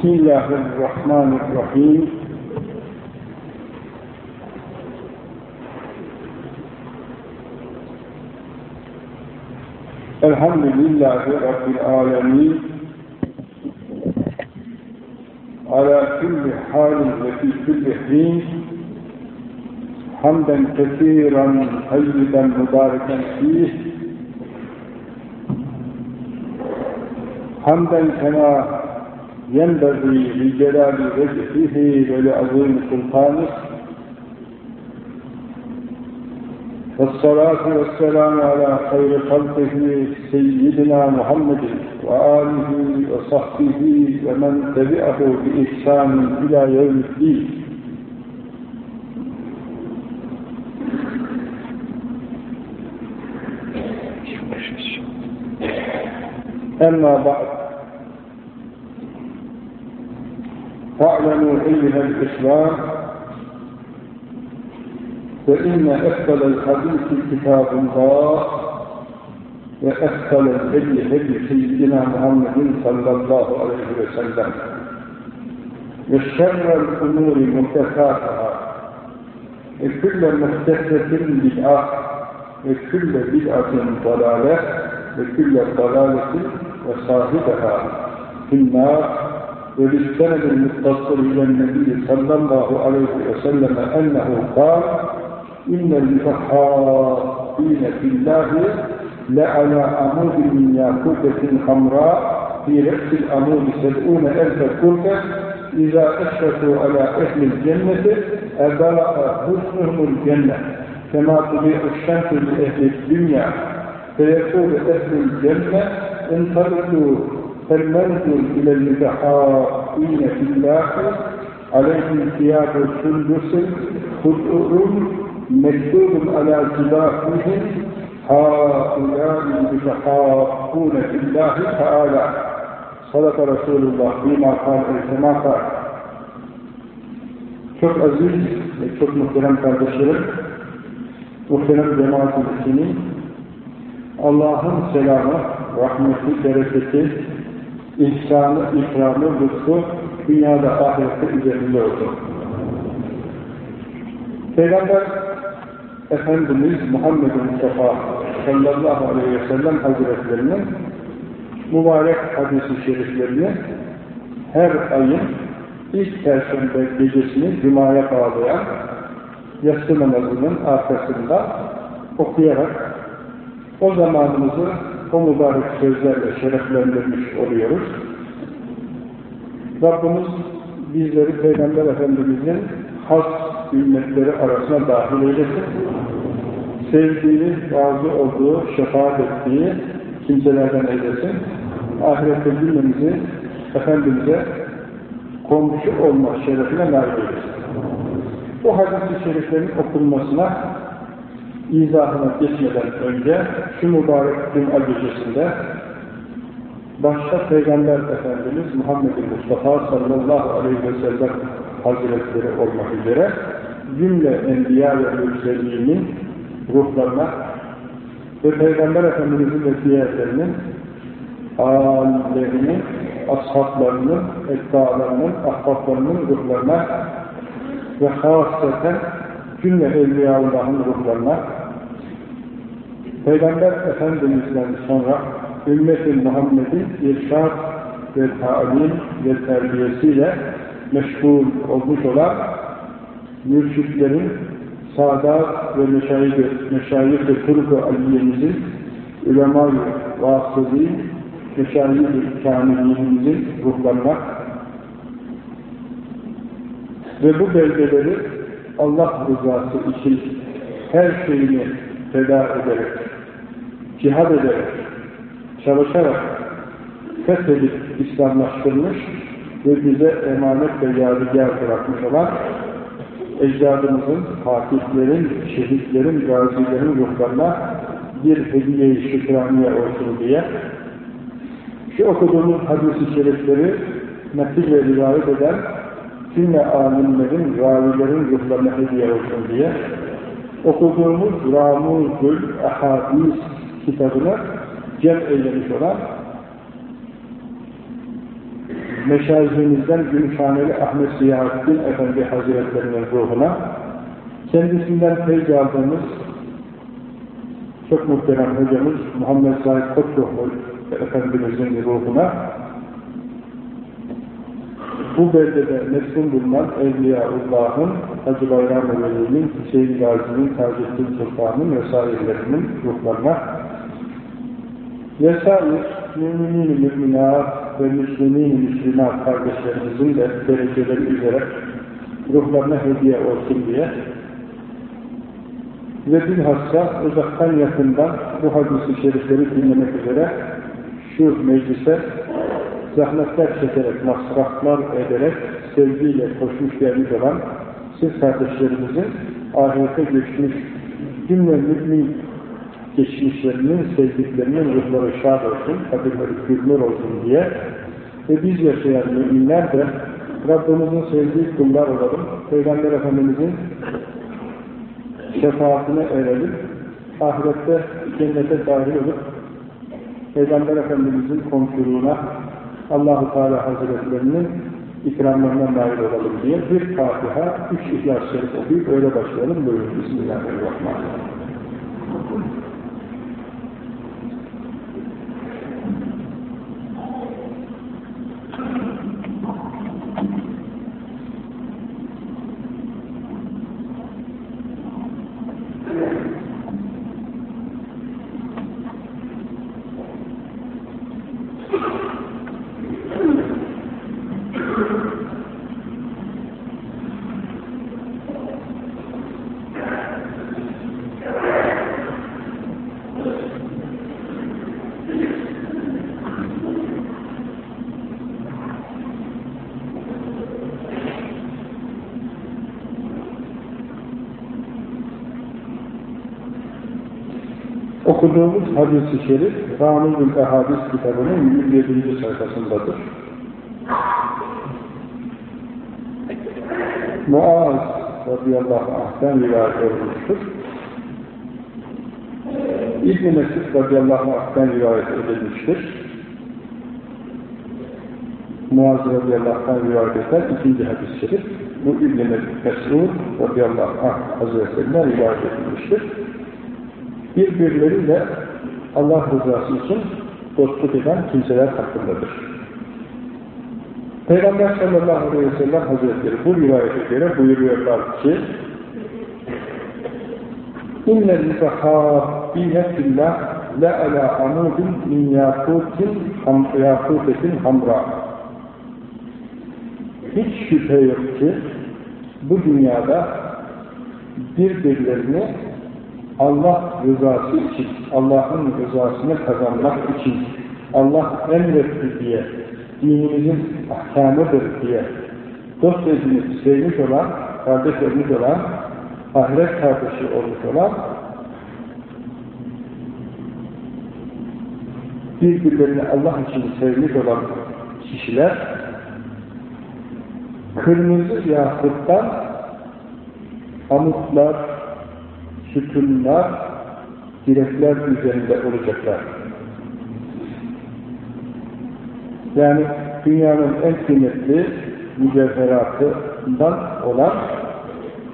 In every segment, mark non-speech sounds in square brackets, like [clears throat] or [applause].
Bismillahirrahmanirrahim. Elhamdülillahi Rabbil alemin. Ala kulli halin ve fi kulli hin. Hamden kesiren, hayyiden, mübareken fih. Hamden kena ينبغي لجلال وجهه ولعظيم سلطانه. والصلاة والسلام على خير خلقه سيدنا محمد وآله وصحبه ومن تبعه بإحسان إلى يوم الدين. أما بعد فاعلموا أيها الإسلام فإن أفضل الحديث كتاب الله وأفضل الهدي هدي سيدنا محمد صلى الله عليه وسلم. وشر الأمور محدثاتها وكل محدثة بدعة وكل بدعة ضلالة وكل ضلالة وصاحبها في النار. وبالسند المتصل إلى النبي صلى الله عليه وسلم أنه قال إن المتحابين في الله لعلى عمود من ياقوتة حمراء في رأس العمود سبعون ألف كلفة إذا أشرفوا على أهل الجنة أبلغ حسنهم الجنة كما تضيء الشمس لأهل الدنيا. فيقول أهل الجنة انطلقوا فالمنزل إلى المتحابين في الله عليهم ثياب سندس خضر مكتوب على جباههم هؤلاء المتحابون في الله تعالى صدق رسول الله فيما قال كما قال çok aziz ve çok muhterem kardeşlerim, muhterem cemaat-ı Müslümin, Allah'ın selamı, rahmeti, bereketi, ihsanı, ikramı, lütfu dünyada ahirette üzerinde olsun. Peygamber Efendimiz Muhammed Mustafa sallallahu aleyhi ve sellem hazretlerinin mübarek hadis-i şeriflerini her ayın ilk perşembe gecesini Cuma'ya bağlayan yatsı namazının arkasında okuyarak o zamanımızı o mübarek sözlerle şereflendirmiş oluyoruz. Rabbimiz bizleri Peygamber Efendimiz'in has ümmetleri arasına dahil eylesin. Sevdiği, razı olduğu, şefaat ettiği kimselerden eylesin. Ahirette cümlemizi Efendimiz'e komşu olma şerefine nail eylesin. Bu hadis-i şeriflerin okunmasına izahına geçmeden önce şu mübarek Cuma gecesinde başta Peygamber Efendimiz Muhammed Mustafa sallallahu aleyhi ve sellem Hazretleri olmak üzere cümle Enbiya ve Mürselliğinin ruhlarına ve Peygamber Efendimiz'in ve diğerlerinin alimlerinin, ashablarının, etbaalarının, ahbaplarının ruhlarına ve hasreten cümle Evliyaullah'ın ruhlarına Peygamber Efendimiz'den sonra ümmet-i Muhammed'in irşad ve talim ve terbiyesiyle meşgul olmuş olan mürşitlerin Sadat ve Meşayih-i Turku Aliye'mizin ulema-i vasılı Meşayih-i Kamiliyemizin ruhlarına ve bu belgeleri Allah rızası için her şeyini feda ederek, cihad ederek, çalışarak fethedip İslamlaştırmış ve bize emanet ve yadigar bırakmış olan ecdadımızın, fatihlerin, şehitlerin, gazilerin ruhlarına bir hediye-i şükraniye olsun diye şu okuduğumuz hadis-i şerifleri nakil ve rivayet eden cümle alimlerin, ravilerin ruhlarına hediye olsun diye okuduğumuz Ramuzül Ahadis kitabını cem eylemiş olan meşayihimizden Gümüşhaneli Ahmet Ziyahattin Efendi Hazretlerinin ruhuna, kendisinden feyz aldığımız çok muhterem hocamız Muhammed Zahid Kotruhlu Efendimizin ruhuna, bu beldede mesum bulunan Evliyaullah'ın, Hacı Bayram Veli'nin, Hüseyin Gazi'nin, Taceddin Sultan'ın vesairelerinin ruhlarına vesaire mümin müminat ve müslümin müslümat kardeşlerimizin de dereceleri üzere ruhlarına hediye olsun diye. Ve bilhassa uzaktan yakından bu hadis-i şerifleri dinlemek üzere şu meclise zahmetler çekerek, masraflar ederek, sevgiyle koşmuş gelmiş olan siz kardeşlerimizin ahirete geçmiş cümle mümin geçmişlerinin, sevdiklerinin ruhları şad olsun, kabirleri gülmür olsun diye ve biz yaşayan müminler de Rabbimizin sevdiği kullar olalım, Peygamber Efendimizin şefaatine erelim, ahirette cennete dahil olup Peygamber Efendimizin komşuluğuna Allah-u Teala Hazretlerinin ikramlarına nail olalım diye bir Fatiha, üç İhlas Şerif okuyup öyle başlayalım. Buyurun. Bismillahirrahmanirrahim. Okuduğumuz hadis-i şerif Ramuzul Ehadis kitabının 107. sayfasındadır. Muaz radıyallahu anh'ten rivayet olmuştur. İbn-i Mesud radıyallahu anh'ten rivayet edilmiştir. Muaz radıyallahu rivayet eden ikinci hadis-i şerif. Bu İbn-i Mesud radıyallahu anh hazretlerinden rivayet edilmiştir birbirleriyle Allah rızası için dostluk eden kimseler hakkındadır. Peygamber sallallahu aleyhi ve sellem hazretleri bu rivayete göre buyuruyorlar ki اِنَّ الْمُتَحَابِينَ فِي اللّٰهِ لَأَلَى عَمُودٍ مِنْ يَاقُوتَةٍ hamra. Hiç şüphe yok ki bu dünyada birbirlerini Allah rızası için, Allah'ın rızasını kazanmak için, Allah emretti diye, dinimizin ahkamıdır diye, dost edinip sevmiş olan, kardeş olmuş olan, ahiret kardeşi olmuş olan, birbirlerini Allah için sevmiş olan kişiler, kırmızı yakuttan amutlar, sütunlar, direkler üzerinde olacaklar. Yani dünyanın en kıymetli mücevheratından olan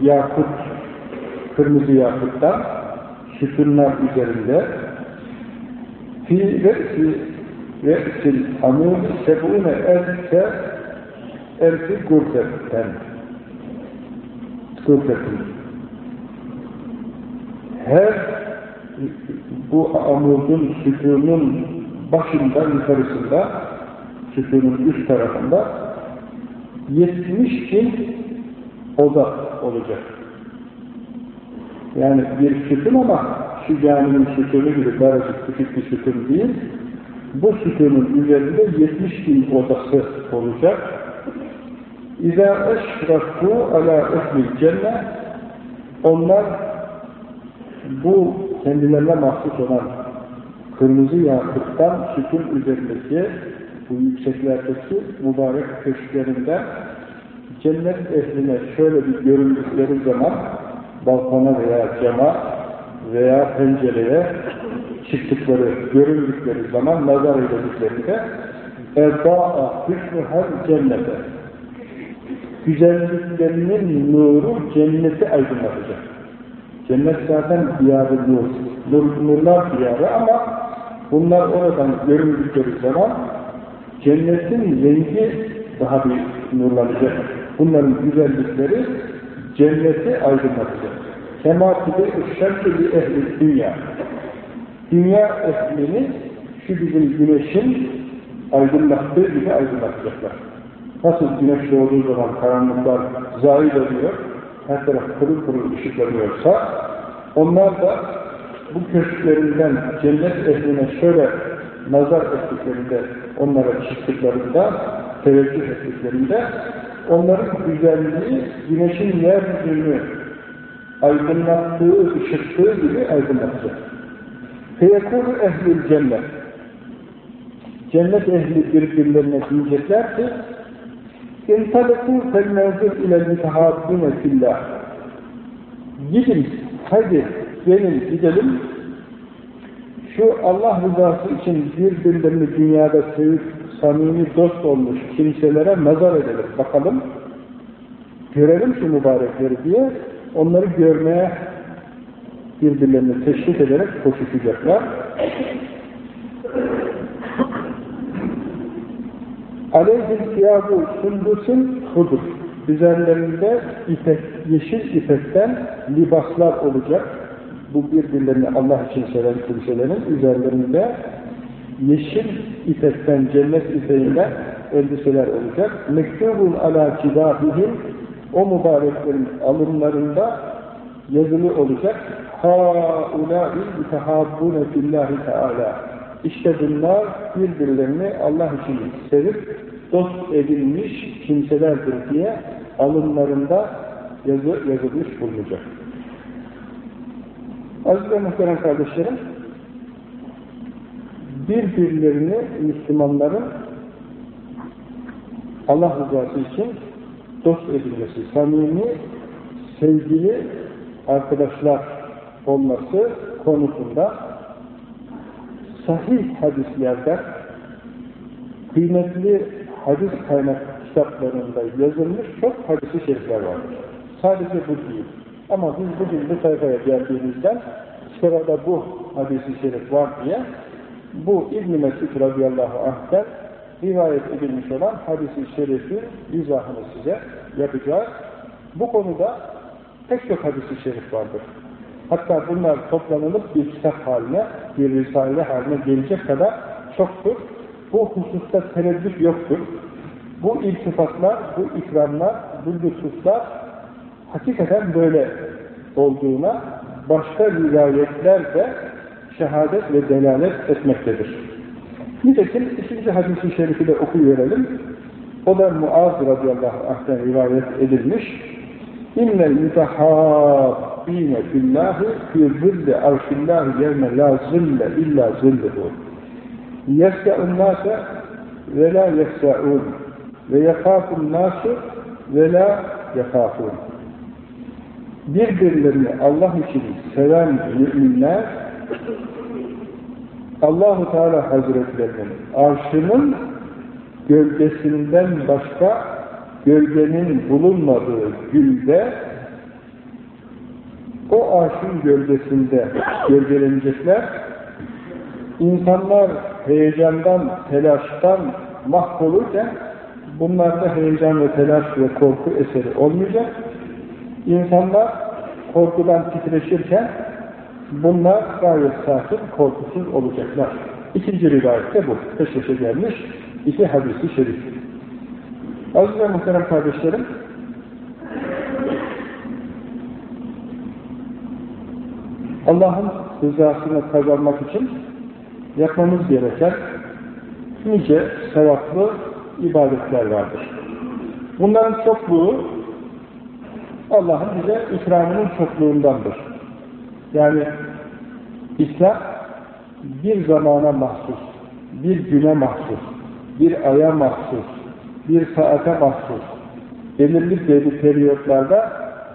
yakut, kırmızı yakuttan sütunlar üzerinde. Fi re'si re'sil amud sebune erse ersi gurfetten gurfetin her bu amudun, sütunun başında, yukarısında, sütunun üst tarafında 70 bin oda olacak. Yani bir sütun ama şu caminin sütunu gibi daracık küçük bir sütun değil, bu sütunun üzerinde 70 bin odası olacak. İzâ eşrafû alâ ehlil cennet onlar bu kendilerine mahsus olan kırmızı yakuttan sütun üzerindeki bu yükseklerdeki mübarek köşklerinde cennet ehline şöyle bir göründükleri zaman balkona veya cama veya pencereye çıktıkları, göründükleri zaman nazar edildiklerinde erda'a hüsnühel cennete güzelliklerinin nuru cenneti aydınlatacak. Cennet zaten diyarı nur, nur nurlar diyarı ama bunlar oradan görüldükleri zaman cennetin rengi daha bir nurlanacak. Bunların güzellikleri cenneti aydınlatacak. Kematili ışşaklı bir ehli dünya. Dünya ehlini şu bizim güneşin aydınlattığı gibi aydınlatacaklar. Nasıl güneş doğduğu zaman karanlıklar zahil oluyor, her taraf pırıl pırıl ışıklanıyorsa, onlar da bu köşklerinden cennet ehline şöyle nazar ettiklerinde, onlara çıktıklarında, teveccüh ettiklerinde, onların güzelliği güneşin yeryüzünü aydınlattığı, ışıttığı gibi aydınlatacak. Feyekûlu ehlül cennet. Cennet ehli birbirlerine diyecekler ki İnsalatı fel mevzul ile mütehabbime fillah. Gidin, hadi gelin gidelim. Şu Allah rızası için birbirlerini dünyada sevip samimi dost olmuş kimselere mezar edelim. Bakalım, görelim şu mübarekleri diye onları görmeye birbirlerini teşvik ederek koşuşacaklar. Aleyhil siyabu sundusun hudur. Üzerlerinde ipek, yeşil ipekten libaslar olacak. Bu birbirlerini Allah için seven kimselerin üzerlerinde yeşil ipekten, cennet ipeğinden elbiseler olacak. Mektubun ala kidabihim o mübareklerin alımlarında yazılı olacak. Ha-ulâ'i mütehabbûne fillâhi teâlâ. İşte bunlar birbirlerini Allah için sevip dost edilmiş kimselerdir diye alımlarında yazı, yazılmış bulunacak. Aziz ve muhterem kardeşlerim, birbirlerini Müslümanların Allah rızası için dost edilmesi, samimi, sevgili arkadaşlar olması konusunda sahih hadislerde kıymetli hadis kaynak kitaplarında yazılmış çok hadis-i şerifler vardır. Sadece bu değil. Ama biz bugün bu sayfaya geldiğimizden sırada bu hadis-i şerif var diye bu İbn-i Mesud radıyallahu anh'ten rivayet edilmiş olan hadis-i şerifin izahını size yapacağız. Bu konuda pek çok hadis-i şerif vardır. Hatta bunlar toplanılıp bir kitap haline, bir risale haline gelecek kadar çoktur. Bu hususta tereddüt yoktur. Bu iltifatlar, bu ikramlar, bu lütuflar hakikaten böyle olduğuna başka rivayetler de şehadet ve delalet etmektedir. Nitekim ikinci hadis-i şerifi de okuyuverelim. O da Muaz radıyallahu anh'ten rivayet edilmiş. İnnel mütehâbbîne fillâhi fî zille arşillâhi yevme lâ zille illâ zillehu. Yesse'un nâse ve lâ yesse'un ve yekâfun nâse ve lâ yekâfun. Birbirlerini Allah için seven müminler Allahu Teala Hazretlerinin arşının gölgesinden başka gölgenin bulunmadığı gülde o arşın gölgesinde gölgelenecekler. İnsanlar heyecandan, telaştan mahvolurken bunlarda heyecan ve telaş ve korku eseri olmayacak. İnsanlar korkudan titreşirken bunlar gayet sakin, korkusuz olacaklar. İkinci rivayette bu. Peş peşe gelmiş iki hadisi şerif. Aziz ve muhterem kardeşlerim, Allah'ın rızasını kazanmak için yapmamız gereken nice sevaplı ibadetler vardır. Bunların çokluğu Allah'ın bize ikramının çokluğundandır. Yani İslam bir zamana mahsus, bir güne mahsus, bir aya mahsus, bir saate mahsus, belirli belirli periyotlarda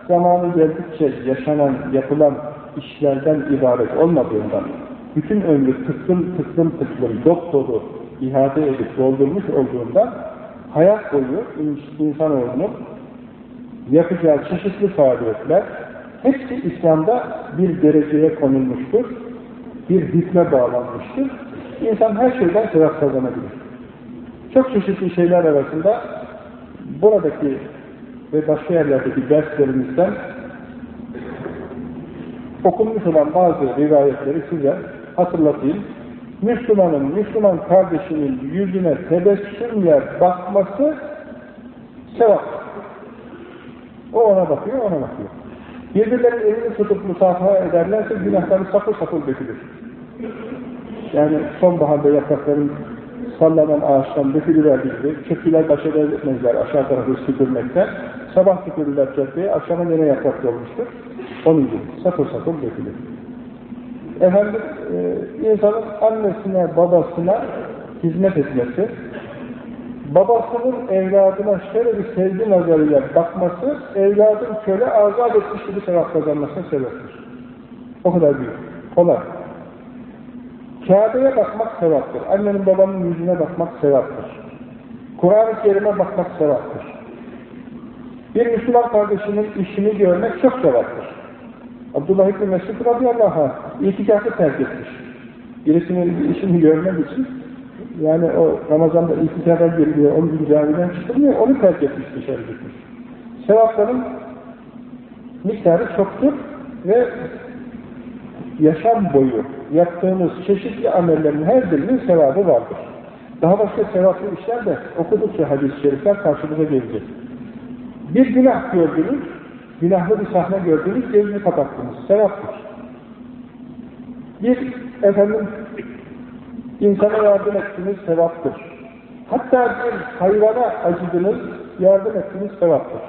zamanı geldikçe yaşanan, yapılan işlerden ibaret olmadığından, bütün ömrü tıklım tıklım tıklım, dop dolu, ihate edip doldurmuş olduğundan hayat boyu insanoğlunun yapacağı çeşitli faaliyetler hepsi İslam'da bir dereceye konulmuştur. Bir hükme bağlanmıştır. İnsan her şeyden sevap kazanabilir. Çok çeşitli şeyler arasında buradaki ve başka yerlerdeki derslerimizden okunmuş olan bazı rivayetleri size hatırlatayım. Müslümanın, Müslüman kardeşinin yüzüne tebessümle bakması sevap. O ona bakıyor, ona bakıyor. Birbirlerinin elini tutup musafaha ederlerse günahları sapır sapır dökülür. Yani sonbaharda yaprakların sallanan ağaçtan dökülüverdiği gibi çöpüler baş etmezler aşağı tarafı süpürmekten. Sabah süpürürler çöpüye, akşama yine yaprak olmuştur. Onun gibi sapır sapır dökülür. Efendim, e, insanın annesine, babasına hizmet etmesi, babasının evladına şöyle bir sevgi nazarıyla bakması, evladın köle azat etmiş gibi sevap kazanmasına sebeptir. O kadar büyük. Kolay. Kabe'ye bakmak sevaptır. Annenin babanın yüzüne bakmak sevaptır. Kur'an-ı Kerim'e bakmak sevaptır. Bir Müslüman kardeşinin işini görmek çok sevaptır. Abdullah İbni Mesud radıyallahu anh itikafı terk etmiş. Birisinin işini görmek için yani o Ramazan'da itikafa giriliyor, 10 gün camiden çıkılmıyor, onu terk etmiş dışarı gitmiş. Sevapların miktarı çoktur ve yaşam boyu yaptığınız çeşitli amellerin her birinin sevabı vardır. Daha başka sevaplı işler de okudukça hadis-i şerifler karşımıza gelecek. Bir günah gördünüz, günahlı bir sahne gördünüz, gözünü kapattınız. Sevaptır. Bir, efendim, insana yardım ettiniz, sevaptır. Hatta bir hayvana acıdınız, yardım ettiniz, sevaptır.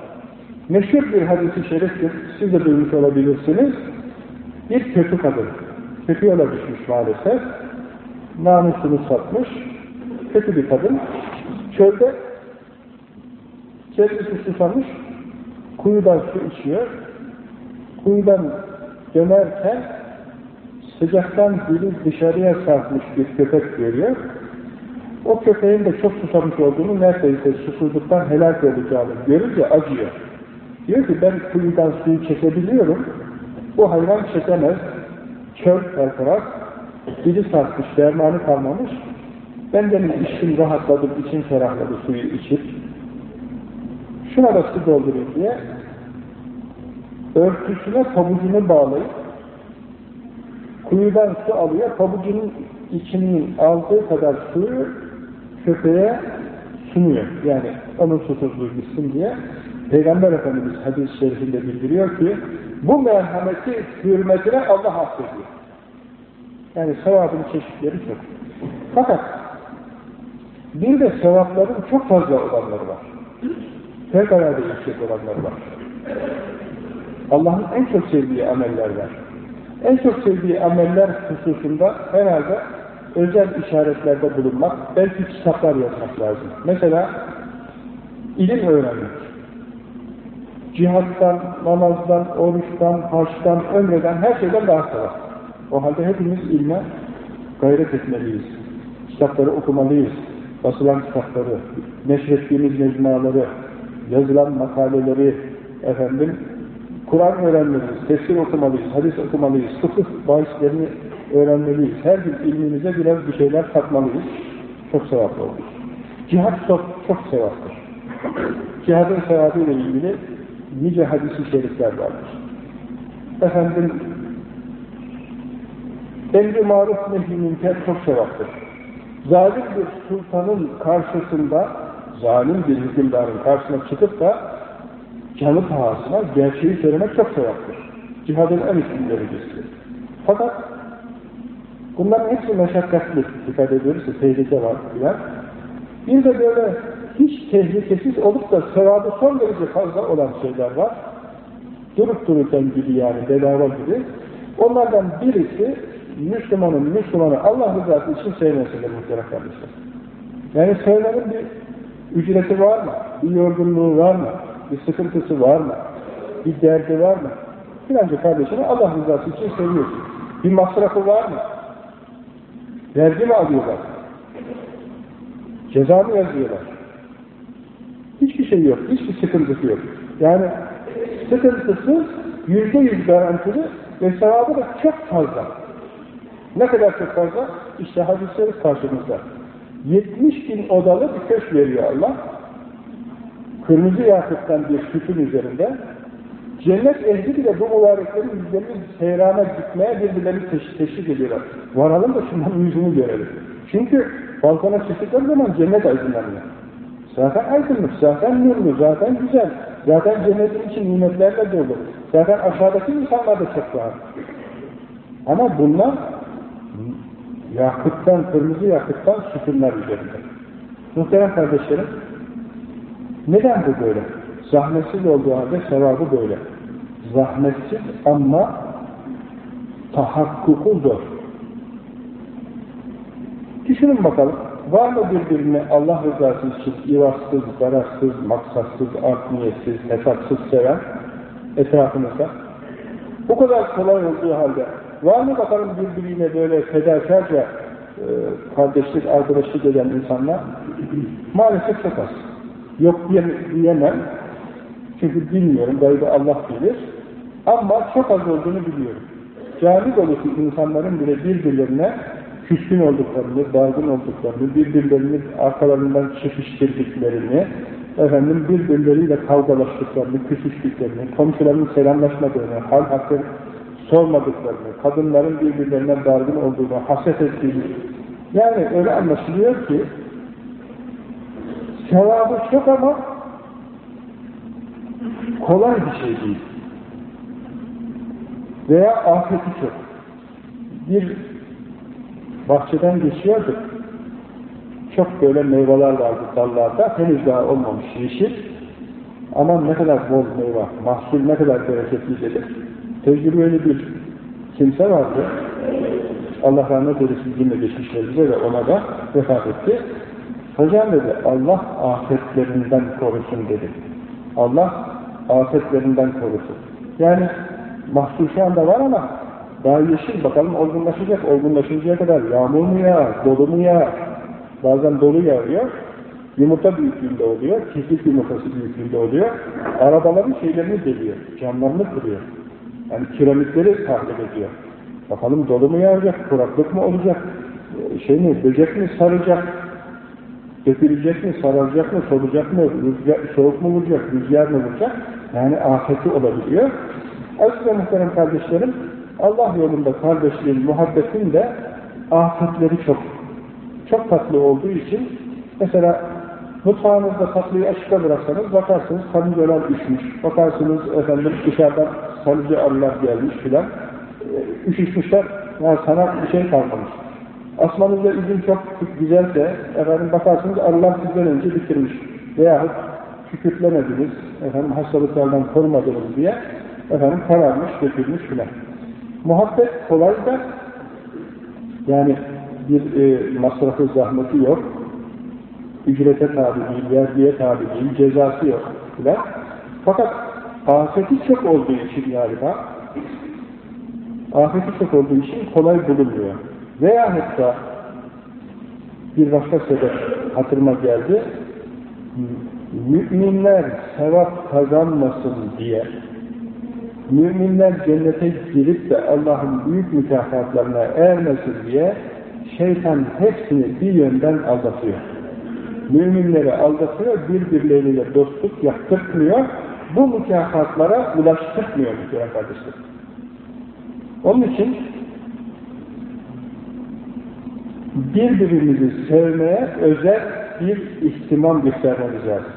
Meşhur bir hadis-i şeriftir, siz de duymuş olabilirsiniz. Bir kötü kadın, kötü yola düşmüş maalesef, namusunu satmış, kötü bir kadın, çölde kendisi susamış, kuyudan su içiyor, kuyudan dönerken sıcaktan dili dışarıya sarkmış bir köpek görüyor. O köpeğin de çok susamış olduğunu, neredeyse susuzluktan helak olacağını görünce acıyor. Diyor ki ben kuyudan suyu çekebiliyorum, bu hayvan çekemez, her taraf, dili sarkmış, dermanı kalmamış, ben benim içim rahatladım, içim ferahladı suyu içip, şuna da su doldurayım diye örtüsüne pabucunu bağlayıp kuyudan su alıyor, pabucunun içinin aldığı kadar suyu köpeğe sunuyor. Yani onun susuzluğu gitsin diye. Peygamber Efendimiz hadis-i şerifinde bildiriyor ki bu merhameti hürmetine Allah affediyor. Yani sevabın çeşitleri çok. Fakat bir de sevapların çok fazla olanları var. Fevkalade yüksek olanları var. Allah'ın en çok sevdiği ameller var. En çok sevdiği ameller hususunda herhalde özel işaretlerde bulunmak, belki kitaplar yazmak lazım. Mesela ilim öğrenmek. Cihattan, namazdan, oruçtan, haçtan, ömreden her şeyden daha sevap. O halde hepimiz ilme gayret etmeliyiz. Kitapları okumalıyız. Basılan kitapları, neşrettiğimiz mecmuaları, yazılan makaleleri, efendim, Kur'an öğrenmeliyiz, tefsir okumalıyız, hadis okumalıyız, fıkıh bahislerini öğrenmeliyiz. Her gün ilmimize biraz bir şeyler katmalıyız. Çok sevaplı olur. Cihad çok, çok sevaptır. Cihadın sevabıyla ilgili nice hadis-i şerifler vardır. Efendim, emri maruf nehi çok sevaptır. Zalim bir sultanın karşısında, zalim bir hükümdarın karşısına çıkıp da canı pahasına gerçeği söylemek çok sevaptır. Cihadın en üstün derecesi. Fakat bunların hepsi meşakkatli. Dikkat ediyoruz ki tehlike var filan. Bir de böyle hiç tehlikesiz olup da sevabı son derece fazla olan şeyler var. Durup dururken gibi yani bedava gibi. Onlardan birisi Müslümanın Müslümanı Allah rızası için sevmesidir muhtemelen kardeşler. Yani sevmenin bir ücreti var mı? Bir yorgunluğu var mı? Bir sıkıntısı var mı? Bir derdi var mı? Filanca kardeşini Allah rızası için seviyorsun. Bir masrafı var mı? Vergi mi alıyorlar? Ceza mı yazıyorlar? Hiçbir şey yok, hiçbir sıkıntısı yok. Yani sıkıntısı yüzde yüz garantili ve sevabı da çok fazla. Ne kadar çok fazla? İşte hadisleri karşımızda. 70 bin odalı bir köşk veriyor Allah. Kırmızı yakıttan bir sütun üzerinde. Cennet ehli bile bu mübareklerin yüzlerini seyrana gitmeye birbirlerini teşvik, teşvik ediyorlar. Varalım da şunların yüzünü görelim. Çünkü balkona çıktıkları zaman cennet aydınlanıyor. Zaten aydınlık, zaten nurlu, zaten güzel. Zaten cennetin için nimetlerle dolu. Zaten aşağıdaki insanlar da çok rahat. Ama bunlar yakıttan, kırmızı yakıttan sütunlar üzerinde. Muhterem kardeşlerim, neden bu böyle? Zahmetsiz olduğu halde sevabı böyle. Zahmetsiz ama tahakkuku zor. Düşünün bakalım, var mı birbirine Allah rızası için ivazsız, garazsız, maksatsız, art niyetsiz, hesapsız seven etrafınızda? Bu kadar kolay olduğu halde var mı bakalım birbirine böyle fedakarca e, kardeşlik, arkadaşlık eden insanlar? Maalesef çok az. Yok diyemem. Çünkü bilmiyorum, gaybı Allah bilir. Ama çok az olduğunu biliyorum. Cami dolusu insanların bile birbirlerine küskün olduklarını, dargın olduklarını, birbirlerinin arkalarından çekiştirdiklerini, efendim birbirleriyle kavgalaştıklarını, küsüştüklerini, komşuların selamlaşmadığını, hal hakkı sormadıklarını, kadınların birbirlerine dargın olduğunu, haset ettiğini, yani öyle anlaşılıyor ki sevabı çok ama kolay bir şey değil. Veya afeti çok. Bir bahçeden geçiyorduk. Çok böyle meyveler vardı dallarda. Henüz daha olmamış yeşil. Ama ne kadar bol meyve, mahsul ne kadar bereketli dedik. Tecrübeli bir kimse vardı. Allah rahmet eylesin dinle geçmişlerimize ve ona da vefat etti. Hocam dedi, Allah afetlerinden korusun dedi. Allah afetlerinden korusun. Yani mahsul şu anda var ama daha yeşil bakalım olgunlaşacak. Olgunlaşıncaya kadar yağmur mu yağar, dolu mu yağar? Bazen dolu yağıyor. Yumurta büyüklüğünde oluyor. Kekik yumurtası büyüklüğünde oluyor. Arabaların şeylerini deliyor. Camlarını kırıyor. Yani kiremitleri tahrip ediyor. Bakalım dolu mu yağacak, kuraklık mı olacak, şey mi, böcek mi saracak, dökülecek mi, sarılacak mı, solacak mı, rüzgar, soğuk mu vuracak, rüzgar mı vuracak? Yani afeti olabiliyor. Aziz ve muhterem kardeşlerim, Allah yolunda kardeşliğin, muhabbetin de afetleri çok. Çok tatlı olduğu için, mesela mutfağınızda tatlıyı açıkta bıraksanız, bakarsınız karıncalar düşmüş, bakarsınız efendim dışarıdan salıcı arılar gelmiş filan, üşüşmüşler, yani sana bir şey kalmamış. Asmanızda üzüm çok güzelse, efendim bakarsınız arılar sizden önce bitirmiş. Veyahut tükürtlemediniz, efendim hastalıklardan korumadınız diye, efendim kararmış, dökülmüş filan. Muhabbet kolay da, yani bir e, masrafı, zahmeti yok, ücrete tabi değil, vergiye tabi değil, cezası yok filan. Fakat afeti çok olduğu için galiba, afeti çok olduğu için kolay bulunmuyor. Veya hatta bir başka sebep hatırıma geldi, müminler sevap kazanmasın diye, müminler cennete girip de Allah'ın büyük mükafatlarına ermesin diye şeytan hepsini bir yönden aldatıyor. Müminleri aldatıyor, birbirleriyle dostluk yaptırtmıyor, bu mükafatlara ulaştırmıyor mükerrem kardeşler. Onun için birbirimizi sevmeye özel bir ihtimam göstermemiz lazım.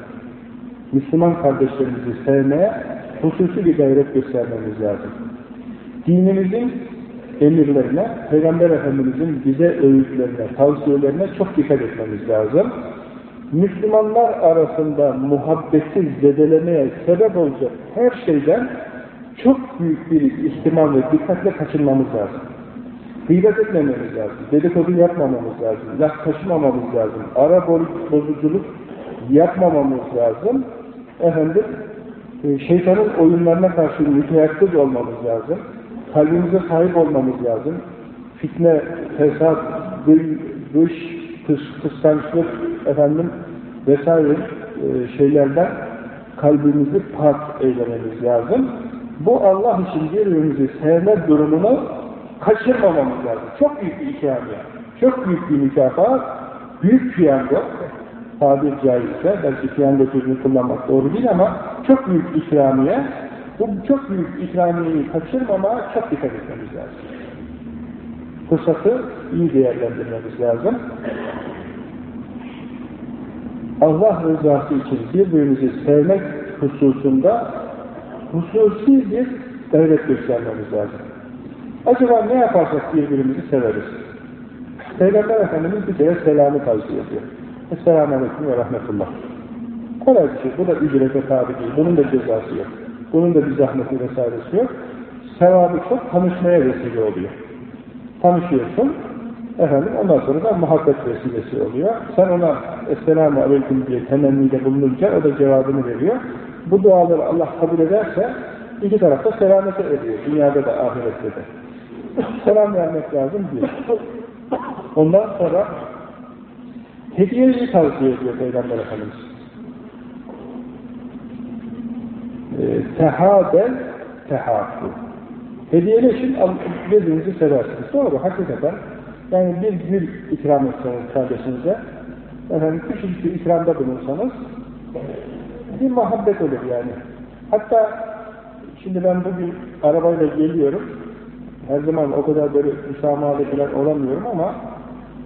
Müslüman kardeşlerimizi sevmeye hususi bir gayret göstermemiz lazım. Dinimizin emirlerine, Peygamber Efendimizin bize öğütlerine, tavsiyelerine çok dikkat etmemiz lazım. Müslümanlar arasında muhabbeti zedelemeye sebep olacak her şeyden çok büyük bir ihtimam ve dikkatle kaçınmamız lazım. Gıybet etmememiz lazım, dedikodu yapmamamız lazım, laf taşımamamız lazım, ara bozuculuk yapmamamız lazım. Efendim, şeytanın oyunlarına karşı müteyakkız olmamız lazım. Kalbimize sahip olmamız lazım. Fitne, fesat, dış, kıs, kıskançlık, efendim vesaire e, şeylerden kalbimizi pak eylememiz lazım. Bu Allah için birbirimizi sevme durumunu kaçırmamamız lazım. Çok büyük bir ikramiye, çok büyük bir mükafat, büyük piyango, tabir caizse, belki piyango sözünü kullanmak doğru değil ama çok büyük ikramiye, bu çok büyük ikramiyeyi kaçırmamaya çok dikkat etmemiz lazım. Fırsatı iyi değerlendirmemiz lazım. Allah rızası için birbirimizi sevmek hususunda hususi bir gayret göstermemiz lazım. Acaba ne yaparsak birbirimizi severiz? Peygamber Efendimiz bir kere selamı tavsiye ediyor. Esselamu Aleyküm ve Rahmetullah. Kolay bir şey. Bu da ücrete tabi değil. Bunun da cezası yok. Bunun da bir zahmeti vesairesi yok. Sevabı çok tanışmaya vesile oluyor. Tanışıyorsun. Efendim ondan sonra da muhabbet vesilesi oluyor. Sen ona Esselamu Aleyküm diye temennide bulununca o da cevabını veriyor. Bu duaları Allah kabul ederse iki tarafta selamete ediyor. Dünyada da ahirette de. Selam vermek lazım diyor. Ondan sonra hediyeyi tavsiye ediyor Peygamber Efendimiz. E, tehadel tehaffu. Hediyeleşin, birbirinizi seversiniz. Doğru, hakikaten. Yani bir gül ikram etseniz kardeşinize, efendim küçük bir ikramda bulunsanız, bir muhabbet olur yani. Hatta şimdi ben bugün arabayla geliyorum, her zaman o kadar böyle müsamahalı falan olamıyorum ama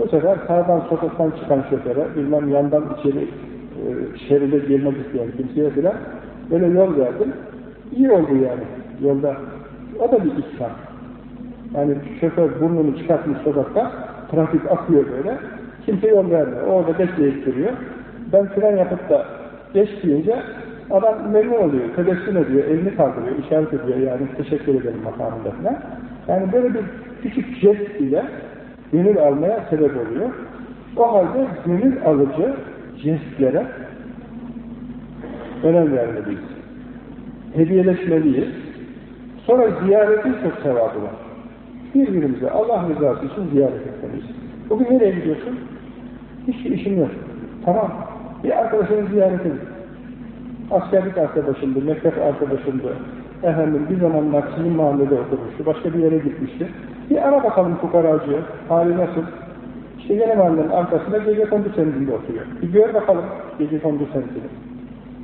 bu sefer sağdan sokaktan çıkan şoföre, bilmem yandan içeri e, şeride girmek isteyen kimseye falan böyle yol verdim. İyi oldu yani yolda. O da bir ikram. Yani şoför burnunu çıkartmış sokakta, trafik akıyor böyle. Kimse yol vermiyor. Orada bekleyip duruyor. Ben fren yapıp da geç deyince adam memnun oluyor, tebessüm ediyor, elini kaldırıyor, işaret ediyor yani teşekkür ederim makamında falan. Yani böyle bir küçük jest ile gönül almaya sebep oluyor. O halde gönül alıcı jestlere önem vermeliyiz. Hediyeleşmeliyiz. Sonra ziyaretin çok sevabı var. Birbirimize Allah rızası için ziyaret etmeliyiz. Bugün nereye gidiyorsun? Hiç işin yok. Tamam. Bir arkadaşını ziyaret edin. Askerlik arkadaşımdı, mektep arkadaşımdı. Efendim bir zamanlar sizin mahallede oturmuştu, başka bir yere gitmişti. Bir ara bakalım fukaracı, hali nasıl? İşte yine mahallenin arkasında gece kondu semtinde oturuyor. Bir gör bakalım gece kondu semtini.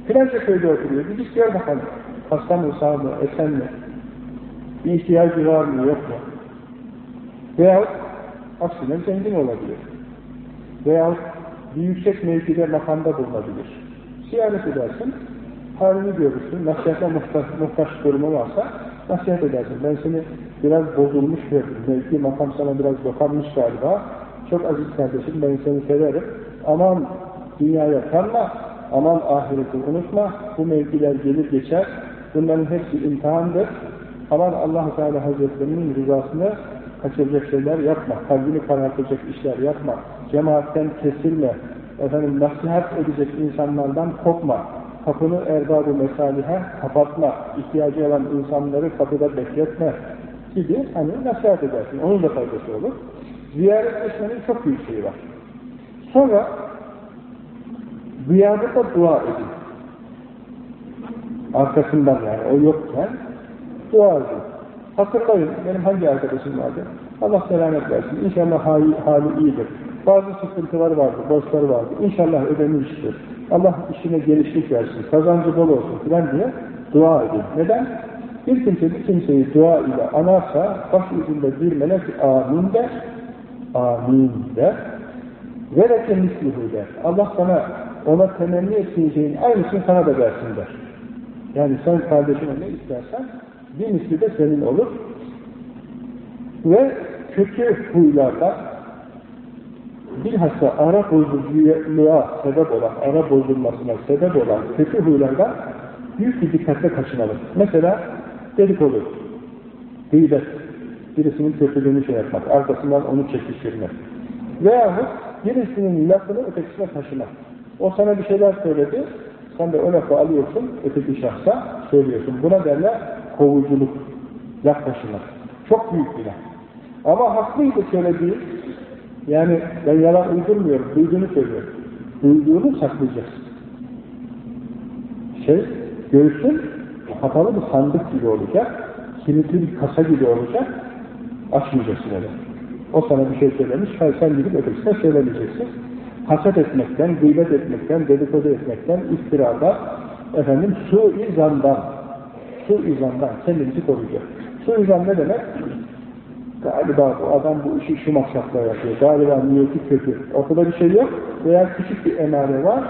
Filanca köyde oturuyor, bir git gör bakalım. Hasta mı, sağ mı, esen mi? Bir ihtiyacı var mı, yok mu? Veyahut aksine zengin olabilir. Veyahut bir yüksek mevkide makamda bulunabilir. Ziyaret edersin, halini görürsün, nasihata muhtaç, muhtaç durumu varsa nasihat edersin. Ben seni biraz bozulmuş gördüm. Belki makam sana biraz dokanmış galiba. Çok aziz kardeşim, ben seni severim. Aman dünyaya kanma, aman ahireti unutma. Bu mevkiler gelir geçer. Bunların hepsi imtihandır. Aman allah Teala Hazretlerinin rızasını kaçıracak şeyler yapma. Kalbini karartacak işler yapma. Cemaatten kesilme. Efendim nasihat edecek insanlardan kopma kapını erbab-ı mesalihe kapatma, ihtiyacı olan insanları kapıda bekletme gibi hani nasihat edersin. Onun da faydası olur. Ziyaret etmenin çok büyük şeyi var. Sonra ziyarete dua edin. Arkasından yani o yokken dua edin. Hatırlayın benim hangi arkadaşım vardı? Allah selamet versin. İnşallah hali, hali iyidir. Bazı sıkıntıları vardı, borçları vardı. İnşallah ödemiştir Allah işine gelişlik versin, kazancı bol olsun filan diye dua edin. Neden? Bir kimse bir kimseyi dua ile anarsa baş ucunda bir melek amin der, amin der, ve leke mislihu der. Allah sana ona temenni ettiğin aynısını sana da versin der. Yani sen kardeşine ne istersen bir misli de senin olur. Ve kötü huylardan, bilhassa ara bozukluğa sebep olan, ara bozulmasına sebep olan kötü huylardan büyük bir dikkatle kaçınalım. Mesela dedikodu, gıybet, birisinin kötülüğünü şey yapmak, arkasından onu çekiştirmek. Veyahut birisinin lafını ötekisine taşımak. O sana bir şeyler söyledi, sen de o lafı alıyorsun, öteki şahsa söylüyorsun. Buna derler kovuculuk, laf taşımak. Çok büyük bir laf. Ama haklıydı söylediği, yani ben yalan uydurmuyorum, duyduğunu söylüyorum. duyduğunu saklayacaksın. Şey, göğsün kapalı bir sandık gibi olacak, kilitli bir kasa gibi olacak, açmayacaksın öyle. O sana bir şey söylemiş, sen, sen gidip ötekisine söylemeyeceksin. Haset etmekten, gıybet etmekten, dedikodu etmekten, iftirada, efendim, su-izandan, su-izandan kendimizi koruyacak. Su-izan ne demek? Galiba bu adam bu işi şu maksatla yapıyor, galiba niyeti kötü. Ortada bir şey yok veya küçük bir emare var,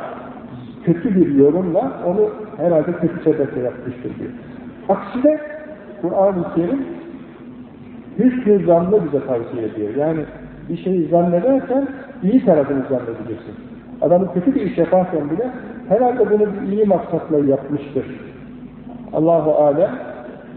kötü bir yorumla onu herhalde kötü sebeple yapmıştır diyor. Aksine Kur'an-ı Kerim hüsnü zannı bize tavsiye ediyor. Yani bir şeyi zannederken iyi tarafını zannedeceksin. Adamın kötü bir iş yaparken bile herhalde bunu iyi maksatla yapmıştır. Allahu Alem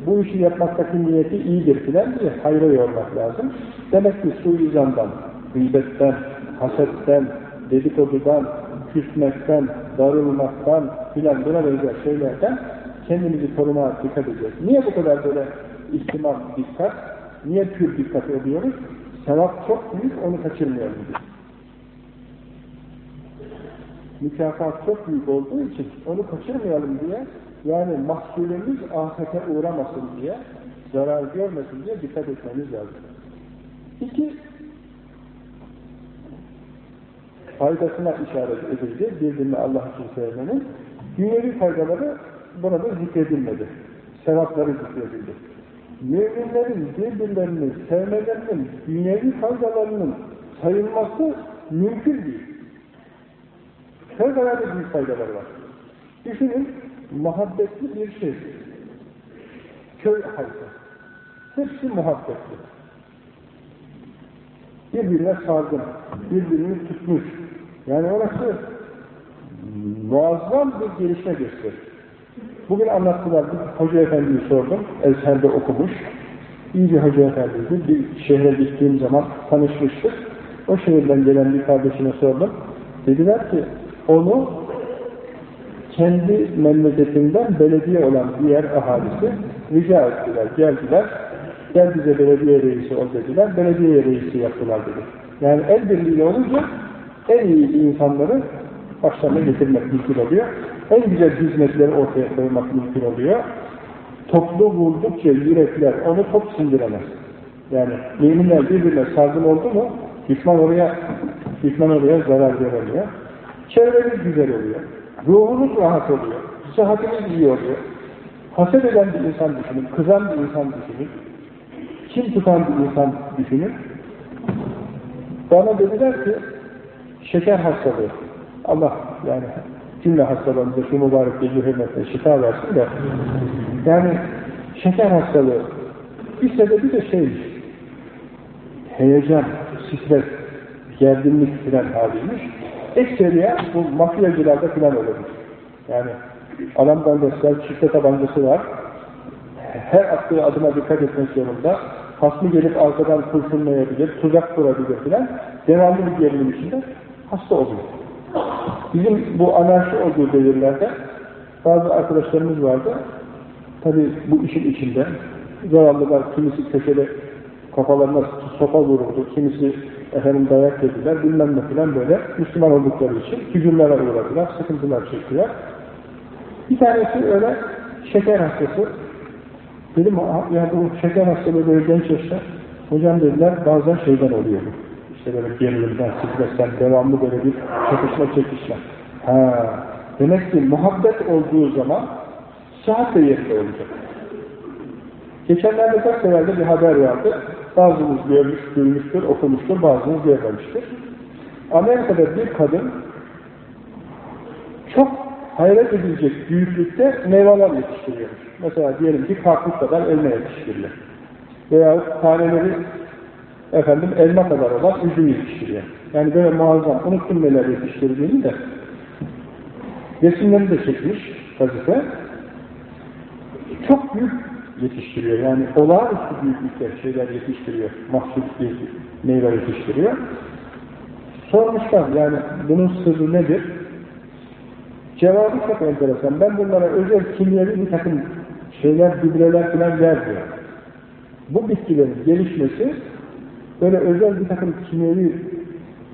bu işi yapmaktaki niyeti iyidir filan diye hayra yormak lazım. Demek ki suizandan, gıybetten, hasetten, dedikodudan, küsmekten, darılmaktan filan buna benzer şeylerden kendimizi korumaya dikkat edeceğiz. Niye bu kadar böyle ihtimam, dikkat? Niye pür dikkat ediyoruz? Sevap çok büyük, onu diye. Mükafat çok büyük olduğu için onu kaçırmayalım diye yani mahsulümüz afete uğramasın diye zarar görmesin diye dikkat etmemiz lazım. İki, faydasına işaret edildi. Birbirini Allah için sevmenin. Dünyevi faydaları burada zikredilmedi. Sevapları zikredildi. Müminlerin birbirlerini sevmelerinin dünyevi faydalarının sayılması mümkün değil. Fevkalade büyük faydaları var. Düşünün, muhabbetli bir şey. Köy halkı. Hepsi muhabbetli. Birbirine sargın, birbirini tutmuş. Yani orası muazzam bir gelişme gösterir. Bugün anlattılar, bir hoca efendiyi sordum, Ezher'de okumuş. İyi bir hoca efendiydi. Bir şehre gittiğim zaman tanışmıştık. O şehirden gelen bir kardeşine sordum. Dediler ki, onu kendi memleketinden belediye olan diğer ahalisi rica ettiler, geldiler. Gel bize belediye reisi ol dediler, belediye reisi yaptılar dedi. Yani el birliğiyle olunca en iyi insanları başlarına getirmek mümkün oluyor. En güzel hizmetleri ortaya koymak mümkün oluyor. Toplu vurdukça yürekler onu top sindiremez. Yani müminler birbirine sargın oldu mu düşman oraya düşman oraya zarar veremiyor. Çevreniz güzel oluyor. Ruhunuz rahat oluyor. Sıhhatiniz iyi oluyor. Haset eden bir insan düşünün, kızan bir insan düşünün, kim tutan bir insan düşünün. Bana dediler ki, şeker hastalığı. Allah yani cümle hastalarımıza şu mübarek gece hürmetle şifa versin de yani şeker hastalığı bir sebebi de şey heyecan, stres, gerginlik filan haliymiş. Ekseriye bu mafyacılarda filan olurmuş. Yani adam kardeşler çifte tabancası var. Her attığı adıma dikkat etmek zorunda. Hasmı gelip arkadan kurşunlayabilir, tuzak kurabilir filan. Devamlı bir gerilim içinde hasta oluyor. Bizim bu anarşi olduğu devirlerde bazı arkadaşlarımız vardı. Tabi bu işin içinde zavallılar kimisi köşede kafalarına sopa vuruldu, kimisi efendim dayak yediler, bilmem ne filan böyle Müslüman oldukları için hücumlara uğradılar, sıkıntılar çektiler. Bir tanesi öyle şeker hastası. Dedim ya bu şeker hastalığı böyle genç yaşta. Hocam dediler bazen şeyden oluyor. İşte böyle gerilimden, stresten devamlı böyle bir çatışma çekişme. Ha, demek ki muhabbet olduğu zaman saat de yerinde olacak. Geçenlerde kaç bir haber vardı. Bazınız görmüş, duymuştur, okumuştur, bazınız görmemiştir. Amerika'da bir kadın çok hayret edilecek büyüklükte meyveler yetiştiriyormuş. Mesela diyelim ki karpuz kadar elma yetiştiriyor. Veya taneleri efendim elma kadar olan üzüm yetiştiriyor. Yani böyle muazzam, unuttum neler yetiştirdiğini de. Resimleri de çekmiş gazetede. Çok büyük yetiştiriyor. Yani olağanüstü büyüklükte şeyler yetiştiriyor. Mahsus bir meyve yetiştiriyor. Sormuşlar yani bunun sırrı nedir? Cevabı çok enteresan. Ben bunlara özel kimyevi bir takım şeyler, gübreler falan vermiyor. Bu bitkilerin gelişmesi böyle özel bir takım kimyevi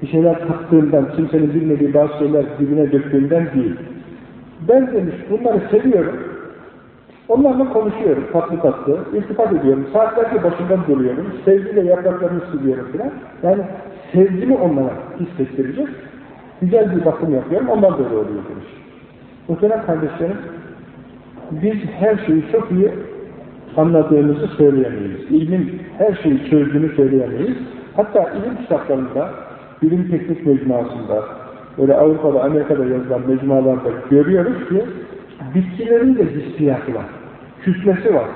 bir şeyler taktığından, kimsenin bilmediği bazı şeyler dibine döktüğünden değil. Ben demiş, bunları seviyorum. Onlarla konuşuyorum, tatlı tatlı, iltifat ediyorum, saatlerce başından duruyorum, sevgiyle yapraklarını siliyorum filan. Yani sevgimi onlara hissettirecek, güzel bir bakım yapıyorum, ondan böyle oluyor demiş. Muhtemelen kardeşlerim, biz her şeyi çok iyi anladığımızı söyleyemeyiz. İlmin her şeyi çözdüğünü söyleyemeyiz. Hatta ilim kitaplarında, bilim teknik mecmuasında, böyle Avrupa'da, Amerika'da yazılan mecmualarda görüyoruz ki bitkilerin de hissiyatı var. Küsmesi var.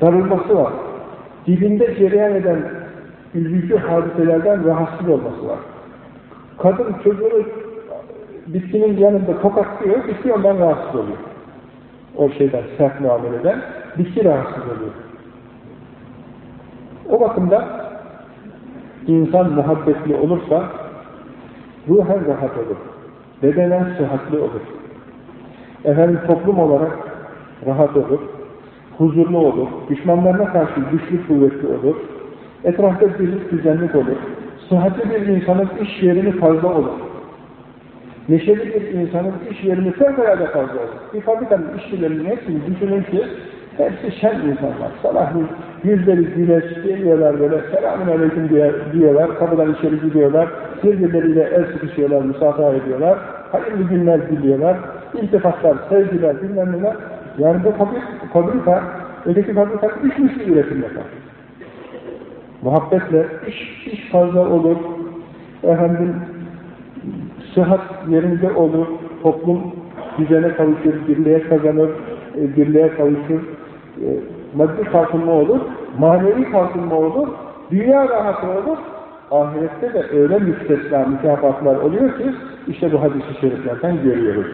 Darılması var. Dibinde cereyan eden üzücü hadiselerden rahatsız olması var. Kadın çocuğunu bitkinin yanında tokatlıyor, bitki ondan rahatsız oluyor. O şeyden, sert muameleden bitki rahatsız oluyor. O bakımda insan muhabbetli olursa ruhen rahat olur. Bedenen sıhhatli olur. Efendim toplum olarak rahat olur. Huzurlu olur. Düşmanlarına karşı güçlü kuvvetli olur. Etrafta birlik düzenlik olur. Sıhhatli bir insanın iş yerini fazla olur. Neşeli bir insanın iş yerini fevkalade fazla olur. Bir fabrikanın işçilerinin hepsini düşünün ki hepsi şen insanlar. Sabahleyin yüzleri güneş geliyorlar böyle selamun aleyküm diye, diyorlar. Kapıdan içeri gidiyorlar. Birbirleriyle el sıkışıyorlar, misafir ediyorlar. Hayırlı günler diliyorlar. İltifatlar, sevgiler, bilmem neler. Yani bu fabrik, fabrika, öteki fabrika üç misli üretim yapar. Muhabbetle iş, iş fazla olur. Efendim, sıhhat yerinde olur. Toplum düzene kavuşur, birliğe kazanır, e, birliğe kavuşur. E, maddi kalkınma olur, manevi kalkınma olur, dünya rahatı olur. Ahirette de öyle müstesna mükafatlar oluyor ki işte bu hadis-i şeriflerden görüyoruz.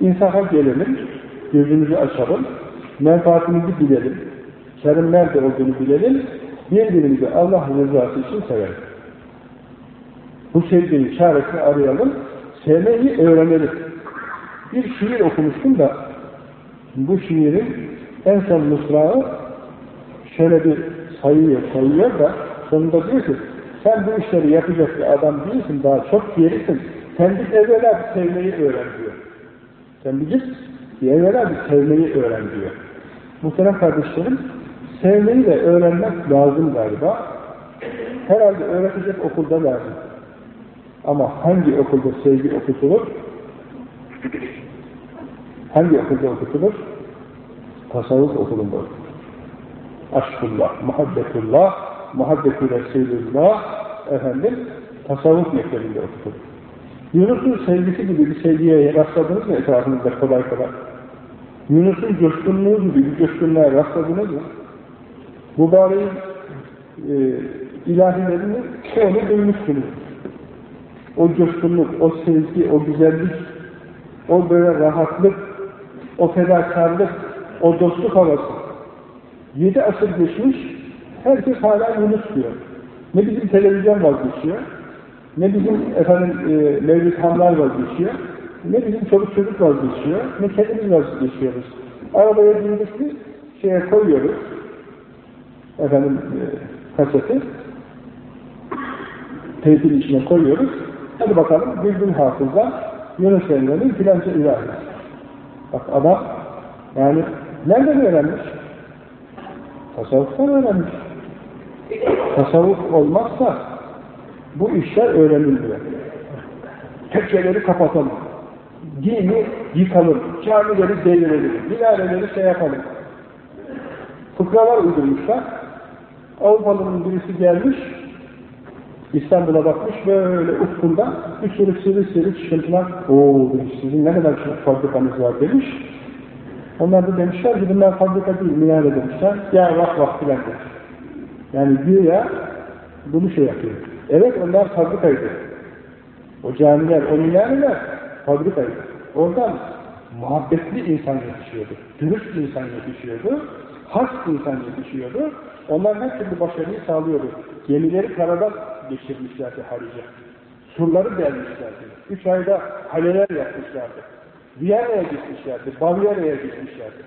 İnsafa gelelim, gözümüzü açalım, menfaatimizi bilelim, karın nerede olduğunu bilelim, birbirimizi Allah rızası için sevelim. Bu sevginin çaresini arayalım, sevmeyi öğrenelim. Bir şiir okumuştum da, bu şiirin en son mısrağı şöyle bir sayıyor, sayıyor da, sonunda diyor ki, sen bu işleri yapacak bir adam değilsin, daha çok gerisin. Sen bir evvela sevmeyi öğren diyor. Sen bir git, evvela bir sevmeyi öğren diyor. Muhterem kardeşlerim, sevmeyi de öğrenmek lazım galiba. Herhalde öğretecek okulda lazım. Ama hangi okulda sevgi okutulur? Hangi okulda okutulur? Tasavvuf okulunda okutulur. Aşkullah, muhabbetullah, muhabbeti Resulullah, efendim, tasavvuf mektebinde okutulur. Yunus'un sevgisi gibi bir sevgiye rastladınız mı etrafınızda kolay kolay? Yunus'un coşkunluğu gibi bir coşkunluğa rastladınız mı? Mübareğin e, ilahilerini çoğunu duymuşsunuz. O coşkunluk, o sevgi, o güzellik, o böyle rahatlık, o fedakarlık, o dostluk havası. Yedi asır geçmiş, herkes hala Yunus diyor. Ne bizim televizyon vazgeçiyor, ne bizim efendim e, Mevlüt Hanlar vazgeçiyor, ne bizim çocuk çocuk vazgeçiyor, ne kendimiz vazgeçiyoruz. Arabaya bir şeye koyuyoruz, efendim e, kaseti, teypin içine koyuyoruz, hadi bakalım Bülbül Hafız'da Yunus Emre'nin filanca ilahi. Bak adam, yani nereden öğrenmiş? Tasavvuftan öğrenmiş. Tasavvuf olmazsa bu işler öğrenilmiyor. Tekkeleri kapatalım. Dini yıkalım. Camileri devirelim. Minareleri şey yapalım. Fıkralar uydurmuşlar. Avrupalı'nın birisi gelmiş, İstanbul'a bakmış böyle ufkunda bir sürü sivri sivri çıkıntılar. Ooo sizin ne kadar çok fabrikanız var demiş. Onlar da demişler ki bunlar fabrika değil, minare demişler. Ya vah vah filan demiş. Yani bunu şey yapıyor. Evet onlar fabrikaydı. O camiler, o minareler fabrikaydı. Oradan muhabbetli insan yetişiyordu. Dürüst insan yetişiyordu. Has insan yetişiyordu. Onlar her türlü başarıyı sağlıyordu. Gemileri karadan geçirmişlerdi harice. Surları delmişlerdi. Üç ayda kaleler yapmışlardı. Viyana'ya gitmişlerdi, Bavyera'ya gitmişlerdi.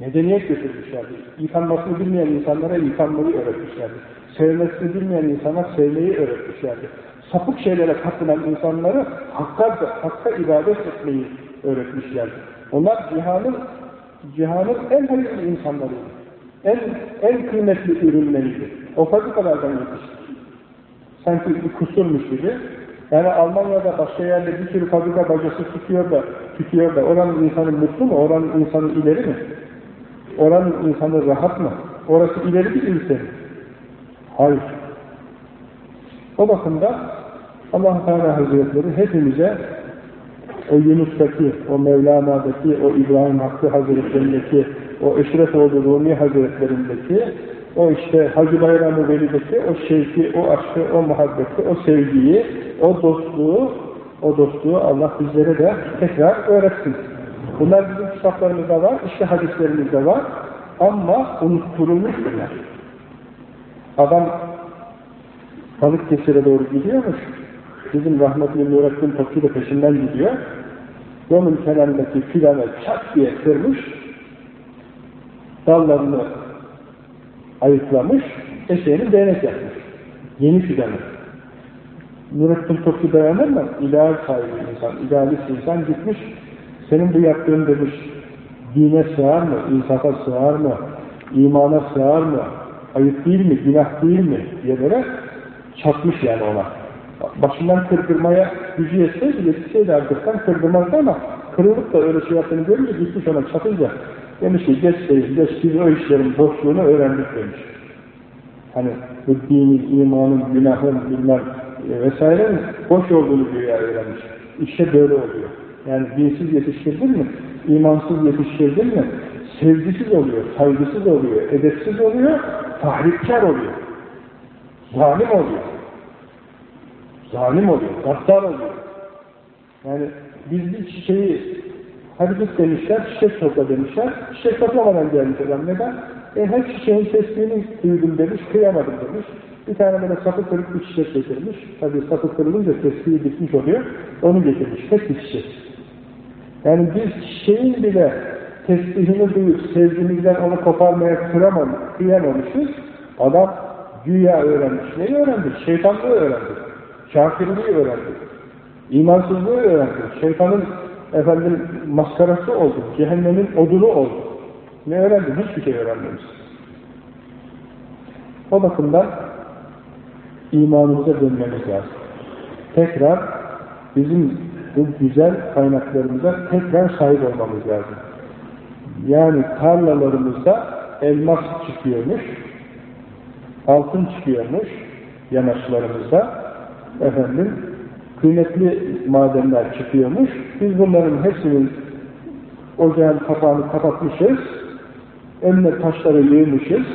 Medeniyet götürmüşlerdi. Yıkanmasını bilmeyen insanlara yıkanmayı öğretmişlerdi. Sevmesini bilmeyen insana sevmeyi öğretmişlerdi. sapık şeylere katılan insanları hakka, hakka ibadet etmeyi öğretmişler. Onlar cihanın cihanın en hayırlı insanlarıydı. En, en kıymetli ürünleriydi. O fabrikalardan yetişti. Sanki bir kusurmuş gibi. Yani Almanya'da başka yerde bir sürü fabrika bacası tutuyor da, tutuyor da oranın insanı mutlu mu? Oranın insanı ileri mi? Oranın insanı rahat mı? Orası ileri bir ülke? Hayır. O bakımda allah Teala Hazretleri hepimize o Yunus'taki, o Mevlana'daki, o İbrahim Hakkı Hazretlerindeki, o Eşrefoğlu Rumi Hazretlerindeki, o işte Hacı Bayram-ı Veli'deki o şevki, o aşkı, o muhabbeti, o sevgiyi, o dostluğu, o dostluğu Allah bizlere de tekrar öğretsin. Bunlar bizim kitaplarımızda var, işte hadislerimizde var ama unutturulmuş bunlar. Adam Balıkesir'e doğru gidiyormuş. Bizim rahmetli Nurettin Topçu da peşinden gidiyor. Yolun kenarındaki filanı çat diye kırmış. Dallarını ayıklamış. Eşeğini değnek yapmış. Yeni fidanı. Nurettin Topçu dayanır mı? İdeal sahibi insan, idealist insan gitmiş. Senin bu yaptığın demiş, dine sığar mı? İnsafa sığar mı? imana sığar mı? Ayıp değil mi? Günah değil mi? diye böyle çatmış yani ona. Başından kırdırmaya gücü yetseydi, yetseydi arkasından kırdırmazdı ama kırılıp da öyle şey yaptığını görünce gitmiş ona çatınca demiş ki geç değil, geç biz o işlerin boşluğunu öğrendik demiş. Hani bu dinin, imanın, günahın, bilmem e, vesairenin boş olduğunu güya öğrenmiş. İşte böyle oluyor. Yani dinsiz yetiştirdin mi, imansız yetiştirdin mi, sevgisiz oluyor, saygısız oluyor, edepsiz oluyor, tahripkar oluyor. Zalim oluyor. Zalim oluyor, gaddar oluyor. Yani biz bir çiçeği git demişler, çiçek topla demişler. Çiçek toplamadan gelmiş adam. Neden? E her çiçeğin sesliğini duydum demiş, kıyamadım demiş. Bir tane böyle sapı kırık bir çiçek getirmiş. Tabii sapı kırılınca sesliği bitmiş oluyor. Onu getirmiş. Tek bir çiçek. Yani biz çiçeğin bile tesbihini duyup sevgimizden onu koparmaya kıyamamışız. Adam güya öğrenmiş. Neyi öğrendi? Şeytanlığı öğrendi. Kafirliği öğrendi. İmansızlığı öğrendi. Şeytanın efendim maskarası oldu. Cehennemin odunu oldu. Ne öğrendi? Hiçbir şey öğrenmemiş. O bakımdan imanımıza dönmemiz lazım. Tekrar bizim bu güzel kaynaklarımıza tekrar sahip olmamız lazım. Yani tarlalarımızda elmas çıkıyormuş, altın çıkıyormuş yanaşlarımızda, efendim, kıymetli madenler çıkıyormuş. Biz bunların hepsinin ocağın kapağını kapatmışız, önüne taşları yığmışız,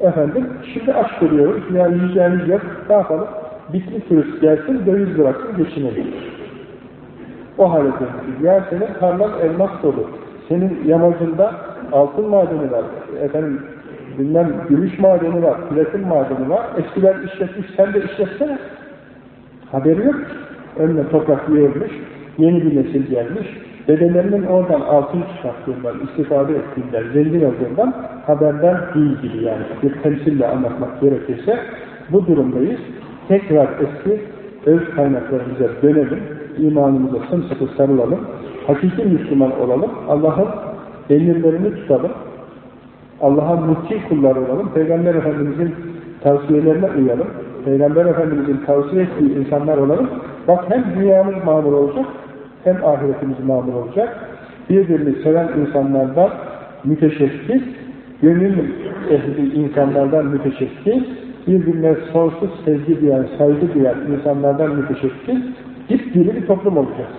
efendim, şimdi aç duruyoruz, yani yiyeceğimiz yok, ne yapalım? Bitli turist gelsin, döviz bıraksın, geçinelim. O dönüşür. Ya senin karnın elmas dolu. Senin yamacında altın madeni var. Efendim bilmem gümüş madeni var, platin madeni var. Eskiler işletmiş, sen de işletsene. Haberi yok. Önüne toprak yığılmış, yeni bir nesil gelmiş. Dedelerinin oradan altın çıkarttığından, istifade ettiğinden, zengin olduğundan haberden değil gibi yani. Bir temsille anlatmak gerekirse bu durumdayız. Tekrar eski öz kaynaklarımıza dönelim, imanımıza sımsıkı sarılalım, hakiki Müslüman olalım, Allah'ın emirlerini tutalım, Allah'a muti kullar olalım, Peygamber Efendimiz'in tavsiyelerine uyalım, Peygamber Efendimiz'in tavsiye ettiği insanlar olalım, bak hem dünyamız mamur olacak, hem ahiretimiz mamur olacak, birbirini seven insanlardan müteşekkil, gönül ehli insanlardan müteşekkil, birbirine sonsuz sevgi duyan, saygı duyan insanlardan müteşekkil, dipdiri bir toplum olacağız.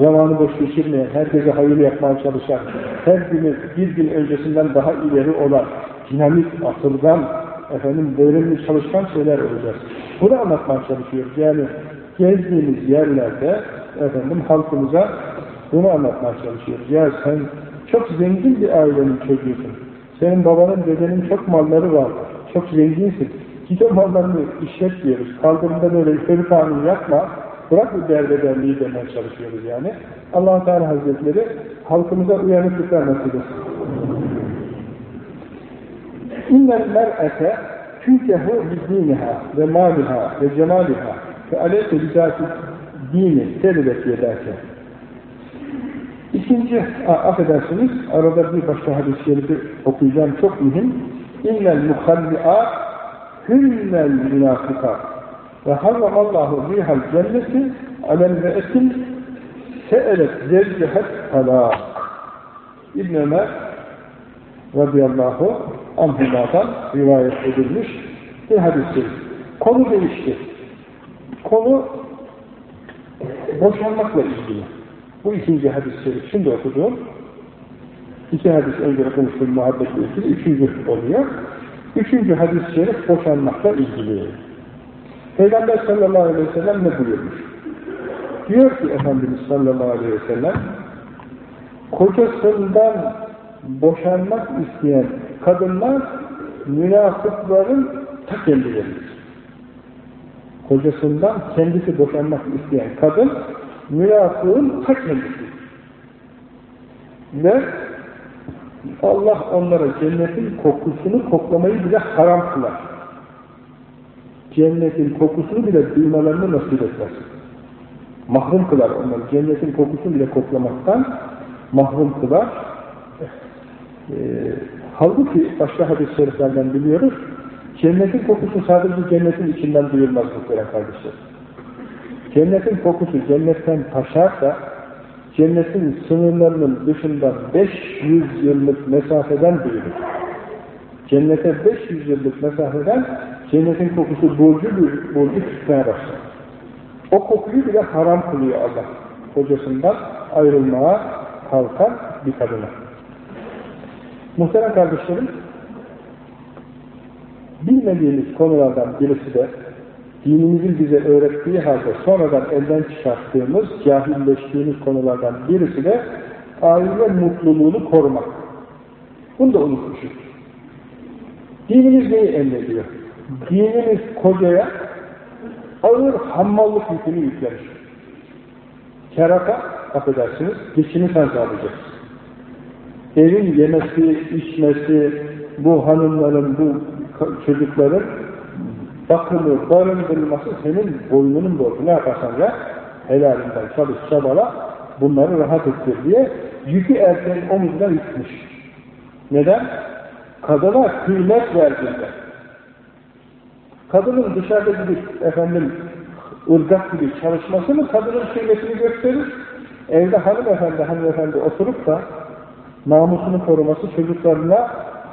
Zamanı boş geçirmeyen, herkese hayır yapmaya çalışan, her günü bir gün öncesinden daha ileri olan, dinamik, atılgan, efendim verimli çalışkan şeyler olacağız. Bunu anlatmaya çalışıyoruz. Yani gezdiğimiz yerlerde efendim halkımıza bunu anlatmaya çalışıyoruz. Ya sen çok zengin bir ailenin çocuğusun. Senin babanın, dedenin çok malları var. Çok zenginsin. O mallarını işlet diyoruz. Kaldırımda böyle yukarı kanun yapma. Bırak bu derbederliği demeye çalışıyoruz yani. allah Teala Hazretleri halkımıza uyanıklıklar nasip etsin. İnnel mer'ete tünkehu biddiniha ve maliha ve cemaliha ve aleyke bizati dini teribet yederken. İkinci, affedersiniz, arada bir başka hadis-i okuyacağım, çok mühim. İnnel muhalli'at hünnel münafıkat ve harramallahu rihal cenneti alel ve etin se'elet zevcehet talak. İbn Ömer radıyallahu anhümadan rivayet edilmiş bir hadis Konu değişti. Konu boşanmakla ilgili. Bu ikinci hadis-i şerif. Şimdi okuduğum iki hadis önce konuştuğum muhabbetle ilgili üçüncü oluyor. Üçüncü hadis-i şerif boşanmakla ilgili. Peygamber sallallahu aleyhi ve sellem ne buyurmuş? Diyor ki Efendimiz sallallahu aleyhi ve sellem kocasından boşanmak isteyen kadınlar münafıkların ta kendileridir. Kocasından kendisi boşanmak isteyen kadın münafığın ta kendisidir. Ve Allah onlara cennetin kokusunu koklamayı bile haram kılar. Cennetin kokusunu bile duymalarını nasip etmez. Mahrum kılar onları. Cennetin kokusunu bile koklamaktan mahrum kılar. Ee, halbuki başka hadis-i şeriflerden biliyoruz, cennetin kokusu sadece cennetin içinden duyulmaz muhtemelen kardeşler. Cennetin kokusu cennetten taşarsa, cennetin sınırlarının dışında 500 yıllık mesafeden duyulur. Cennete 500 yıllık mesafeden cennetin kokusu burcu burcu tutmaya başlar. O kokuyu bile haram kılıyor Allah. Kocasından ayrılmaya kalkan bir kadına. Muhterem kardeşlerim, bilmediğimiz konulardan birisi de dinimizin bize öğrettiği halde sonradan elden çıkarttığımız, cahilleştiğimiz konulardan birisi de aile mutluluğunu korumak. Bunu da unutmuşuz. Dinimiz neyi emrediyor? Dinimiz kocaya ağır hammallık yükünü yüklemiş. Keraka, affedersiniz, geçini sen sağlayacaksın. Evin yemesi, içmesi, bu hanımların, bu çocukların bakımı, barındırılması senin boynunun borcu. Ne yaparsan ya, helalinden çalış, çabala, bunları rahat ettir diye yükü erkeğin omuzuna yükmüş. Neden? Kadına kıymet verdiğinde. Kadının dışarıda gidip efendim ırgat gibi çalışması mı kadının kıymetini gösterir? Evde hanımefendi, hanımefendi oturup da namusunu koruması, çocuklarına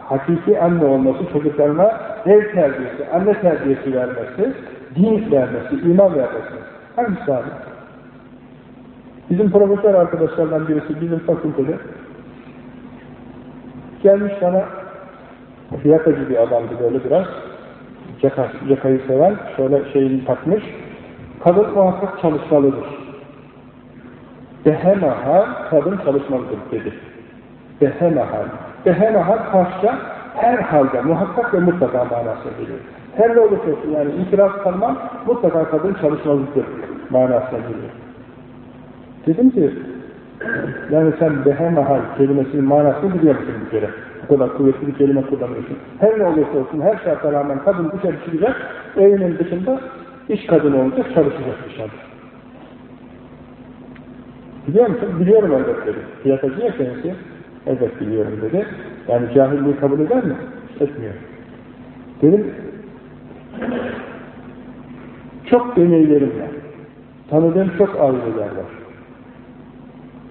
hakiki anne olması, çocuklarına ev terbiyesi, anne terbiyesi vermesi, din vermesi, iman vermesi. Hangisi abi? Bizim profesör arkadaşlardan birisi bizim fakültede gelmiş bana fiyakacı bir adamdı böyle biraz yaka, yakayı seven şöyle şeyini takmış kadın muhakkak çalışmalıdır. Behemahal kadın çalışmalıdır dedi. Behemahal. Behemahal karşıca her halde muhakkak ve mutlaka manasına geliyor. Her ne olursa olsun yani itiraz tanımam mutlaka kadın çalışmalıdır manasına geliyor. Dedim ki [clears throat] yani sen behemahal kelimesinin manasını biliyor musun bir kere? Bu kadar kuvvetli bir kelime kullanıyorsun. Her ne olursa olsun her şarta rağmen kadın dışarı çıkacak, evinin dışında iş kadını olacak, çalışacak dışarıda. Biliyor musun? Biliyorum elbet dedi. Fiyatacı ya kendisi. Evet biliyorum dedi. Yani cahilliği kabul eder mi? Etmiyor. Dedim çok deneylerim var. Tanıdığım çok aileler var.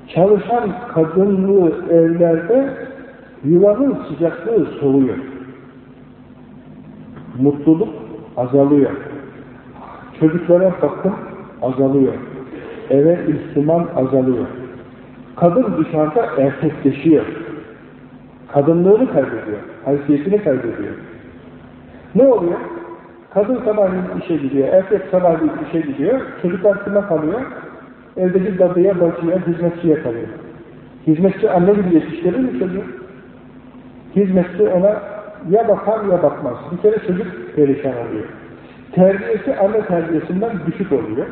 Çalışan kadınlı evlerde yuvanın sıcaklığı soğuyor. Mutluluk azalıyor. Çocuklara bakım azalıyor. Eve ihtimam azalıyor. Kadın dışarıda erkekleşiyor. Kadınlığını kaybediyor. Haysiyetini kaybediyor. Ne oluyor? Kadın sabahleyin işe gidiyor, erkek sabahleyin işe gidiyor, çocuklar kime kalıyor? Evdeki dadıya, bacıya, hizmetçiye kalıyor. Hizmetçi anne gibi yetiştirir mi çocuğu? Hizmetçi ona ya bakar ya bakmaz. Bir kere çocuk perişan oluyor. Terbiyesi anne terbiyesinden düşük oluyor.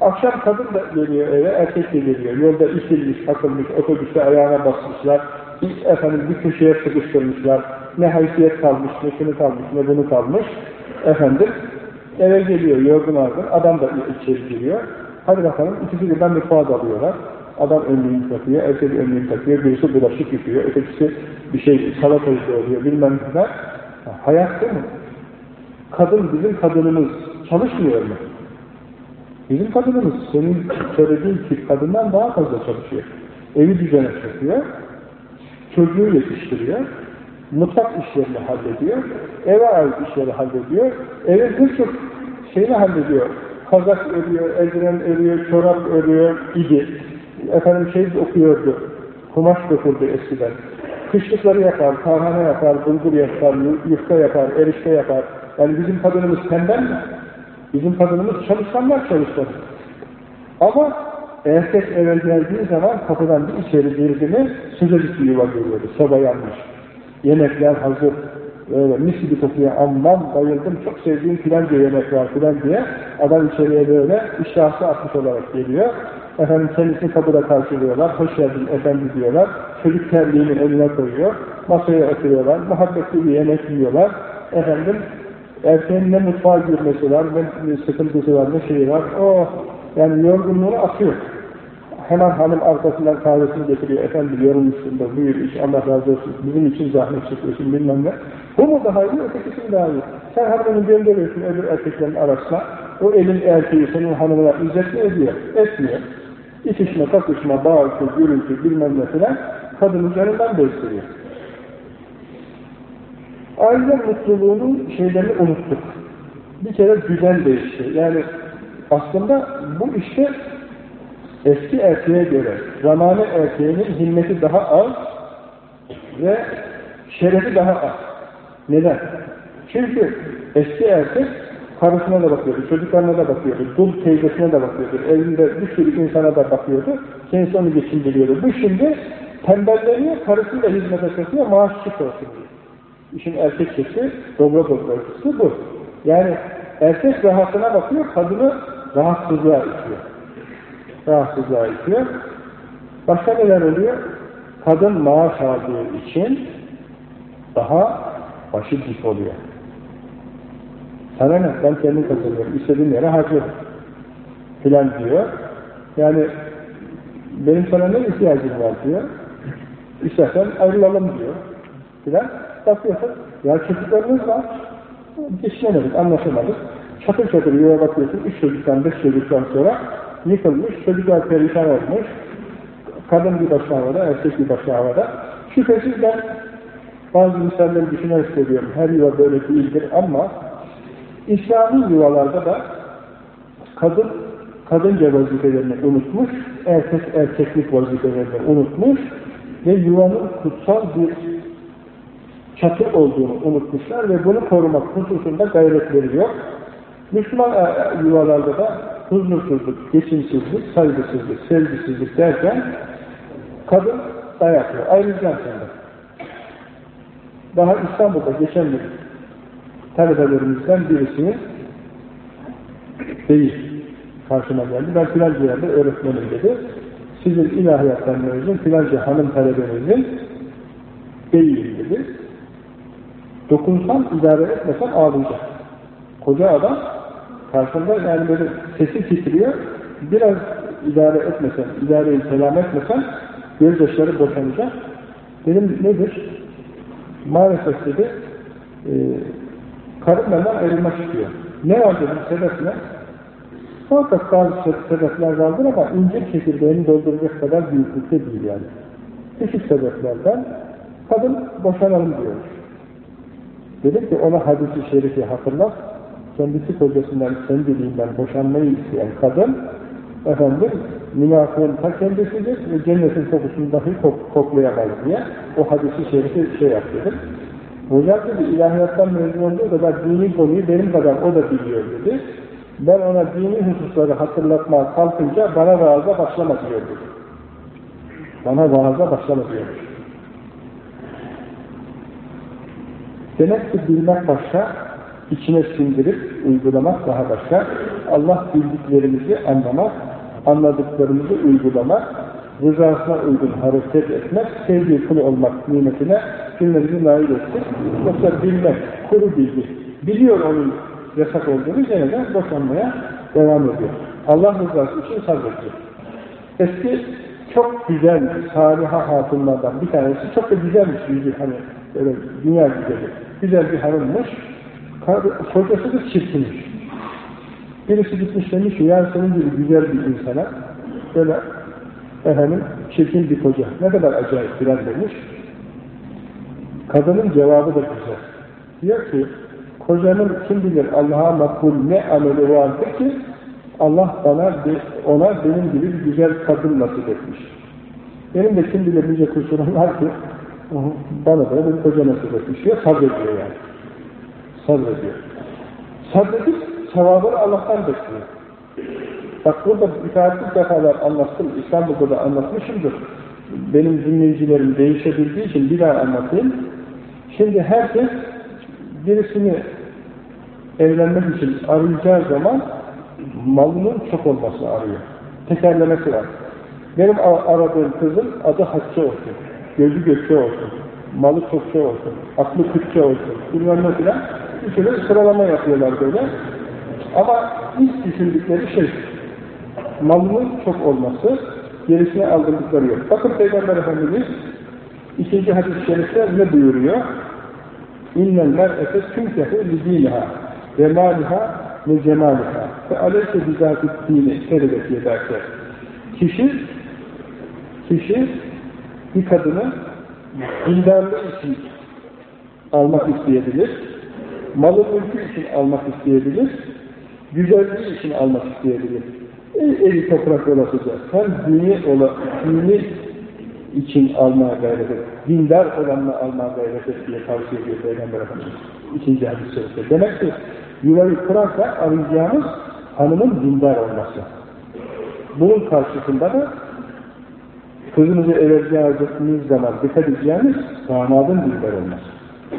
Akşam kadın da geliyor eve, erkek de geliyor. Yolda itilmiş, takılmış, otobüste ayağına basmışlar. Efendim bir köşeye sıkıştırmışlar. Ne haysiyet kalmış, ne şunu kalmış, ne bunu kalmış. Efendim eve geliyor yorgun argın. Adam da içeri giriyor. Hadi bakalım ikisi birden mutfağa dalıyorlar. Adam önlüğünü takıyor, erkek önlüğünü takıyor, birisi bulaşık yıkıyor, ötekisi bir şey salata oluyor, bilmem ne. Hayat değil mi? Kadın bizim kadınımız çalışmıyor mu? Bizim kadınımız senin söylediğin tip kadından daha fazla çalışıyor. Evi düzene çekiyor, çocuğu yetiştiriyor, mutfak işlerini hallediyor, eve ait işleri hallediyor, evin birçok şeyini hallediyor. Kazak örüyor, eldiven örüyor, çorap örüyor idi. Efendim şey okuyordu, kumaş dokurdu eskiden. Kışlıkları yapar, tarhane yapar, bulgur yapar, yufka yapar, erişte yapar. Yani bizim kadınımız tembel mi? Bizim kadınımız çalışanlar çalışır. Ama erkek eve geldiği zaman kapıdan bir içeri girdiğini sıcacık bir yuva görüyordu. Soba yanmış. Yemekler hazır. Öyle mis gibi kokuyor. Aman bayıldım çok sevdiğim filanca yemek var filan diye adam içeriye böyle iştahsı atmış olarak geliyor. Efendim kendisini kapıda karşılıyorlar. Hoş geldin efendi diyorlar. Çocuk terliğini eline koyuyor. Masaya oturuyorlar. Muhabbetli bir yemek yiyorlar. Efendim erkeğin ne mutfağa girmesi var, ne sıkıntısı var, ne şeyi var. O yani yorgunluğunu atıyor. Hemen hanım arkasından kahvesini getiriyor. Efendim yorulmuşsun da buyur iş Allah razı olsun. Bizim için zahmet çekiyorsun bilmem ne. Bu mu daha iyi, ötekisi mi daha iyi? Sen hanımını gönderiyorsun öbür erkeklerin arasına. O elin erkeği senin hanımına izzet mi ediyor? Etmiyor. İtişme, kakışma, bağırtı, gürültü, bilmem ne filan kadın üzerinden besleniyor. Aile mutluluğunun şeylerini unuttuk. Bir kere düzen değişti. Yani aslında bu işte eski erkeğe göre zamanı erkeğinin himmeti daha az ve şerefi daha az. Neden? Çünkü eski erkek karısına da bakıyordu, çocuklarına da bakıyordu, dul teyzesine de bakıyordu, evinde bir sürü insana da bakıyordu, kendisi onu geçindiriyordu. Bu şimdi tembelleniyor, karısıyla hizmete sokuyor, maaş çıkıyor diyor. İşin erkek sesi, dobra dobrası bu. Yani erkek rahatına bakıyor, kadını rahatsızlığa itiyor. Rahatsızlığa itiyor. Başka neler oluyor? Kadın maaş aldığı için daha başı dik oluyor. Sana ne? Ben kendim kazanıyorum. İstediğim yere harcarım. Filan diyor. Yani benim sana ne ihtiyacım var diyor. İstersen ayrılalım diyor. Filan. Bakıyorsun, ya çocuklarımız var. Geçinemedik, anlaşamadık. Çatır çatır yuva bakıyorsun, üç çocuktan, beş çocuktan sonra yıkılmış, çocuklar perişan olmuş. Kadın bir başına havada, erkek bir başına havada. Şüphesiz ben bazı misalleri düşünerek söylüyorum. Her yuva böyle değildir ama İslami yuvalarda da kadın kadınca vazifelerini unutmuş, erkek erkeklik vazifelerini unutmuş ve yuvanın kutsal bir çatı olduğunu unutmuşlar ve bunu korumak hususunda gayretleri yok. Müslüman e, yuvalarda da huzursuzluk, geçimsizlik, saygısızlık, sevgisizlik derken kadın dayaklıyor. Ayrılacağım senden. Daha İstanbul'da geçen bir talebelerimizden birisi değil karşıma geldi. Ben filanca yerde öğretmenim dedi. Sizin ilahiyattan mezun filanca hanım talebenizin değil dedi. Dokunsan, idare etmesen ağlayacak. Koca adam karşında yani böyle sesi titriyor. Biraz idare etmesen, idareyi selam etmesen gözyaşları boşanacak. Dedim nedir? Maalesef dedi e, karım benden ayrılmak istiyor. Ne var dedim sebep ne? Muhakkak bazı sebepler vardır ama incir çekirdeğini dolduracak kadar büyüklükte değil yani. Küçük sebeplerden kadın boşanalım diyor. Dedim ki ona hadisi şerifi hatırlat. Kendisi kocasından kendiliğinden boşanmayı isteyen kadın efendim münafığın ta kendisidir ve cennetin kokusunu dahi kok koklayamaz diye o hadisi şerifi şey yaptı. Hocam dedi ilahiyattan mezun olduğu kadar dini konuyu benim kadar o da biliyor dedi. Ben ona dini hususları hatırlatmaya kalkınca bana vaaza başlama diyor dedi. Bana vaaza başlama diyor. Demek ki bilmek başka, içine sindirip uygulamak daha başka. Allah bildiklerimizi anlamak, anladıklarımızı uygulamak, rızasına uygun hareket etmek, sevdiği kulu olmak nimetine cümlemizi nail etsin. Yoksa bilmek, kuru bilgi. Biliyor onun yasak olduğunu gene de boşanmaya devam ediyor. Allah rızası için sabrediyor. Eski çok güzel saliha hatunlardan bir tanesi çok da güzelmiş yüzü hani böyle dünya güzeli. Güzel bir hanımmış. Kocası da çirkinmiş. Birisi gitmiş demiş ki ya senin gibi güzel bir insana böyle efendim çirkin bir koca ne kadar acayip filan demiş. Kadının cevabı da güzel. Diyor ki kocanın kim bilir Allah'a makbul ne ameli vardı ki Allah bana ona benim gibi güzel kadın nasip etmiş. Benim de kim bilir nice kusurum var ki bana da bir koca nasip etmiş diyor. Sabrediyor yani. Sabrediyor. Sabredip sevabını Allah'tan bekliyor. Bak burada müteahhit defalar anlattım. İstanbul'da da anlatmışımdır. Benim dinleyicilerim değişebildiği için bir daha anlatayım. Şimdi herkes birisini evlenmek için arayacağı zaman malının çok olması arıyor. Tekerlemesi var. Benim aradığım kızın adı Hatice olsun. Gözü gökçe olsun. Malı çokça olsun. Aklı kırkça olsun. Ne filan. Bir sürü sıralama yapıyorlar böyle. Ama ilk düşündükleri şey malının çok olması, gerisine aldırdıkları yok. Bakın Peygamber Efendimiz ikinci hadis-i şerifte ne buyuruyor? İnnel mer'ete tünkehu lidîniha ve mâliha ve cemâliha ve aleyke bizâfid dîni serebet yedâke. Kişi kişi bir kadını dindarlığı için almak isteyebilir, malı mülkü için almak isteyebilir, güzelliği için almak isteyebilir. Evi toprak olasıca. Hem dini, ola, dini için almaya gayret et. Dindar olanla almaya gayret et diye tavsiye ediyor Peygamber Efendimiz. İkinci hadis-i Demek ki yuvayı kurarsa arayacağımız hanımın dindar olması. Bunun karşısında da kızınızı evleneceğiniz zaman dikkat edeceğiniz damadın dindar olması.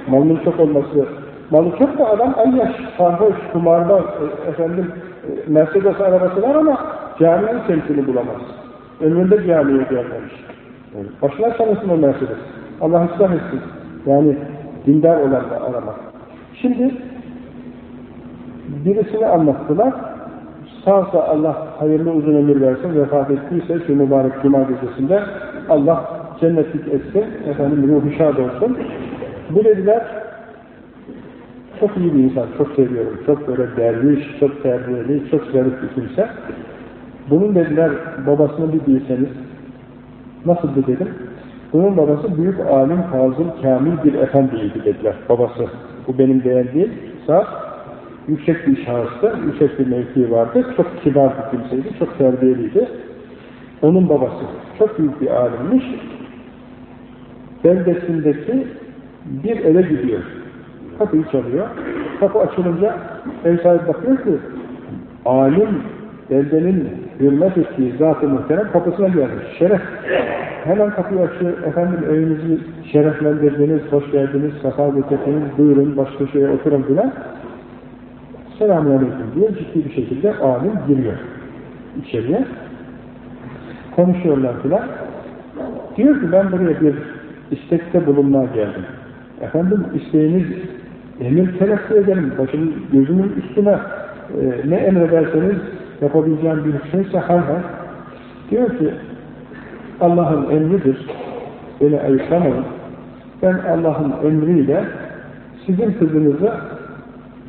Malının çok olması, malı çok da adam ayyaş, sarhoş, kumarda, e, efendim, e, Mercedes arabası var ama caminin semtini bulamaz. Ömründe camiye gelmemiş. Yani başına çalışsın o Mercedes. Allah ıslah etsin. Yani dindar olan da aramak. Şimdi birisini anlattılar. Sağsa Allah hayırlı uzun ömür versin, vefat ettiyse şu mübarek cuma gecesinde Allah cennetlik etsin, efendim ruhu şad olsun. Bu dediler, çok iyi bir insan, çok seviyorum, çok böyle derviş, çok terbiyeli, çok zarif bir kimse. Bunun dediler, babasını bir bilseniz, nasıldı dedim. Bunun babası büyük alim, fazıl, kamil bir efendiydi dediler, babası. Bu benim değer değil, sağ yüksek bir şahıstı, yüksek bir mevki vardı, çok kibar bir kimseydi, çok terbiyeliydi. Onun babası çok büyük bir alimmiş. Beldesindeki bir eve gidiyor. Kapıyı çalıyor. Kapı açılınca ev sahibi bakıyor ki alim beldenin hürmet ettiği zat-ı muhterem kapısına gelmiş. Şeref. Hemen kapıyı açıyor. Efendim evinizi şereflendirdiniz, hoş geldiniz, safa getirdiniz, buyurun başka şeye oturun filan. Selamun Aleyküm diye ciddi bir şekilde alim giriyor içeriye. Konuşuyorlar filan. Diyor ki ben buraya bir istekte bulunmaya geldim. Efendim isteğiniz emir telakki ederim. Başımın gözümün üstüne e, ne emrederseniz yapabileceğim bir şeyse hal hal. Diyor ki Allah'ın emridir. Beni ayıklamayın. Ben Allah'ın emriyle sizin kızınızı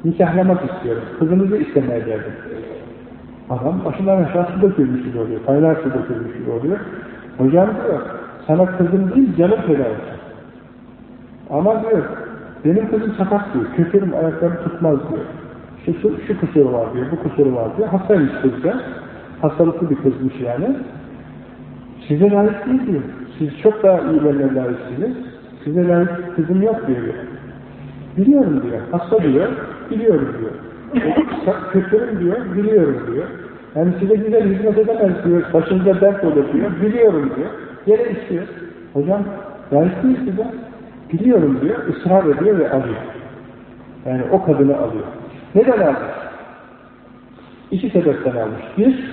nikahlamak istiyorum. Kızınızı istemeye geldim. Adam başından aşağı su dökülmüş gibi oluyor. Kaynar su dökülmüş gibi oluyor. Hocam diyor, sana kızım değil canım feda olsun. Ama diyor, benim kızım sakat diyor, kötürüm ayaklarını tutmaz diyor. Şu, şu, şu kusuru var diyor, bu kusuru var diyor. Hastaymış kızca, hastalıklı bir kızmış yani. Size layık değil diyor. Siz çok daha iyi iyilerine layıksınız. Size layık kızım yok diyor. Biliyorum diyor, hasta diyor, biliyorum diyor. Kötürüm diyor, biliyorum diyor. Yani size güzel hizmet edemez diyor, başınıza dert olur diyor, biliyorum diyor. Yere istiyor. Hocam, layık değil size. Biliyorum diyor, ısrar ediyor ve alıyor. Yani o kadını alıyor. Neden aldı? İki sebepten almış. Bir,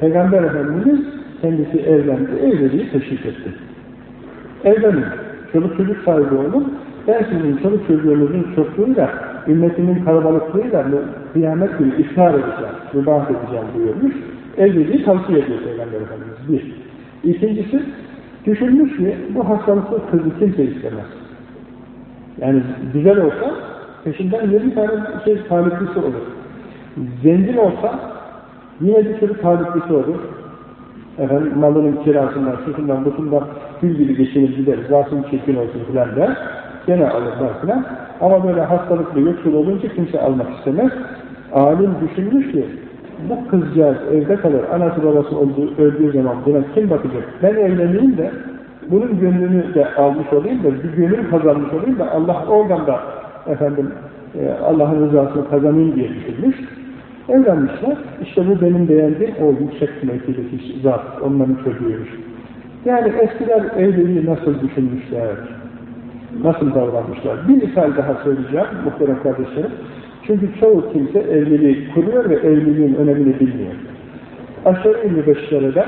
Peygamber Efendimiz kendisi evlendi, evliliği teşvik etti. Evlenin, çoluk çocuk sahibi olun, ben sizin çoluk çocuğunuzun çokluğuyla, ümmetimin kalabalıklığıyla kıyamet günü iftar edeceğim, mübah edeceğim buyurmuş. Evliliği tavsiye ediyor Peygamber Efendimiz. Bir. İkincisi, düşünmüş ki bu hastalıklı kızı kimse istemez. Yani güzel olsa peşinden 20 tane şey taliplisi olur. Zengin olsa yine bir sürü taliplisi olur. Efendim malının kirasından, şusundan, busundan gül gibi geçinir gider, zatın çirkin olsun filan der. Gene alırlar filan. Ama böyle hastalıklı, yoksul olunca kimse almak istemez. Alim düşünmüş ki bu kızcağız evde kalır, anası babası olduğu, öldüğü zaman buna kim bakacak? Ben evleneyim de bunun gönlünü de almış olayım da bir gönül kazanmış olayım da Allah oradan da efendim e, Allah'ın rızasını kazanayım diye düşünmüş. Evlenmişler. İşte bu benim beğendiğim o yüksek mevkideki zat, onların çocuğuymuş. Yani eskiler evliliği nasıl düşünmüşler, nasıl davranmışlar. Bir misal daha söyleyeceğim muhterem kardeşlerim. Çünkü çoğu kimse evliliği kuruyor ve evliliğin önemini bilmiyor. Aşırı mübeşşereden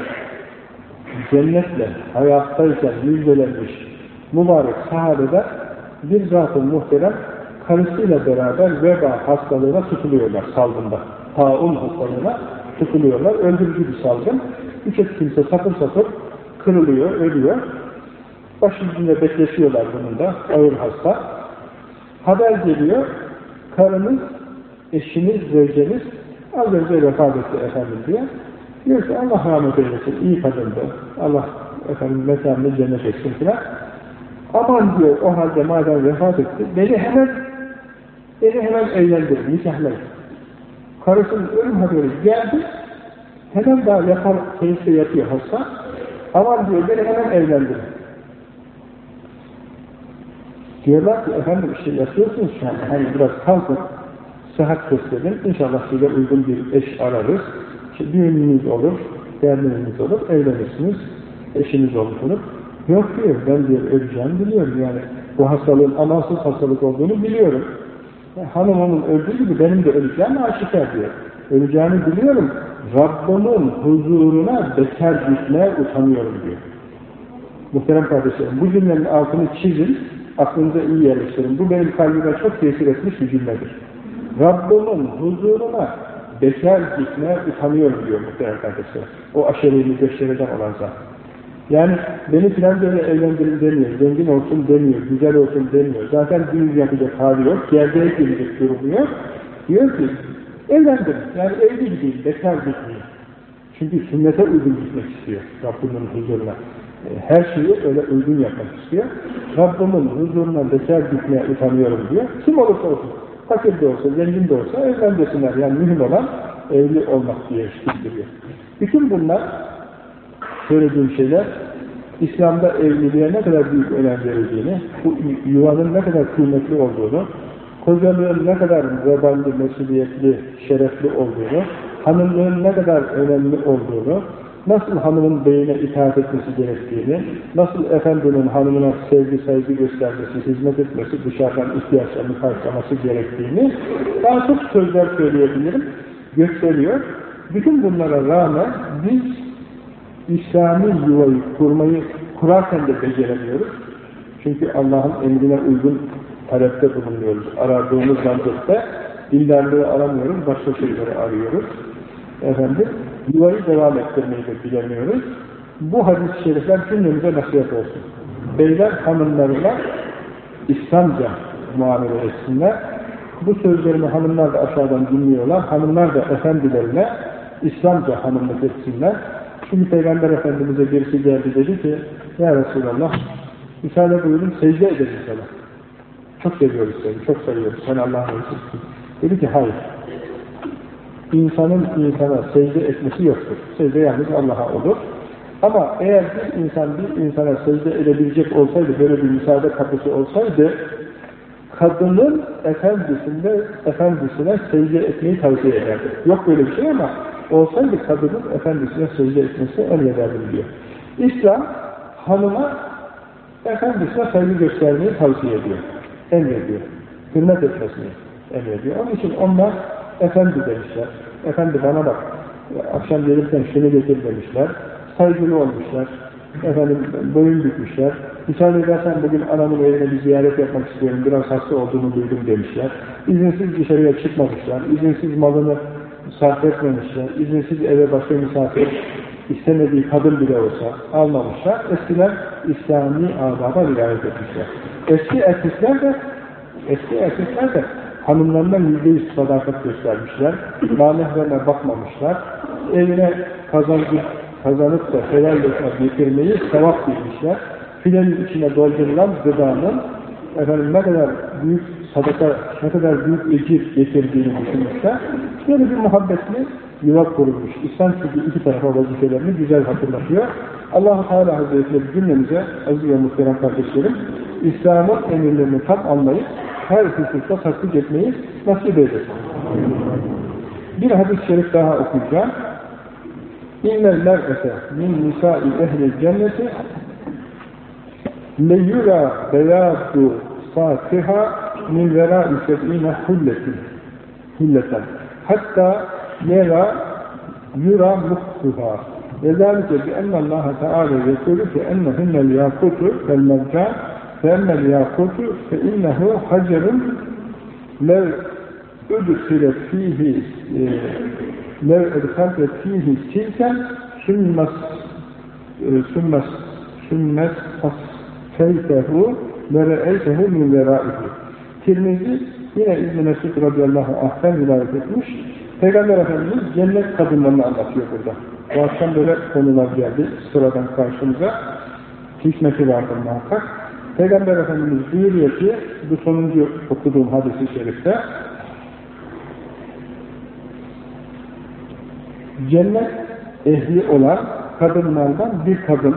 cennetle hayattayken müjdelenmiş mübarek sahabede bir zat-ı muhterem karısıyla beraber veba hastalığına tutuluyorlar salgında. Taun hastalığına tutuluyorlar. Öldürücü bir salgın. Birçok kimse sapır sapır kırılıyor, ölüyor. Başucunda bekleşiyorlar bunun da. Ağır hasta. Haber geliyor. Karınız, eşiniz, zevceniz az önce vefat etti efendim diye. Diyor ki Allah rahmet eylesin, iyi kadındı. Allah efendim mekanını cennet etsin filan. Aman diyor o halde madem vefat etti, beni hemen beni hemen evlendirin, nikahlayın. Karısının ölüm haberi geldi, hemen daha yapar, keyifte yatıyor hasta. Aman diyor beni hemen evlendirin. Diyorlar ki efendim işte yatıyorsunuz şu an, hani biraz kalkın, sıhhat gösterin, inşallah size uygun bir eş ararız. İşte düğününüz olur, derneğiniz olur, evlenirsiniz, eşiniz olur. Yok diyor, ben diyor öleceğimi biliyorum yani. Bu hastalığın amansız hastalık olduğunu biliyorum. Yani hanımımın öldüğü gibi benim de öleceğim aşikar diyor. Öleceğini biliyorum. Rabbimin huzuruna bekar gitmeye utanıyorum diyor. Muhterem kardeşlerim, bu cümlenin altını çizin, aklınıza iyi yerleştirin. Bu benim kalbime çok tesir etmiş bir cümledir. Rabbimin huzuruna bekar gitmeye utanıyorum diyor muhterem kardeşlerim. O aşereyi gösteriden olan zat. Yani beni filan böyle evlendirin demiyor, zengin olsun demiyor, güzel olsun demiyor. Zaten düğün yapacak hali yok, gerdeğe girecek durumu. Diyor ki, evlendim, yani evli gideyim, bekar gitmeyeyim. Çünkü sünnete uygun gitmek istiyor Rabbimin huzuruna. E, her şeyi öyle uygun yapmak istiyor. Rabbimin huzuruna bekar gitmeye utanıyorum diyor. Kim olursa olsun, fakir de olsa, zengin de olsa evlendesinler. Yani mühim olan evli olmak diye bildiriyor. Bütün bunlar söylediğim şeyler İslam'da evliliğe ne kadar büyük önem verildiğini, bu yuvanın ne kadar kıymetli olduğunu, kocalığın ne kadar veballi, mesuliyetli, şerefli olduğunu, hanımlığın ne kadar önemli olduğunu, nasıl hanımın beyine itaat etmesi gerektiğini, nasıl efendinin hanımına sevgi, saygı göstermesi, hizmet etmesi, dışarıdan ihtiyaçlarını karşılaması gerektiğini daha çok sözler söyleyebilirim, gösteriyor. Bütün bunlara rağmen biz İslami yuvayı kurmayı kurarken de beceremiyoruz. Çünkü Allah'ın emrine uygun talepte bulunuyoruz. Aradığımız vaziyetle dindarlığı aramıyoruz, başka şeyleri arıyoruz. Efendim, yuvayı devam ettirmeyi de bilemiyoruz. Bu hadis-i şerifler cümlemize nasihat olsun. Beyler hanımlarına İslamca muamele etsinler. Bu sözlerimi hanımlar da aşağıdan dinliyorlar. Hanımlar da efendilerine İslamca hanımlık etsinler. Şimdi Peygamber Efendimiz'e birisi geldi dedi ki Ya Resulallah müsaade buyurun secde edelim sana. Çok seviyoruz seni, çok seviyoruz. Sen Allah'ın Resulüsün. Dedi ki hayır. İnsanın insana secde etmesi yoktur. Secde yalnız Allah'a olur. Ama eğer bir insan bir insana secde edebilecek olsaydı, böyle bir müsaade kapısı olsaydı, kadının efendisinde, efendisine secde etmeyi tavsiye ederdi. Yok böyle bir şey ama olsaydı kadının efendisine secde etmesi emrederdim diyor. İslam hanıma efendisine saygı göstermeyi tavsiye ediyor. Emrediyor. Hürmet etmesini emrediyor. Onun için onlar efendi demişler. Efendi bana bak, akşam gelirken şunu getir demişler, saygılı olmuşlar, efendim boyun bükmüşler, müsaade edersen bugün anamın evine bir ziyaret yapmak istiyorum, biraz hasta olduğunu duydum demişler, izinsiz dışarıya çıkmamışlar, izinsiz malını sarf etmemişler, izinsiz eve başka misafir istemediği kadın bile olsa almamışlar. Eskiler İslami adaba riayet etmişler. Eski erkekler de eski erkekler de hanımlarına yüzde yüz sadakat göstermişler. Manehreme bakmamışlar. Evine kazanıp, kazanıp da helal lokma getirmeyi sevap bilmişler. Filenin içine doldurulan gıdanın efendim ne kadar büyük sadaka, ne kadar büyük ecir getirdiğini düşünmüşler. Böyle bir muhabbetli yuva kurulmuş. İslam çünkü iki tarafa vazifelerini güzel hatırlatıyor. allah Teala Hazretleri cümlemize, aziz ve muhterem kardeşlerim, İslam'ın emirlerini tam anlayıp her hususta tasdik etmeyi nasip eylesin. Bir hadis-i şerif daha okuyacağım. İnnel mer'ete min nisai ehli cenneti leyura beyadu satiha min verâ'i seb'ine hulletin hulleten hatta yera yura muhtuha ve zâlike bi ennallâhe teâlâ yekulü fe ennehunnel yâkutu vel mercan fe emmel yâkutu fe innehu hacerun lev üdüsilet fihi lev edhalet fihi silken sümmes sümmes sümmes fasfeytehu ve re'eytehu min verâihi Tirmizi yine İbn-i Mesud radıyallahu anh'ten rivayet etmiş. Peygamber Efendimiz cennet kadınlarını anlatıyor burada. Bu akşam böyle konular geldi sıradan karşımıza. Hikmeti vardır muhakkak. Peygamber Efendimiz buyuruyor ki, bu sonuncu okuduğum hadisi şerifte, cennet ehli olan kadınlardan bir kadın,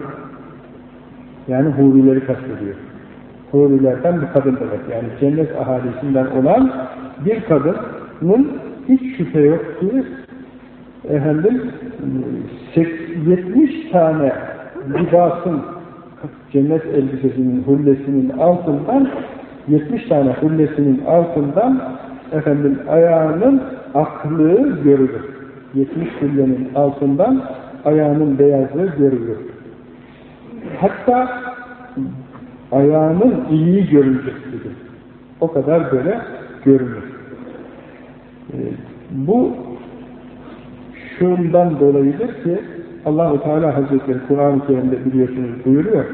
yani hurileri kastediyor. Hurilerden bir kadın demek. Yani cennet ahalisinden olan bir kadının hiç şüphe yok ki efendim 70 tane libasın cennet elbisesinin hullesinin altından 70 tane hullesinin altından efendim ayağının aklığı görülür. 70 hullenin altından ayağının beyazlığı görülür. Hatta ayağının iyi görülecek gibi. O kadar böyle görünür. Ee, bu şundan dolayıdır ki Allahu Teala Hazretleri Kur'an-ı Kerim'de biliyorsunuz buyuruyor.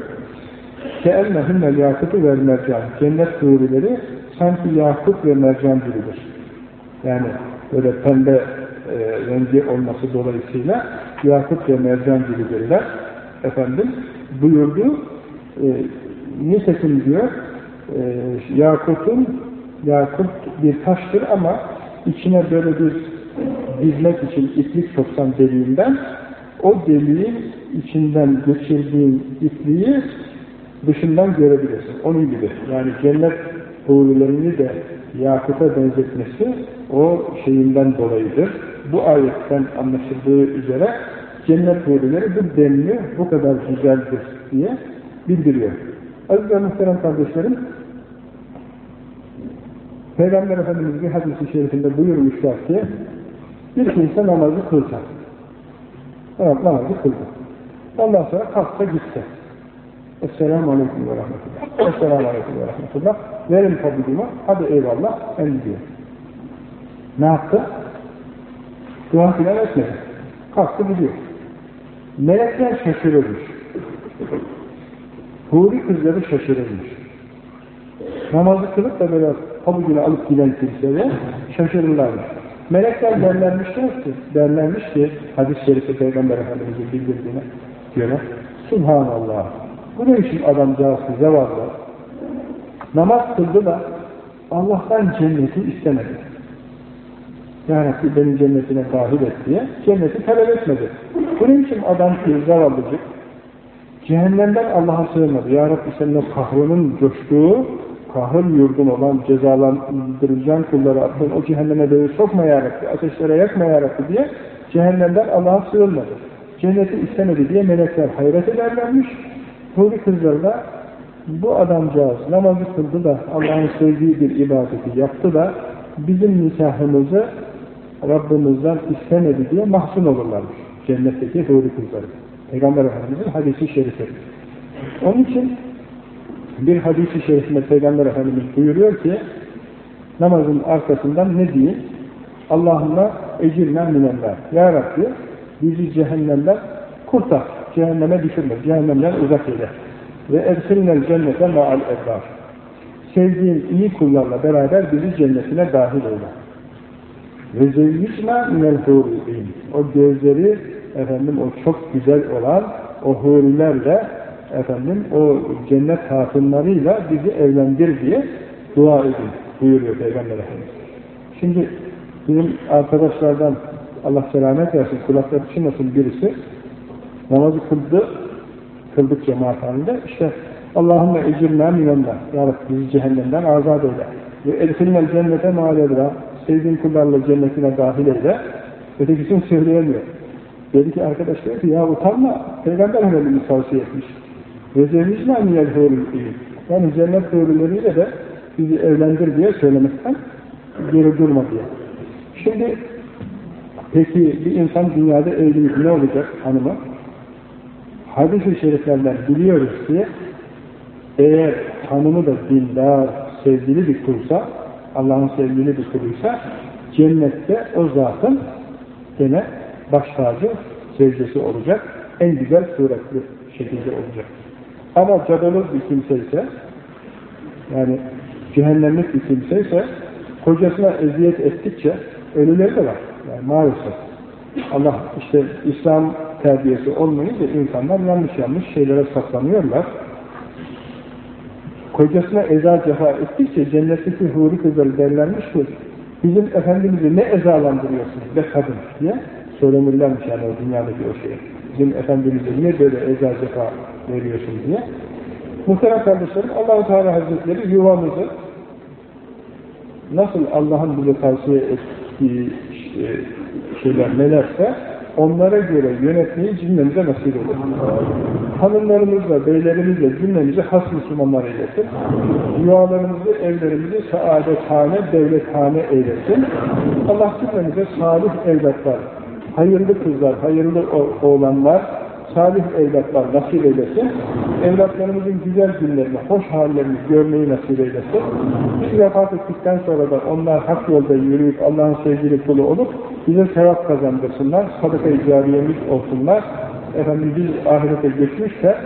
Keennehünnel yakutu ve mercan. Cennet hurileri sanki yakut ve mercan gibidir. Yani böyle pembe e, rengi olması dolayısıyla yakut ve mercan gibidirler. Efendim buyurdu. E, nitekim diyor e, yakutun yakut bir taştır ama içine böyle bir dizmek için iplik soksan deliğinden o deliğin içinden geçirdiğin ipliği dışından görebilirsin. Onun gibi. Yani cennet hurilerini de yakuta benzetmesi o şeyinden dolayıdır. Bu ayetten anlaşıldığı üzere cennet hurileri bu denli bu kadar güzeldir diye bildiriyor. Aziz ve muhterem kardeşlerim, Peygamber Efendimiz bir hadis-i şerifinde buyurmuşlar ki, bir kimse namazı kılsa, evet namazı kıldı. Ondan sonra kalksa gitse, Esselamu Aleyküm ve Rahmetullah, Esselamu Aleyküm ve Rahmetullah, verin tabidumu, hadi eyvallah, ben gidiyor. Ne yaptı? Dua filan etmedi. Kalktı gidiyor. Melekler şaşırırmış. Huri kızları şaşırırmış. Namazı kılıp da böyle pabucunu alıp giden kimseye şaşırırlarmış. Melekler derlermişler ki, derlermiş hadis-i şerifi Peygamber Efendimiz'in bildirdiğine göre, Subhanallah, bu ne için adamcağız zavallı, namaz kıldı da Allah'tan cenneti istemedi. Ya Rabbi beni cennetine dahil et diye cenneti talep etmedi. Bunun için adam zavallıcık cehennemden Allah'a sığınmadı. Ya Rabbi senin kahrının coştuğu kahır yurdun olan cezalandıracağın kulları attığın o cehenneme beni sokma ya ateşlere yakma ya diye cehennemden Allah'a sığınmadı. Cenneti istemedi diye melekler hayret ederlermiş. Huri kızlar da bu adamcağız namazı kıldı da Allah'ın sevdiği bir ibadeti yaptı da bizim nikahımızı Rabbimizden istemedi diye mahzun olurlarmış. Cennetteki huri kızları. Peygamber Efendimiz'in hadisi şerifi. Onun için bir hadisi şerifinde Peygamber Efendimiz buyuruyor ki namazın arkasından ne diyeyim? Allahümme ecirna minenler. Ya Rabbi bizi cehennemden kurtar. Cehenneme düşürme. Cehennemden uzak eyle. Ve ersilnel cennete ma'al ebbar. Sevdiğin iyi kullarla beraber bizi cennetine dahil eyle. Ve zevvicna minel huri'in. O gözleri efendim o çok güzel olan o hurilerle efendim o cennet hatunlarıyla bizi evlendir diye dua edin buyuruyor Peygamber Efendimiz. Şimdi bizim arkadaşlardan Allah selamet versin, kulakları çınlasın birisi namazı kıldı, kıldık cemaat halinde işte Allahümme ecirna minenler Ya Rabbi bizi cehennemden azat eyle ve elfilmel cennete mâledra sevdiğin kullarla cennetine dahil eyle ötekisini söyleyemiyor. Dedi ki arkadaş diyor ki ya utanma Peygamber Efendimiz tavsiye etmiş. Ve zevicna minel hûrül Yani cennet hûrüleriyle de bizi evlendir diye söylemekten geri durma diye. Şimdi peki bir insan dünyada evlilik ne olacak hanımı? Hadis-i şeriflerden biliyoruz ki eğer hanımı da dindar, sevgili bir kulsa, Allah'ın sevgili bir kuluysa, cennette o zatın gene baş tacı, secdesi olacak, en güzel suretli şekilde olacak. Ama cadılık bir kimse ise, yani cehennemlik bir kimse ise, kocasına eziyet ettikçe ölüleri de var. Yani maalesef. Allah işte İslam terbiyesi olmayınca insanlar yanlış yanlış şeylere saklanıyorlar. Kocasına eza cefa ettikçe cennetteki huri kızları derlermiş bizim Efendimiz'i ne ezalandırıyorsun be kadın diye söylenirlermiş yani o dünyadaki o şey. Bizim Efendimiz'e niye böyle eza cefa veriyorsun diye. Muhterem kardeşlerim allah Teala Hazretleri yuvamızı nasıl Allah'ın bize tavsiye ettiği şeyler nelerse onlara göre yönetmeyi cümlemize nasip eylesin. Hanımlarımızla, beylerimizle cümlemizi has Müslümanlar eylesin. Yuvalarımızı, evlerimizi saadethane, devlethane eylesin. Allah cümlemize salih evlatlar, hayırlı kızlar, hayırlı oğlanlar, salih evlatlar nasip eylesin. Evlatlarımızın güzel günlerini, hoş hallerini görmeyi nasip eylesin. Biz vefat ettikten sonra da onlar hak yolda yürüyüp Allah'ın sevgili kulu olup bize sevap kazandırsınlar, sadaka-i cariyemiz olsunlar. Efendim biz ahirete geçmişse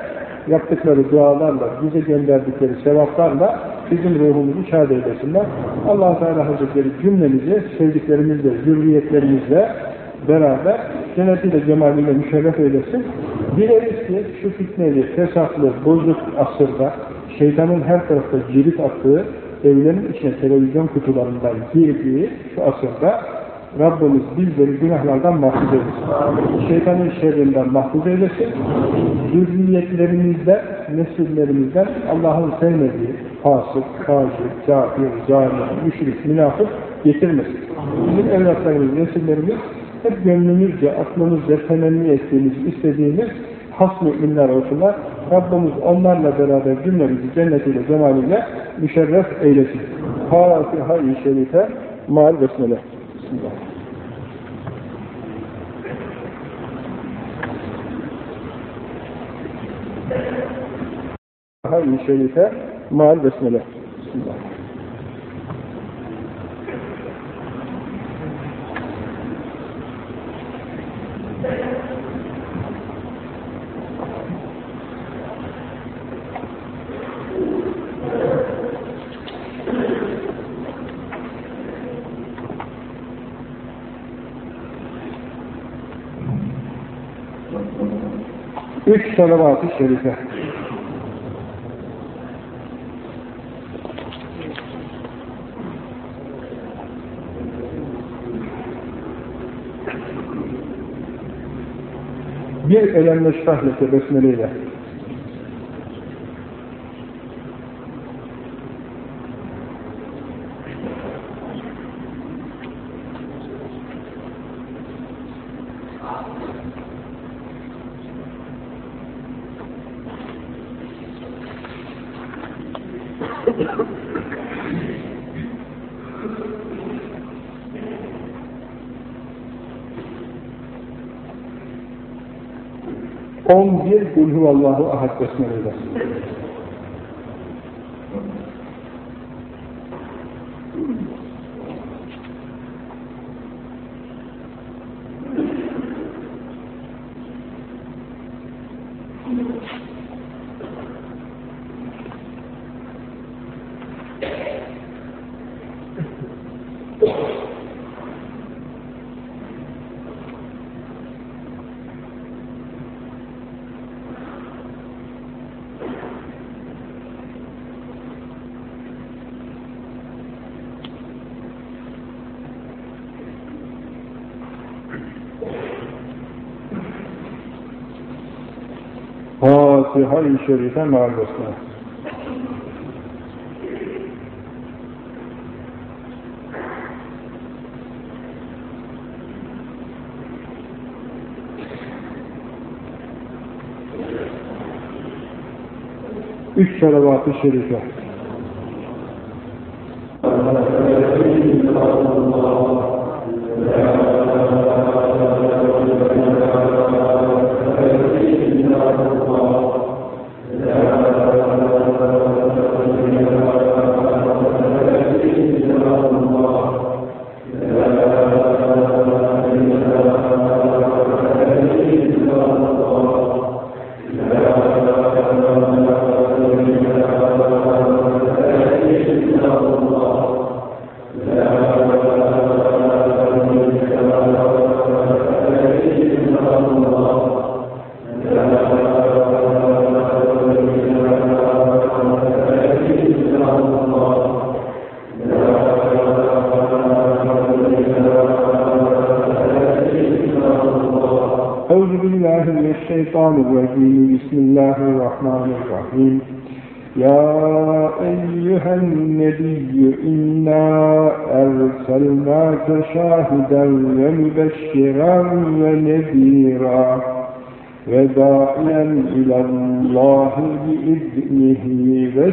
yaptıkları dualarla, bize gönderdikleri sevaplarla bizim ruhumuzu şad eylesinler. allah Teala Hazretleri cümlemizi sevdiklerimizle, zürriyetlerimizle beraber cennetiyle cemaliyle müşerref eylesin. Dileriz ki şu fitneli, fesatlı, bozuk asırda şeytanın her tarafta cirit attığı evlerin içine televizyon kutularından girdiği şu asırda Rabbimiz bizleri günahlardan mahfuz eylesin. Şeytanın şerrinden mahfuz eylesin. Zürriyetlerimizden, nesillerimizden Allah'ın sevmediği fasık, kafir, kafir, zalim, müşrik, münafık getirmesin. Bizim evlatlarımız, nesillerimiz hep gönlümüzce, aklımızca temenni ettiğimiz, istediğimiz has müminler olsunlar. Rabbimiz onlarla beraber cümlemizi cennetiyle, cemaliyle müşerref eylesin. Fatiha-i Şerife, Mal Besmele. Bismillah. Fatiha-i Şerife, Mal Besmele. Bismillah. Üç salavat-ı şerife. Bir elemle şahlete besmeleyle. 11 Kulhuvallahu ahad besmeleyle. Fatiha-i Şerife besmele. Üç salavat-ı şerife.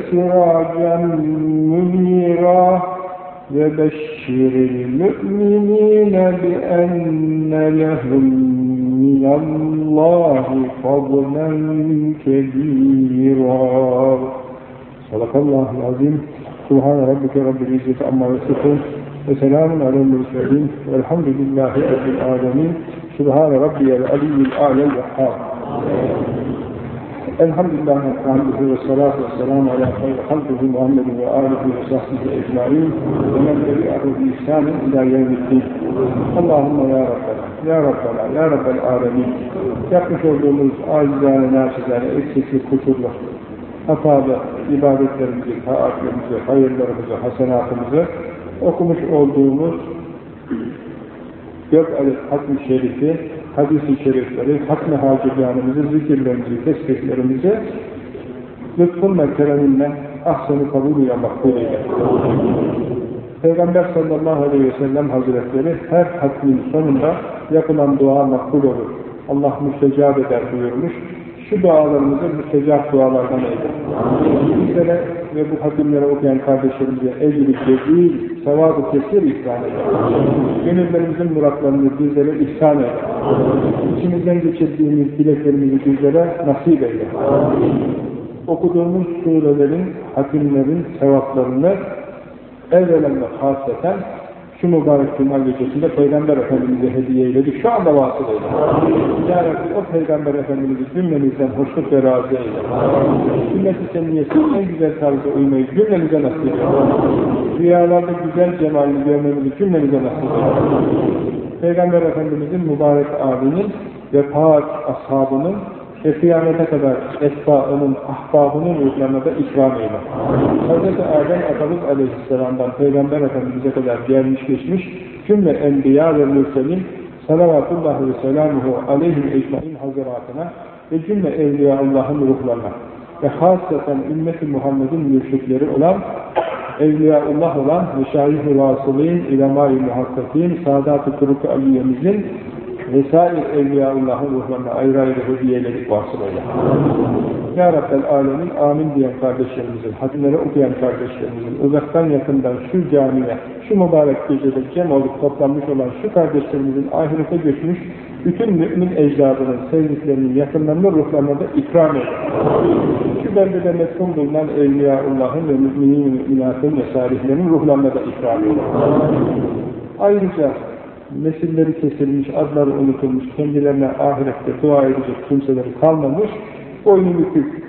وسراجا منيرا وبشر المؤمنين بأن لهم من الله فضلا كبيرا. صدق الله العظيم. سبحان ربك رب العزة عما يصفون وسلام على المرسلين والحمد لله رب العالمين. سبحان ربي العلي الأعلى الوهاب. Elhamdülillahi ve hamdihi ve salatu ve selamu ala hayr hamdihi Muhammedin ve alihi ve sahbihi ecmain ve men tebi'ahu bi ila yevmiddin. Allahümme ya Rabbena, ya Rabbena, ya Rabbel alemin. Yapmış olduğumuz acizane, naçizane, eksikli, kusurlu, hatalı ibadetlerimizi, taatlarımızı, hayırlarımızı, hasenatımızı okumuş olduğumuz dört adet hatmi şerifi hadis-i şerifleri, hatm-ı hacirganımızı, zikirlerimizi, tesbihlerimizi lütfun ve kereminden ahsen-i kabul ile makbul eyle. Peygamber sallallahu aleyhi ve sellem hazretleri her hatmin sonunda yapılan dua makbul olur. Allah müstecab eder buyurmuş. Şu dualarımızı müstecab dualardan eyle. Bizlere ve bu hatimleri okuyan kardeşlerimize ecri cezil, sevabı kesir ihsan eyle. Gönüllerimizin muratlarını bizlere ihsan eyle. İçimizden geçirdiğimiz dileklerimizi bizlere nasip eyle. Okuduğumuz surelerin, hatimlerin sevaplarını evvelen ve hasreten şu mübarek cuma gecesinde Peygamber Efendimiz'e hediye eyledik. Şu anda vasıl eyle. Ya Rabbi o Peygamber Efendimiz'i cümlemizden hoşnut ve razı eyle. Sünnet-i en güzel tarzda uymayı cümlemize nasip eyle. Rüyalarda güzel cemalini görmemizi cümlemize nasip eyle. Peygamber Efendimiz'in mübarek abinin ve pak ashabının ve kıyamete kadar etbaının, ahbabının ruhlarına da ikram eyle. Hz. Adem Atamız Aleyhisselam'dan Peygamber Efendimiz'e kadar gelmiş geçmiş cümle enbiya ve mürselin salavatullahi ve selamuhu aleyhim ecmain haziratına ve cümle evliya Allah'ın ruhlarına ve hasreten ümmet-i Muhammed'in mürşitleri olan Evliyaullah olan Meşayih-i Vasılîn, İlemâ-i Muhakkakin, Sadat-ı Kırık-ı Aliye'mizin vesaire Evliyaullah'ın ruhlarına ayrı ayrı hediyeleri vasıl eyle. Ya Rabbel Alemin, amin diyen kardeşlerimizin, hadimleri okuyan kardeşlerimizin, uzaktan yakından şu camiye, şu mübarek gecede cem olup toplanmış olan şu kardeşlerimizin ahirete göçmüş bütün mümin ecdadının, sevdiklerinin, yakınlarının ruhlarına da ikram eyle. Şu beldede metfun bulunan Evliyaullah'ın ve müminin, müminatın ve salihlerin ruhlarına da ikram eyle. Ayrıca nesilleri kesilmiş, adları unutulmuş, kendilerine ahirette dua edecek kimseleri kalmamış, boynu bükük,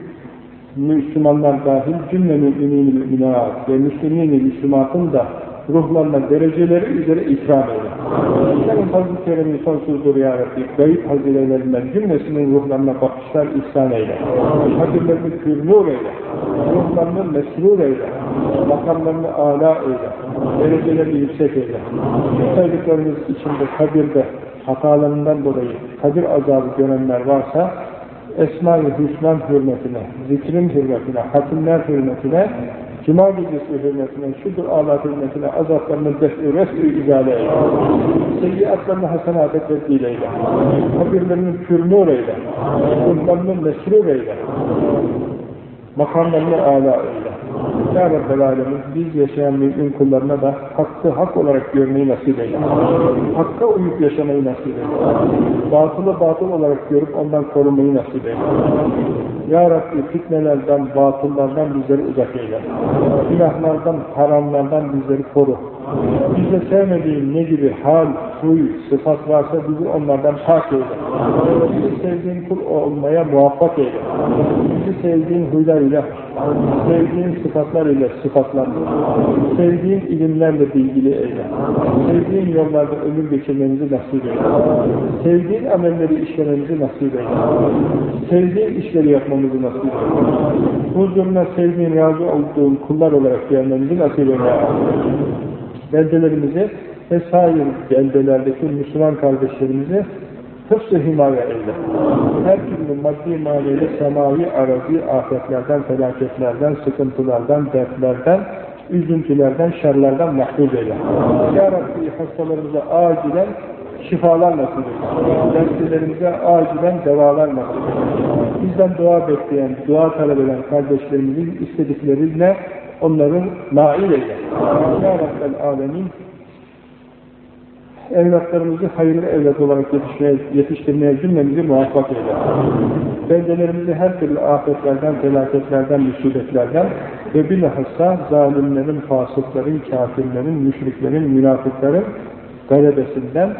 Müslümanlar dahil cümle müminin müminat ve müslümin Müslümatın da ruhlarına dereceleri üzere ikram eyle. Senin fazl-ı keremin sonsuzdur ya Rabbi. Gayip hazirelerinden cümlesinin ruhlarına bakışlar ihsan eyle. Hazirlerini kürnur eyle. Ruhlarını mesrur eyle. Makamlarını âlâ eyle. Dereceleri yüksek eyle. Saydıklarımız içinde kabirde hatalarından dolayı kabir azabı görenler varsa Esma-i Hüsnan hürmetine, zikrin hürmetine, hatimler hürmetine, Cuma gecesi hürmetine, şu dualar hürmetine azaplarını def-i res-i izale eyle. Seyyiatlarını hasenata tebdil eyle. Kabirlerini pürnur eyle. Ruhlarını mesrur eyle. Makamlarını âlâ eyle. Ya Rabbel Alemin biz yaşayan mümin kullarına da hakkı hak olarak görmeyi nasip eyle. Hakka uyup yaşamayı nasip eyle. Batılı batıl olarak görüp ondan korunmayı nasip eyle. Ya Rabbi fitnelerden, batıllardan bizleri uzak eyle. Günahlardan, haramlardan bizleri koru. Bizde sevmediğin ne gibi hal, huy, sıfat varsa bizi onlardan pak eyle. Bizi sevdiğin kul olmaya muvaffak eyle. Bizi sevdiğin huylar ile, sevdiğin sıfatlar ile sıfatlandır. Sevdiğin ilimlerle bilgili eyle. Sevdiğin yollarda ömür geçirmemizi nasip eyle. Sevdiğin amelleri işlememizi nasip eyle. Sevdiğin işleri yapmamızı nasip eyle. Huzuruna sevdiğin, razı olduğun kullar olarak gelmemizi nasip eyle. Beldelerimizi ve sair beldelerdeki Müslüman kardeşlerimizi hıfz-ı himaye eyle. Her türlü maddi manevi, semavi, arazi, afetlerden, felaketlerden, sıkıntılardan, dertlerden, üzüntülerden, şerlerden mahfuz eyle. Ya Rabbi hastalarımıza acilen şifalar nasip eyle. Dertlilerimize acilen devalar nasip eyle. Bizden dua bekleyen, dua talep eden kardeşlerimizin istediklerine onları nail eyle. Ya Rabbel Alemin evlatlarımızı hayırlı evlat olarak yetişmeye, yetiştirmeye cümlemizi muvaffak eyle. Beldelerimizi her türlü afetlerden, felaketlerden, musibetlerden ve bilhassa zalimlerin, fasıkların, kafirlerin, müşriklerin, münafıkların galebesinden,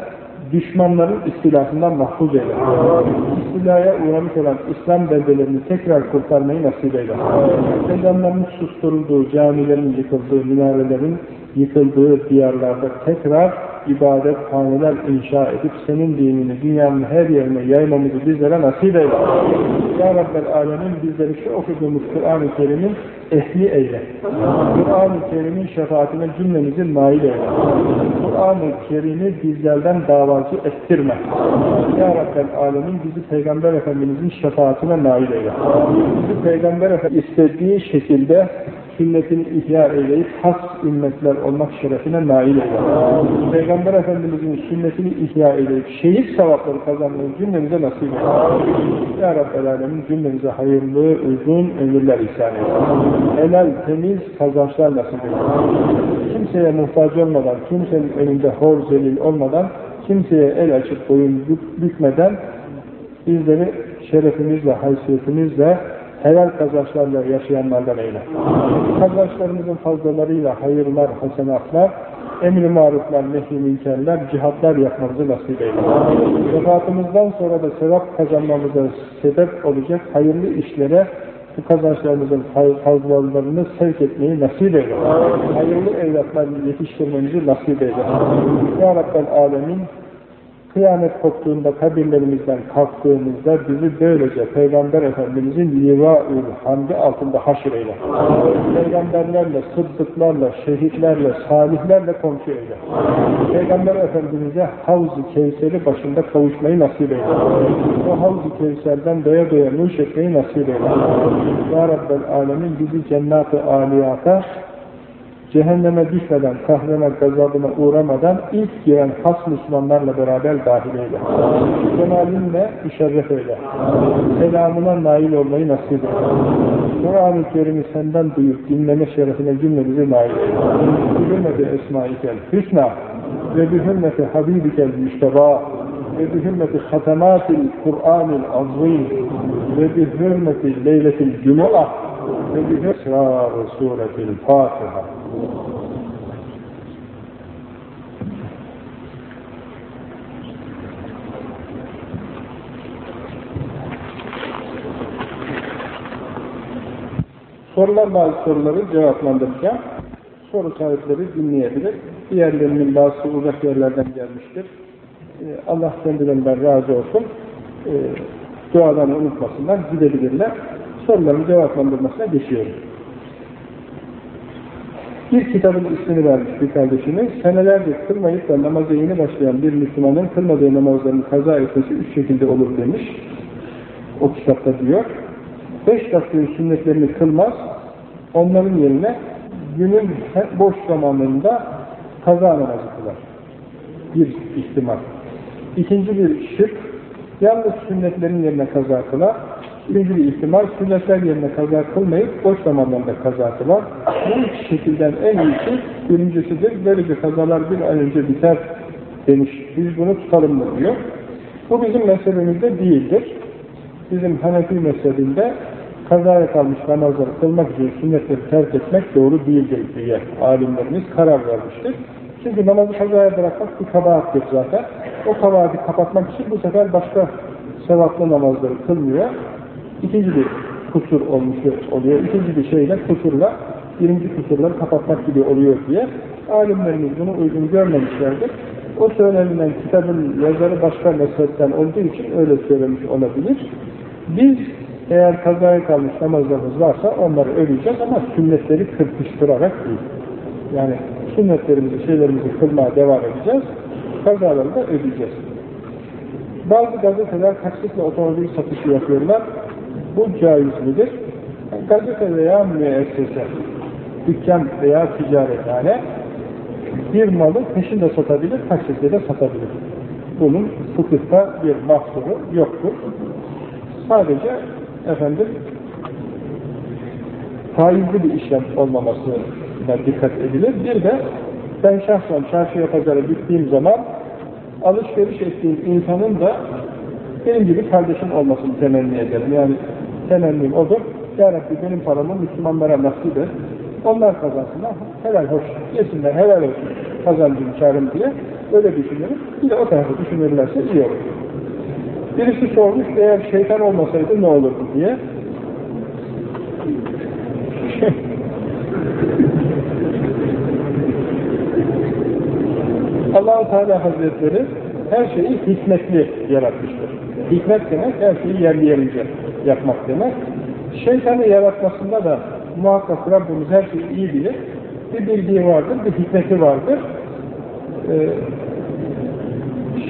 düşmanların istilafından mahfuz eyle. İstilaya uğramış olan İslam beldelerini tekrar kurtarmayı nasip eyle. Ezanların susturulduğu, camilerin yıkıldığı, minarelerin yıkıldığı diyarlarda tekrar ibadet haneler inşa edip senin dinini dünyanın her yerine yaymamızı bizlere nasip eyle. Ya Rabbel Alemin bizleri şu okuduğumuz Kur'an-ı Kerim'in ehli eyle. Kur'an-ı Kerim'in şefaatine cümlemizi nail eyle. Kur'an-ı Kerim'i bizlerden davacı ettirme. Ya Rabbel Alemin bizi Peygamber Efendimizin şefaatine nail eyle. Bizi Peygamber Efendimiz istediği şekilde sünnetini ihya eyleyip has ümmetler olmak şerefine nail eyle. Peygamber Efendimizin sünnetini ihya eyleyip şehit sevapları kazanmayı cümlemize nasip eyle. Ya Rabbel Alemin cümlemize hayırlı, uzun ömürler ihsan eyle. Helal, temiz kazançlar nasip eyle. Kimseye muhtaç olmadan, kimsenin önünde hor zelil olmadan, kimseye el açıp boyun bükmeden bizleri şerefimizle, haysiyetimizle, helal kazançlarla yaşayanlardan eyle. Kazançlarımızın fazlalarıyla hayırlar, hasenatlar, emri maruflar, nehy münkerler, cihatlar yapmamızı nasip eyle. Vefatımızdan sonra da sevap kazanmamıza sebep olacak hayırlı işlere bu kazançlarımızın fazlalarını sevk etmeyi nasip eyle. Hayırlı evlatlar yetiştirmemizi nasip eyle. Ya Rabbel Alemin Kıyamet koptuğunda kabirlerimizden kalktığımızda bizi böylece Peygamber Efendimizin liva-ül hamdi altında haşr eyle. Peygamberlerle, sıddıklarla, şehitlerle, salihlerle komşu eyle. Peygamber Efendimiz'e Havz-ı Kevser'i başında kavuşmayı nasip eyle. O Havz-ı Kevser'den doya doya nuş etmeyi nasip eyle. Ya Rabbel Alemin bizi cennet-i aliyata cehenneme düşmeden, kahrına, gazabına uğramadan ilk giren has Müslümanlarla beraber dahil eyle. Cemalinle müşerref eyle. Selamına nail olmayı nasip eyle. Kur'an-ı Kerim'i senden duyup dinleme şerefine cümlemizi nail eyle. Hürmeti esmaikel hüsna ve bi hürmeti habibikel müşteba ve bi hürmeti hatematil Kur'anil azim ve bi hürmeti leyletil cumu'a ve bi esrar suretil Fatiha. Sorulan bazı soruları cevaplandıracağım. Soru sahipleri dinleyebilir. Diğerlerinin bazı uzak yerlerden gelmiştir. Ee, Allah kendilerinden razı olsun. Ee, dualarını unutmasınlar, gidebilirler. Soruların cevaplandırmasına geçiyorum. Bir kitabın ismini vermiş bir kardeşimiz. Senelerdir kılmayıp da namaza yeni başlayan bir Müslümanın kılmadığı namazlarını kaza etmesi üç şekilde olur demiş. O kitapta diyor beş dakika sünnetlerini kılmaz, onların yerine günün boş zamanında kaza namazı kılar. Bir ihtimal. İkinci bir şık, yalnız sünnetlerin yerine kaza kılar. Üçüncü bir ihtimal, sünnetler yerine kaza kılmayıp boş zamanlarında kaza kılar. Bu üç şekilden en iyisi birincisidir. Böylece kazalar bir an önce biter demiş. Biz bunu tutalım mı diyor. Bu bizim mezhebimizde değildir. Bizim Hanefi mezhebinde kazaya kalmış namazları kılmak için sünnetleri terk etmek doğru değildir diye alimlerimiz karar vermiştir. Çünkü namazı kazaya bırakmak bir kabahattir zaten. O kabahati kapatmak için bu sefer başka sevaplı namazları kılmıyor. İkinci bir kusur olmuş oluyor. İkinci bir şeyle kusurla birinci kusurları kapatmak gibi oluyor diye alimlerimiz bunu uygun görmemişlerdir. O söylenilen kitabın yazarı başka mezhepten olduğu için öyle söylemiş olabilir. Biz eğer kazaya kalmış namazlarımız varsa onları öleceğiz ama sünnetleri kırpıştırarak değil. Yani sünnetlerimizi, şeylerimizi kılmaya devam edeceğiz. Kazaları da ödeyeceğiz. Bazı gazeteler taksitle otomobil satışı yapıyorlar. Bu caiz midir? Gazete veya müessese, dükkan veya ticarethane bir malı peşinde satabilir, taksitle de satabilir. Bunun fıkıhta bir mahsuru yoktur. Sadece efendim faizli bir işlem olmamasına dikkat edilir. Bir de ben şahsen çarşıya pazara gittiğim zaman alışveriş ettiğim insanın da benim gibi kardeşim olmasını temenni ederim. Yani temennim odur. Ya Rabbi benim paramı Müslümanlara nasip et. Onlar kazansınlar. Helal hoş yesinler, helal olsun kazancım, karım diye öyle düşünürüm. Bir de o tarafı düşünürlerse iyi olur. Birisi sormuş, eğer şeytan olmasaydı ne olurdu diye. [laughs] allah Teala Hazretleri her şeyi hikmetli yaratmıştır. Hikmet demek her şeyi yerli yerince yapmak demek. Şeytanı yaratmasında da muhakkak Rabbimiz her şeyi iyi bilir. Bir bildiği vardır, bir hikmeti vardır. Ee,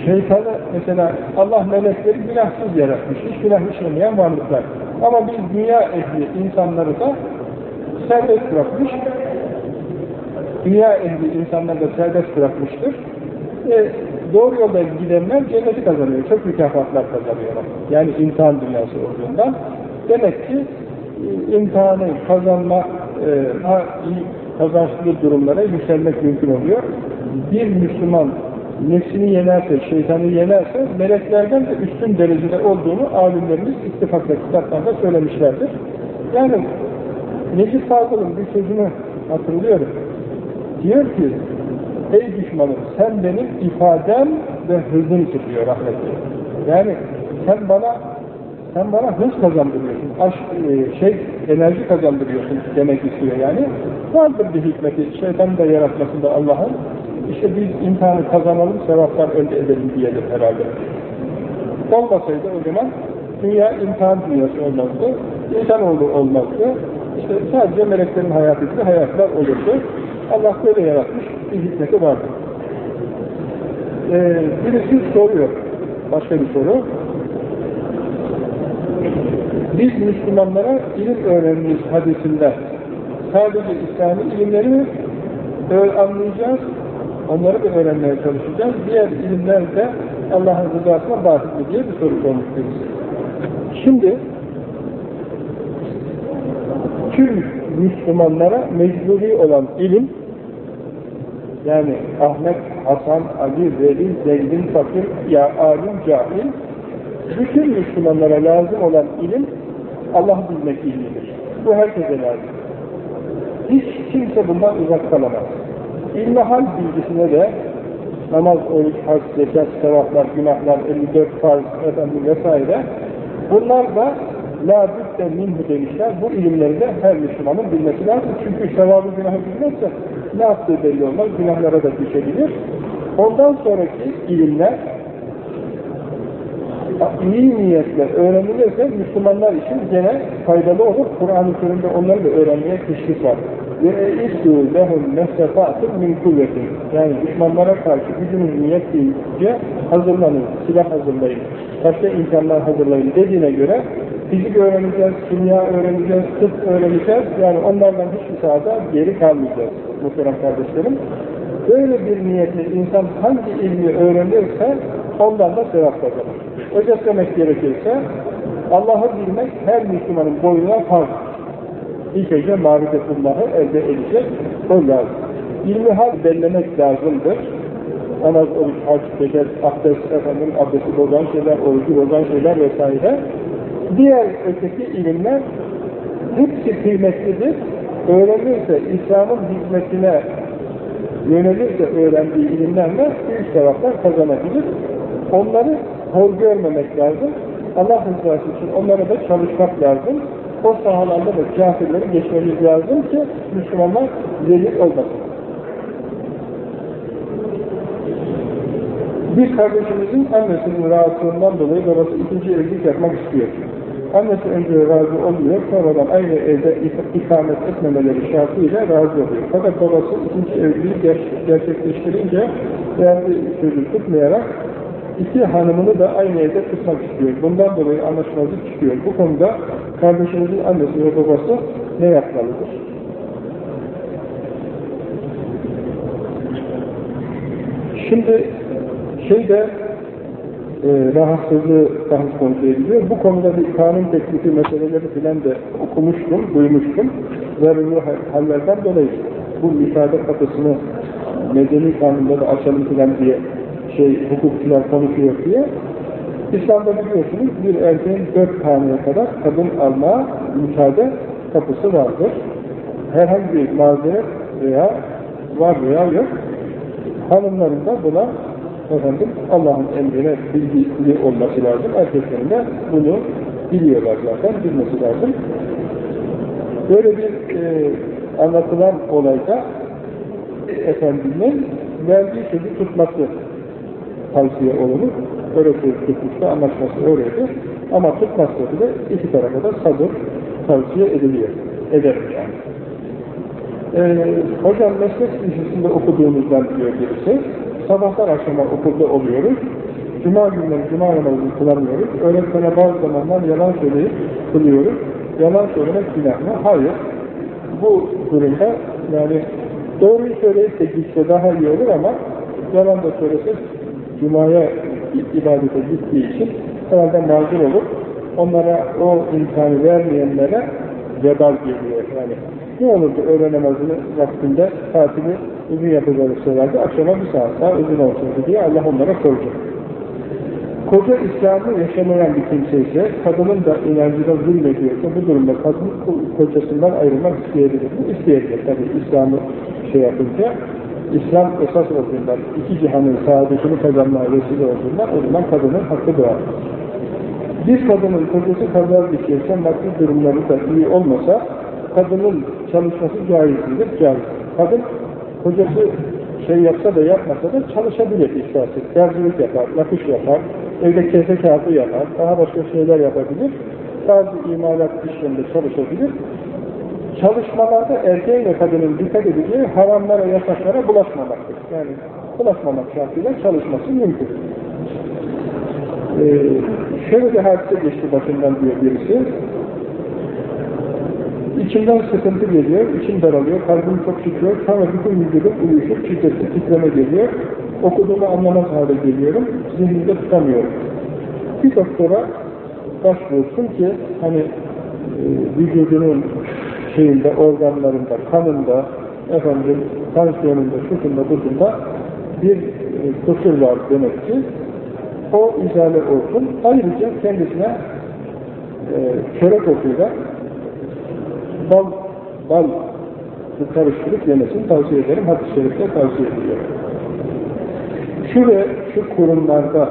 şeytanı mesela Allah melekleri günahsız yaratmış, hiç günah işlemeyen varlıklar. Ama biz dünya ehli insanları da serbest bırakmış. Dünya ehli insanları da serbest bırakmıştır. E, doğru yolda gidenler cenneti kazanıyor. Çok mükafatlar kazanıyorlar. Yani imtihan dünyası olduğundan. Demek ki e, imtihanı kazanma e, kazançlı durumlara yükselmek mümkün oluyor. Bir Müslüman nefsini yenerse, şeytanı yenerse meleklerden de üstün derecede olduğunu alimlerimiz ittifakla kitaplarda söylemişlerdir. Yani Necip Fazıl'ın bir sözünü hatırlıyorum. Diyor ki, ey düşmanım sen benim ifadem ve hızımsın diyor rahmetli. Yani sen bana sen bana hız kazandırıyorsun, aşk, e, şey, enerji kazandırıyorsun demek istiyor yani. Vardır bir hikmeti, şeytanı da yaratmasında Allah'ın. İşte biz imtihanı kazanalım, sevaplar elde edelim diyelim herhalde. Olmasaydı o zaman dünya imtihan dünyası olmazdı, insanoğlu olmazdı. İşte sadece meleklerin hayatı gibi hayatlar olurdu. Allah böyle yaratmış, bir hikmeti vardır. Ee, birisi soruyor, başka bir soru. Biz Müslümanlara ilim öğreniriz hadisinde sadece İslami ilimleri mi anlayacağız, onları da öğrenmeye çalışacağız. Diğer ilimler de Allah'ın rızasına bahsetli diye bir soru birisi. Şimdi tüm Müslümanlara mecburi olan ilim yani Ahmet Hasan, Ali, Veli, zengin, fakir, ya alim, cahil, bütün Müslümanlara lazım olan ilim, Allah'ı bilmek ilmidir. Bu herkese lazım. Hiç kimse bundan uzak kalamaz. İlmihal bilgisine de namaz, oruç, hac, zekat, sevaplar, günahlar, 54 farz, efendim vesaire bunlar da la bütte minhu demişler. Bu ilimleri de her Müslümanın bilmesi lazım. Çünkü sevabı günahı bilmezse ne yaptığı belli olmaz. Günahlara da düşebilir. Ondan sonraki ilimler iyi niyetle öğrenilirse Müslümanlar için gene faydalı olur. Kur'an-ı Kerim'de onları da öğrenmeye teşvik var. Ve اِسْدُوا لَهُمْ مَسَّفَاتٍ مِنْ كُوَّةٍ Yani düşmanlara karşı gücünüz niyet deyince hazırlanın, silah hazırlayın, başka imkanlar hazırlayın dediğine göre fizik öğreneceğiz, kimya öğreneceğiz, tıp öğreneceğiz. Yani onlardan hiçbir sahada geri kalmayacağız muhterem kardeşlerim. Böyle bir niyetle insan hangi ilmi öğrenirse ondan da sevap kazanır. Özetlemek gerekirse Allah'ı bilmek her Müslümanın boynuna farz. İlk önce marifetullahı elde edecek, o lazım. İlmi bellemek lazımdır. Namaz, oruç, hac, zekat, abdest, efendim, abdesti bozan şeyler, orucu bozan şeyler vesaire. Diğer öteki ilimler hepsi kıymetlidir. Öğrenirse, İslam'ın hizmetine yönelirse öğrendiği ilimlerle büyük sevaplar kazanabilir. Onları hor görmemek lazım. Allah rızası için onlara da çalışmak lazım. O sahalarda da kafirleri geçmemiz lazım ki Müslümanlar zelil olmasın. Bir kardeşimizin annesinin rahatsızlığından dolayı babası ikinci evlilik yapmak istiyor. Annesi önce razı oluyor, sonradan aynı evde ikamet etmemeleri şartıyla razı oluyor. Fakat babası ikinci evliliği ger gerçekleştirince değerli sözü tutmayarak iki hanımını da aynı evde tutmak istiyor. Bundan dolayı anlaşmazlık çıkıyor. Bu konuda kardeşimizin annesi ve babası ne yapmalıdır? Şimdi şeyde e, rahatsızlığı bahis konusu ediliyor. Bu konuda bir kanun teklifi meseleleri filan da okumuştum, duymuştum. Zararlı hallerden dolayı bu müsaade kapısını medeni kanunda da açalım filan diye şey hukukçular konuşuyor diye. İslam'da biliyorsunuz bir erkeğin dört taneye kadar kadın alma müsaade kapısı vardır. Herhangi bir mazeret veya var veya yok. Hanımların da buna efendim Allah'ın emrine bilgili olması lazım. Erkeklerin de bunu biliyorlar zaten, bilmesi lazım. Böyle bir e, anlatılan olayda efendinin verdiği sözü tutması tavsiye olunur. Öyle söz tutmuşsa anlaşması öyleydi. Ama tutmazsa bile iki tarafa da sabır tavsiye ediliyor. Eder yani. Ee, hocam meslek lisesinde okuduğumuzdan diyor birisi. Sabahtan akşama okulda oluyoruz. Cuma günleri cuma namazını kılamıyoruz. Öğretmene bazı zamanlar yalan söyleyip kılıyoruz. Yalan söylemek günah mı? Hayır. Bu durumda yani doğruyu söyleyip de gitse daha iyi olur ama yalan da söylese Cuma'ya ibadete gittiği için herhalde mazur olur. Onlara o imkanı vermeyenlere vebal geliyor. Yani ne olurdu öğle namazını vaktinde tatili uzun yapacağını söylerdi. Akşama bir saat daha uzun olsun diye Allah onlara soracak. Koca İslam'ı yaşamayan bir kimse ise, kadının da inancına zulmediyorsa bu durumda kadın kocasından ayrılmak isteyebilir. Bu isteyebilir tabii İslam'ı şey yapınca. İslam esas olduğundan, iki cihanın saadetini kazanmaya vesile olduğundan o zaman kadının hakkı doğar. Bir kadının kocası kaza geçirse, maddi durumları da iyi olmasa, kadının çalışması caizdir, caiz. Kadın, kocası şey yapsa da yapmasa da çalışabilir isterse. Tercihlik yapar, nakış yapar, evde kese kağıdı yapar, daha başka şeyler yapabilir. Bazı imalat işlerinde çalışabilir. Çalışmalarda erkeğin ve kadının dikkat edeceği haramlara, yasaklara bulaşmamaktır. Yani bulaşmamak şartıyla çalışması mümkün. Ee, şöyle bir hadise geçti başından diyor birisi. İçimden sıkıntı geliyor, içim daralıyor, kalbim çok çıkıyor, sonra bütün vücudum uyuşup şiddetli titreme geliyor. Okuduğumu anlamaz hale geliyorum, zihnimde tutamıyorum. Bir doktora başvursun ki hani e, vücudunun şeyinde, organlarında, kanında, efendim, tansiyonunda, şutunda, butunda bir e, kusur var demek ki. O izale olsun. Ayrıca kendisine e, çörek otuyla bal, bal karıştırıp yemesini tavsiye ederim. Hadis-i şerifte tavsiye ediyorum. Şu ve şu kurumlarda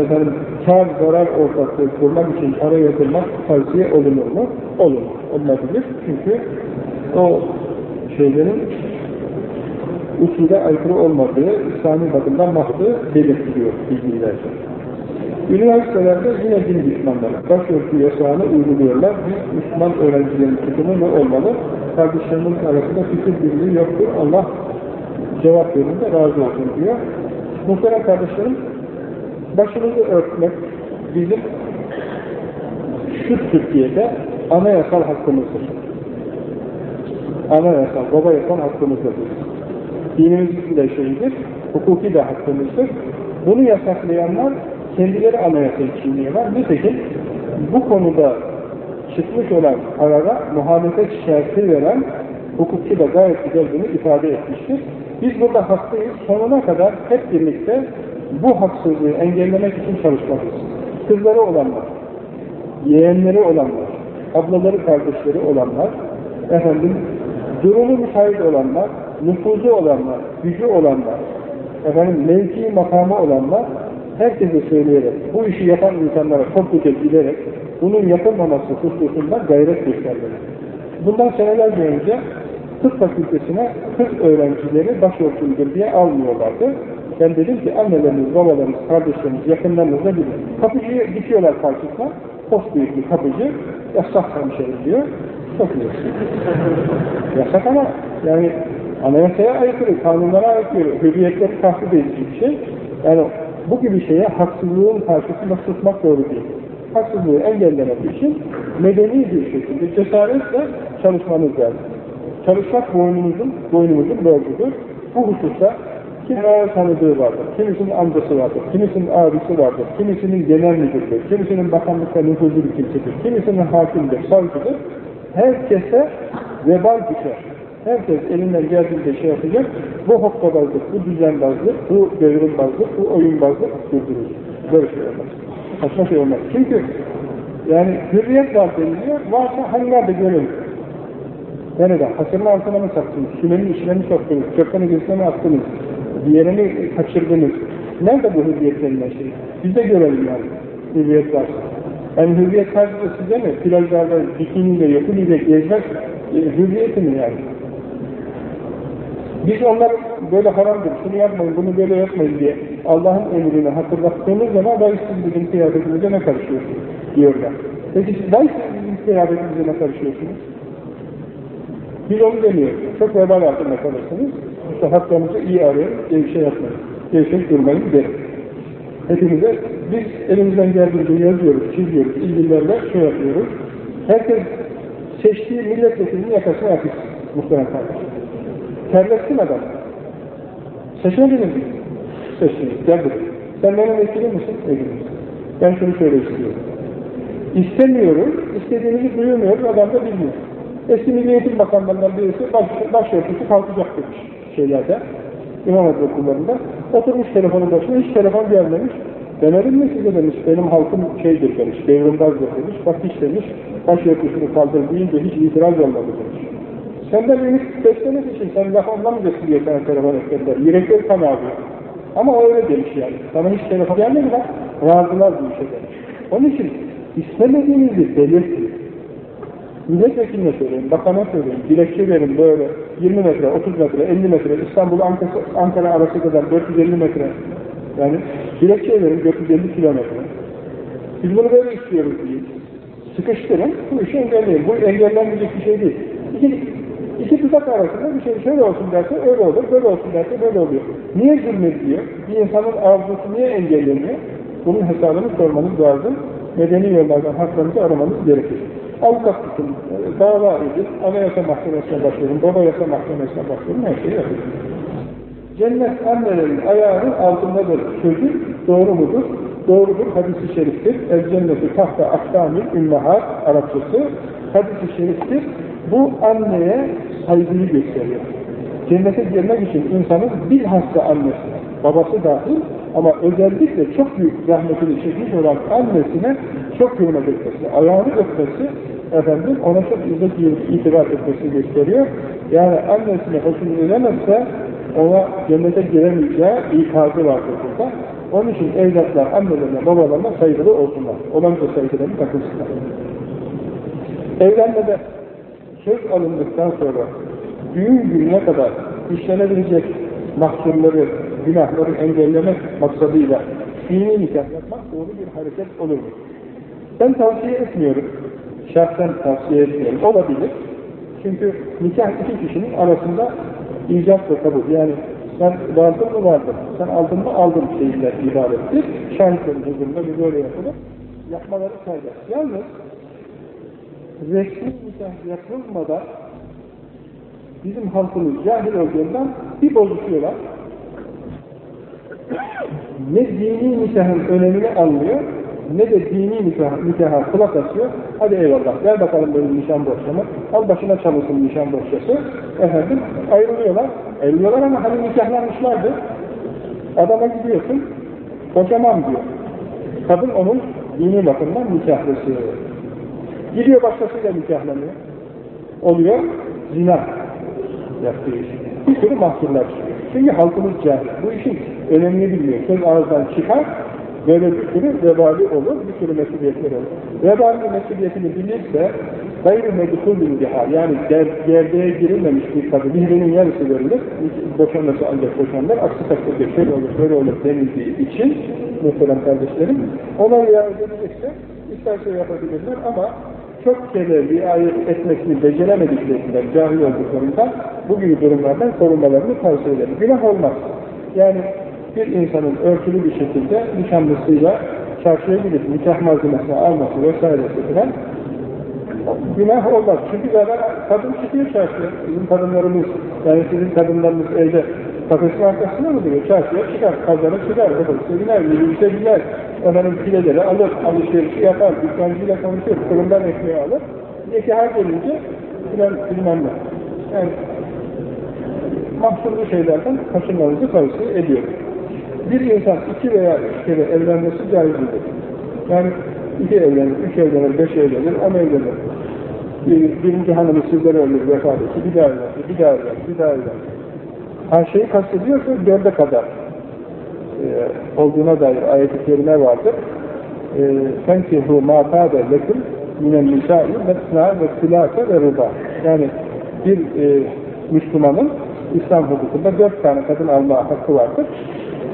efendim, kar zarar ortaklığı kurmak için para yatırmak tavsiye olunur mu? Olur. Olabilir. Çünkü o şeylerin usule aykırı olmadığı, İslami bakımdan mahdı belirtiliyor bilgilerce. Üniversitelerde yine din düşmanları. Başörtü yasağını uyguluyorlar. Biz Müslüman öğrencilerin tutumu ne olmalı? Kardeşlerimiz arasında fikir birliği yoktur. Allah cevap verinde razı olsun diyor. Muhterem kardeşlerim, başımızı örtmek bizim şu Türkiye'de anayasal hakkımızdır. Anayasal, baba yapan hakkımızdır. Dinimizin de şeyidir, hukuki de hakkımızdır. Bunu yasaklayanlar kendileri anayasayı çiğniyorlar. Nitekim bu konuda çıkmış olan karara muhalefet şerti veren hukukçu da gayet güzel bunu ifade etmiştir. Biz burada haklıyız. Sonuna kadar hep birlikte bu haksızlığı engellemek için çalışmalıyız. Kızları olanlar, yeğenleri olanlar, ablaları, kardeşleri olanlar, efendim, durumu müsait olanlar, nüfuzu olanlar, gücü olanlar, efendim, mevki makamı olanlar, herkese söyleyerek, bu işi yapan insanlara topluca giderek, bunun yapılmaması hususunda gayret göstermeli. Bundan senelerce önce tıp fakültesine kız öğrencileri başörtülüdür diye almıyorlardı. Ben dedim ki anneleriniz, babalarınız, kardeşleriniz, yakınlarınızla gidin. Kapıcıyı dikiyorlar karşısına, post büyük bir kapıcı, yasak hemşerim diyor, sokuyor. [laughs] yasak ama yani anayasaya aykırı, kanunlara aykırı, hürriyetleri tahrip edici bir şey. Yani bu gibi şeye haksızlığın karşısında tutmak doğru değil. Haksızlığı engellemek için medeni bir şekilde cesaretle çalışmanız lazım. Çalışmak boynumuzun, boynumuzun borcudur. Bu hususta kiminin tanıdığı vardır, kimisinin amcası vardır, kimisinin abisi vardır, kimisinin genel müdürdür, kimisinin bakanlıkta nüfuzlu bir kimsedir, kimisinin hakimdir, savcıdır. Herkese vebal düşer. Herkes elinden geldiğinde şey yapacak, bu hokkabazlık, bu düzenbazlık, bu devrimbazlık, bu oyunbazlık durdurur. Böyle şey olmaz. Saçma şey olmaz. Çünkü yani hürriyet var deniliyor, varsa hani nerede görelim? Nerede? Hasırın altına mı sattınız? Sümenin içine mi soktunuz? Çöpten gözüne mi attınız? Diğerini kaçırdınız? Nerede bu hürriyet denilen şey? Biz de görelim yani. Hürriyet varsa. Yani hürriyet sadece size mi? Plajlarda bikiniyle, yakınıyla gezmek e, hürriyeti mi yani? Biz onlar böyle haramdır, şunu yapmayın, bunu böyle yapmayın diye Allah'ın emrini hatırlattığımız zaman vay siz bizim kıyafetimize ne karışıyorsunuz diyorlar. Peki siz vay siz bizim kıyafetimize ne karışıyorsunuz? Biz onu demiyoruz. Çok vebal altında kalırsınız. İşte haklarınızı iyi arayın, şey yapmayın. Gevşek durmayın derim. Hepimize biz elimizden geldiğince yazıyoruz, çiziyoruz, ilgililerle şey yapıyoruz. Herkes seçtiği milletvekilinin yakasına yapışsın. Muhtemelen kardeşim. Terletsin adam. Seçmediniz mi? Seçtiniz. Gel buraya. Sen benim vekilim misin? Vekilim. Ben şunu şöyle istiyorum. İstemiyorum, istediğinizi duymuyoruz, adam da bilmiyor. Eski Milli Eğitim Bakanlarından birisi baş, başörtüsü kalkacak demiş şeylerde, İmam Hatip okullarında. Oturmuş telefonun başına, hiç telefon gelmemiş. Demedim mi size demiş, benim halkım şeydir demiş, devrimdazdır demiş. Bak hiç demiş, başörtüsünü kaldır deyince hiç itiraz olmadı demiş. Senden ümit beslemek için sen laf anlamayacaksın diye sana telefon ettiler. Yürekleri kan ağrıyor. Ama öyle demiş yani. Sana hiç telefon gelmedi bak. Razılar bu işe demiş. Onun için istemediğinizi belirtin. Milletvekiline söyleyin, bakana söyleyin, dilekçe verin böyle 20 metre, 30 metre, 50 metre, İstanbul Ankara, Ankara arası kadar 450 metre. Yani dilekçe verin 450 kilometre. Biz bunu böyle istiyoruz diye. Sıkıştırın, bu işi engelleyin. Bu engellenmeyecek bir şey değil. İki, iki tutak arasında bir şey şöyle olsun derse öyle olur, böyle olsun derse böyle oluyor. Niye zulmediliyor? Bir insanın arzusu niye engelleniyor? Bunun hesabını sormanız lazım. Medeni yollardan haklarınızı aramanız gerekir. Avukat tutun, dava edin, anayasa mahkemesine başvurun, babayasa mahkemesine başvurun, her şeyi yapın. Cennet annelerin ayağının altındadır sözü doğru mudur? Doğrudur, hadisi şeriftir. El cenneti tahta akdamil ümmahat Arapçası hadisi şeriftir. Bu anneye saygıyı gösteriyor. cennete girmek için insanın bilhassa annesi, babası dahil ama özellikle çok büyük rahmetini çekmiş olan annesine çok hürmet etmesi, ayağını öpmesi, efendim ona çok izzet itibar etmesi gösteriyor. Yani annesine hoşunu edemezse ona cennete giremeyeceği ikazı vardır burada. Onun için evlatlar annelerine, babalarına saygılı olsunlar. Olan da saygılarını takılsınlar. Evlenmede söz alındıktan sonra düğün gününe kadar işlenebilecek mahsurları, günahları engellemek maksadıyla dini nikah yapmak doğru bir hareket olur? Ben tavsiye etmiyorum. Şahsen tavsiye etmiyorum. Olabilir. Çünkü nikah iki kişinin arasında icap ve kabul. Yani sen vardın mı vardın, sen aldın mı aldın şeyler ibarettir. Şahitlerin huzurunda bir böyle yapılır. Yapmaları serbest. Yalnız resmi nikah yapılmadan bizim halkımız cahil olduğundan bir bozuşuyorlar. Ne dini nikahın önemini anlıyor, ne de dini nikah, nikaha kulak asıyor. Hadi eyvallah, ver bakalım benim nişan borçamı, al başına çalışsın nişan borçası. Efendim, ayrılıyorlar. Ayrılıyorlar ama hani nikahlanmışlardı. Adama gidiyorsun, boşamam diyor. Kadın onun dini bakımdan nikahlısı. Gidiyor başkasıyla nikahlanıyor. Oluyor, zina yaptığı iş. Bir sürü mahsurlar çıkıyor. Çünkü halkımız cahil. Bu işin önemini bilmiyor. Söz ağızdan çıkar, böyle bir sürü vebali olur, bir sürü mesuliyetler olur. Vebali mesuliyetini bilirse, gayrı medhulün diha, yani ger gerdeğe girilmemiş bir kadın, birbirinin yarısı verilir, boşanması ancak boşanlar, aksi takdirde şöyle olur, böyle olur denildiği için, muhterem kardeşlerim, ona riayet edilecekse, isterse yapabilirler ama çok kere riayet etmesini beceremediklerinden, cahil olduklarından bu gibi durumlardan korunmalarını tavsiye ederim. Günah olmaz. Yani bir insanın örtülü bir şekilde nişanlısıyla çarşıya gidip nikah malzemesini alması vesairesi filan günah olmaz. Çünkü zaten kadın çıkıyor çarşıya. Bizim kadınlarımız, yani sizin kadınlarınız evde kafesin arkasında mı duruyor? Çarşıya çıkar, pazara çıkar, kafesine biner, minibüse biner, efendim fileleri alır, alışverişi yapar, dükkancıyla konuşur, fırından ekmeği alır. Nikaha gelince filan bilmem ne. Yani mahsurlu şeylerden kaçınmanızı tavsiye ediyorum. Bir insan iki veya üç kere evlenmesi caizdir. Yani iki evlenir, üç evlenir, beş evlenir, on evlenir. Bir, birinci hanımı sizlere ölür, vefat etti, bir daha evlenir, bir daha evlenir, bir daha evlenir. Her şeyi kastediyorsa dörde kadar e, olduğuna dair ayet-i kerime vardır. فَنْكِهُ مَا تَعْدَ لَكُمْ مِنَ النِّسَاءِ مَسْنَا وَسْلَاكَ وَرُبَى Yani bir e, Müslümanın İslam hukukunda dört tane kadın alma hakkı vardır.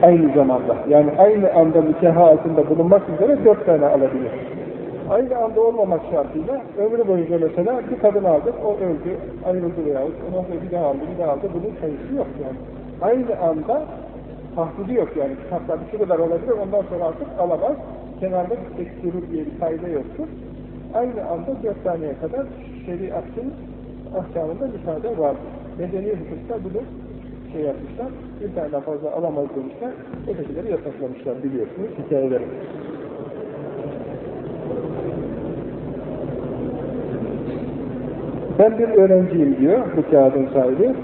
Aynı zamanda. Yani aynı anda nikaha altında bulunmak üzere dört tane alabilir. Aynı anda olmamak şartıyla ömrü boyunca mesela bir kadın aldık, o öldü, ayrıldı veyahut, ondan sonra bir daha aldı, bir daha aldı, bunun sayısı yok yani. Aynı anda tahdidi yok yani. Kitaplarda şu kadar olabilir, ondan sonra artık alamaz. Kenarda tek durur diye bir kayda yoktur. Aynı anda dört taneye kadar şeriatın ahkamında müsaade vardır. Medeni hukukta bunu şey yapmışlar, bir tane fazla alamaz demişler, ötekileri yasaklamışlar biliyorsunuz hikayeleri. Ben bir öğrenciyim diyor bu kağıdın sahibi.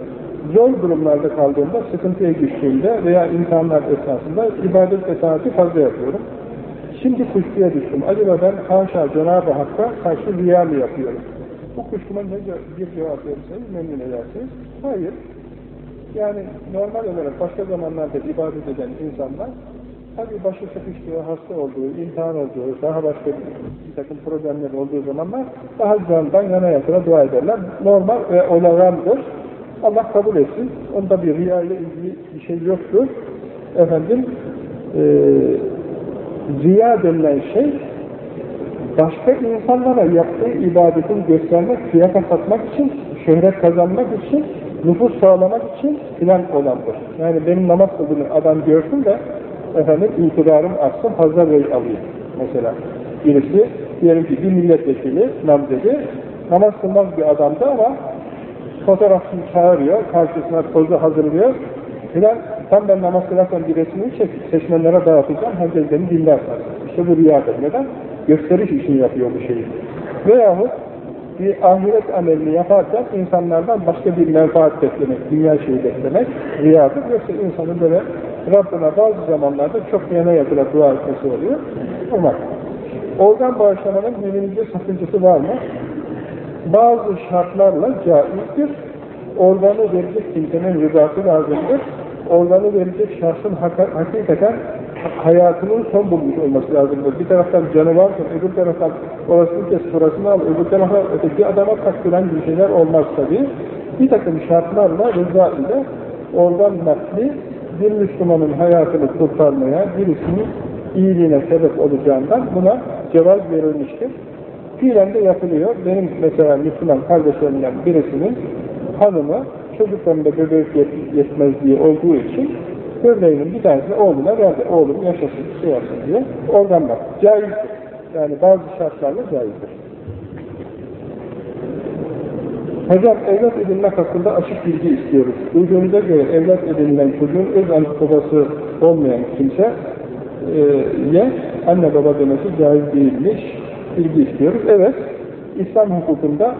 Zor durumlarda kaldığımda, sıkıntıya düştüğümde veya imtihanlar esnasında ibadet ve fazla yapıyorum. Şimdi kuşkuya düştüm. Acaba ben haşa Cenab-ı Hakk'a karşı riya mı yapıyorum? Bu kuşkuma ne bir cevap verirseniz memnun edersiniz. Hayır. Yani normal olarak başka zamanlarda ibadet eden insanlar tabi başı sıkıştığı, hasta olduğu, imtihan olduğu, daha başka bir takım problemler olduğu zamanlar daha candan yana yakına dua ederler. Normal ve olağandır. Allah kabul etsin. Onda bir riya ile ilgili bir şey yoktur. Efendim e, riya denilen şey başka insanlara yaptığı ibadetin göstermek, fiyata satmak için, şöhret kazanmak için, nüfus sağlamak için filan olandır. Yani benim namaz kıldığını adam görsün de efendim itibarım artsın, fazla rey alayım. Mesela birisi, diyelim ki bir milletvekili namzedi, namaz kılmaz bir adamdı ama fotoğrafçıyı çağırıyor, karşısına pozu hazırlıyor, filan tam ben namaz kılarken bir resmini çek, seçmenlere dağıtacağım, herkes beni dinler. İşte bu riyadır. Neden? Gösteriş için yapıyor bu şeyi. Veyahut bir ahiret amelini yaparken insanlardan başka bir menfaat beklemek, dünya şeyi beklemek riyadır. Yoksa insanın böyle Rabbine bazı zamanlarda çok yana yakına dua etmesi oluyor. Ama organ bağışlamanın dinimizde sakıncası var mı? Bazı şartlarla caizdir. Organı verecek kimsenin rızası lazımdır. Organı verecek şahsın hakikaten hayatının son bulmuş olması lazımdır. Bir taraftan canı varsa, öbür taraftan orasını kes, burasını al, öbür tarafa öteki adama taktıran bir şeyler olmaz tabii. Bir takım şartlarla, rıza ile organ nakli bir Müslümanın hayatını kurtarmaya, birisinin iyiliğine sebep olacağından buna cevaz verilmiştir. Fiilen de yapılıyor. Benim mesela Müslüman kardeşlerimden birisinin hanımı çocuklarında böbrek yetmezliği olduğu için böbreğinin bir tanesini oğluna verdi. Oğlum yaşasın, şey yapsın diye. Oradan bak. Caizdir. Yani bazı şartlarla caizdir. Hocam evlat edinmek hakkında açık bilgi istiyoruz. Duyduğumuza göre evlat edinilen çocuğun öz babası olmayan kimse e, ye anne baba demesi caiz değilmiş. Bilgi istiyoruz. Evet, İslam hukukunda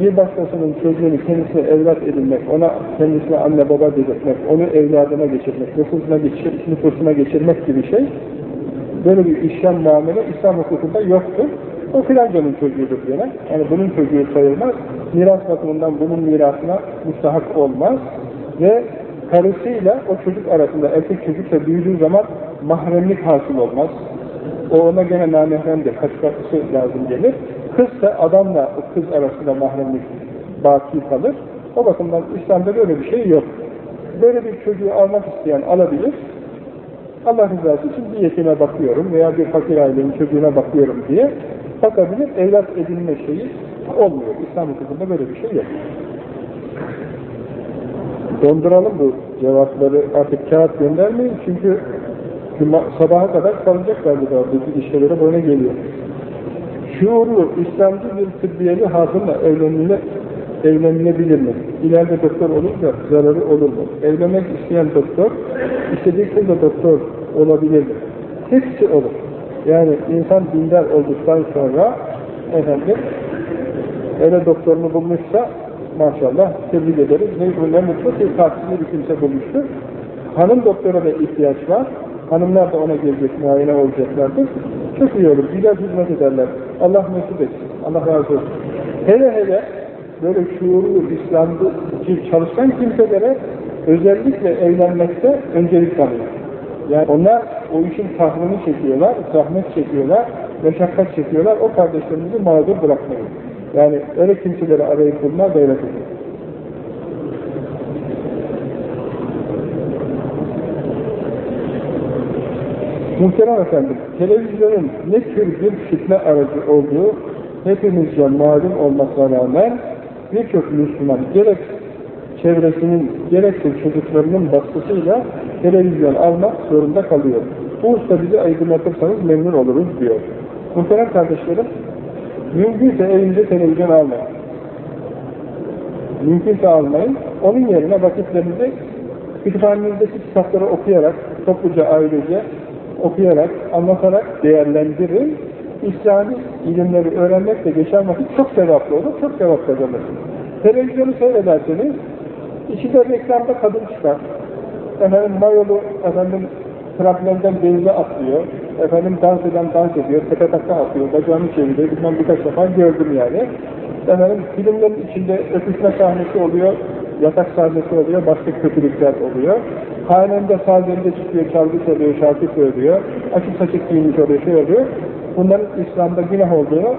bir başkasının çocuğunu kendisine evlat edinmek, ona kendisine anne baba dedirtmek, onu evladına geçirmek, nüfusuna, geçir, nüfusuna geçirmek gibi şey, böyle bir işlem muamele İslam hukukunda yoktur. O filancanın çocuğudur gene. Yani bunun çocuğu sayılmaz. Miras bakımından bunun mirasına müstahak olmaz. Ve karısıyla o çocuk arasında erkek çocukla büyüdüğü zaman mahremlik hasıl olmaz. O ona gene namahremdir. Kaçması lazım gelir. Kızsa adamla o kız arasında mahremlik baki kalır. O bakımdan İslam'da böyle bir şey yok. Böyle bir çocuğu almak isteyen alabilir. Allah rızası için bir yetime bakıyorum veya bir fakir ailenin çocuğuna bakıyorum diye bakabilir. Evlat edinme şeyi olmuyor. İslam hukukunda böyle bir şey yok. Donduralım bu cevapları. Artık kağıt göndermeyin çünkü sabaha kadar kalacaklar bu da bu işlere böyle geliyor. Şuurlu, İslamcı bir tıbbiyeli hatunla evlenile, evlenilebilir mi? İleride doktor olursa zararı olur mu? Evlenmek isteyen doktor, istediği kızla doktor olabilir mi? Hepsi olur. Yani insan dindar olduktan sonra efendim öyle doktorunu bulmuşsa maşallah tebrik ederiz. Ne, ne mutlu ki tatilli bir kimse bulmuştur. Hanım doktora da ihtiyaç var. Hanımlar da ona gelecek, muayene olacaklardır. Çok iyi olur, güzel hizmet ederler. Allah mesut etsin, Allah razı olsun. Hele hele böyle şuurlu, İslamcı çalışan kimselere özellikle evlenmekte öncelik tanıyor. Yani onlar o işin tahrını çekiyorlar, zahmet çekiyorlar, meşakkat çekiyorlar. O kardeşlerimizi mağdur bırakmayın. Yani öyle kimseleri arayıp bulma gayret edin. Muhterem efendim, televizyonun ne tür bir fitne aracı olduğu hepimizce malum olmasına rağmen birçok Müslüman gerek çevresinin gerekse çocuklarının baskısıyla televizyon almak zorunda kalıyor. Bu usta bizi aydınlatırsanız memnun oluruz diyor. Muhterem kardeşlerim, mümkünse evinize televizyon almayın. Mümkünse almayın. Onun yerine vakitlerinizi kütüphanenizdeki kitapları okuyarak, topluca, ailece okuyarak, anlatarak değerlendirin. İslami ilimleri öğrenmekle geçen vakit çok sevaplı olur, çok sevap kazanırsınız. Televizyonu seyrederseniz, içinde reklamda kadın çıkar. Efendim mayolu, efendim traplenden denize atlıyor. Efendim dans eden dans ediyor, tepe takla atıyor, bacağını çeviriyor. Bilmem birkaç defa gördüm yani. Efendim filmlerin içinde öpüşme sahnesi oluyor, yatak sahnesi oluyor, başka kötülükler oluyor. Hanende sazende çıkıyor, çalgı söylüyor, şarkı söylüyor, açık saçık giymiş oluyor, şey oluyor. Bunların İslam'da günah olduğunu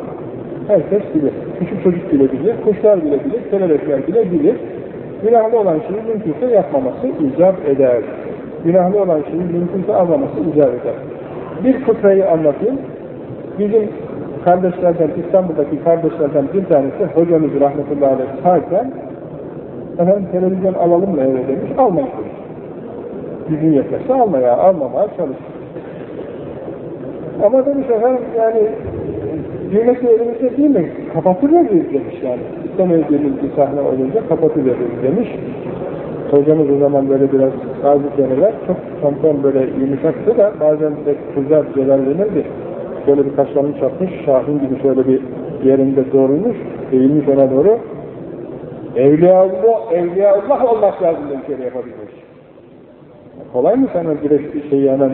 herkes bilir. Küçük çocuk bile bilir, kuşlar bile bilir, kelebekler bile bilir. Günahlı olan şeyi mümkünse yapmaması icap eder. Günahlı olan şeyi mümkünse almaması icap eder. Bir fıkrayı anlatayım. Bizim kardeşlerden, İstanbul'daki kardeşlerden bir tanesi hocamız rahmetullahi aleyh sağken efendim televizyon alalım mı eve demiş, almayın demiş. Gücün yeterse alma ya, almamaya çalış. Ama demiş efendim yani düğmesi elimizde değil mi? Kapatıveririz demiş yani. İstemediğimiz bir sahne olunca kapatıveririz demiş. Hocamız o zaman böyle biraz bazı seneler çok tampon böyle yumuşaktı da bazen de kızlar celallenirdi. Böyle bir kaşlarını çatmış, Şahin gibi şöyle bir yerinde doğrulmuş. eğilmiş ona doğru. Evliyaullah, evliyaullah olmak lazım şöyle yapabilmek. Kolay mı sana direkt şeyi hemen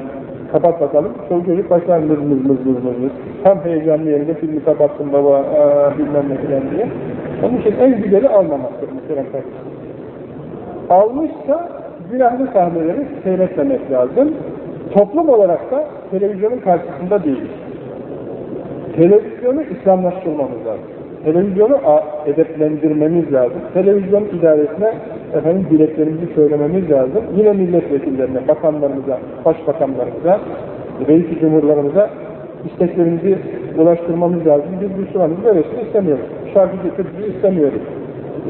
kapat bakalım. Çoluk çocuk başlar mız mız mız mız mız. Tam heyecanlı yerinde filmi kapattım baba aa, bilmem ne filan diye. Onun için en güzeli almamaktır muhterem kardeşim. Almışsa günahlı sahneleri seyretmemek lazım. Toplum olarak da televizyonun karşısında değiliz. Televizyonu İslamlaştırmamız lazım. Televizyonu edeplendirmemiz lazım. Televizyon idaresine efendim dileklerimizi söylememiz lazım. Yine milletvekillerine, bakanlarımıza, başbakanlarımıza, reis cumhurlarımıza isteklerimizi ulaştırmamız lazım. Biz Müslümanız böylesini istemiyoruz. Şarkı getirdiği istemiyoruz.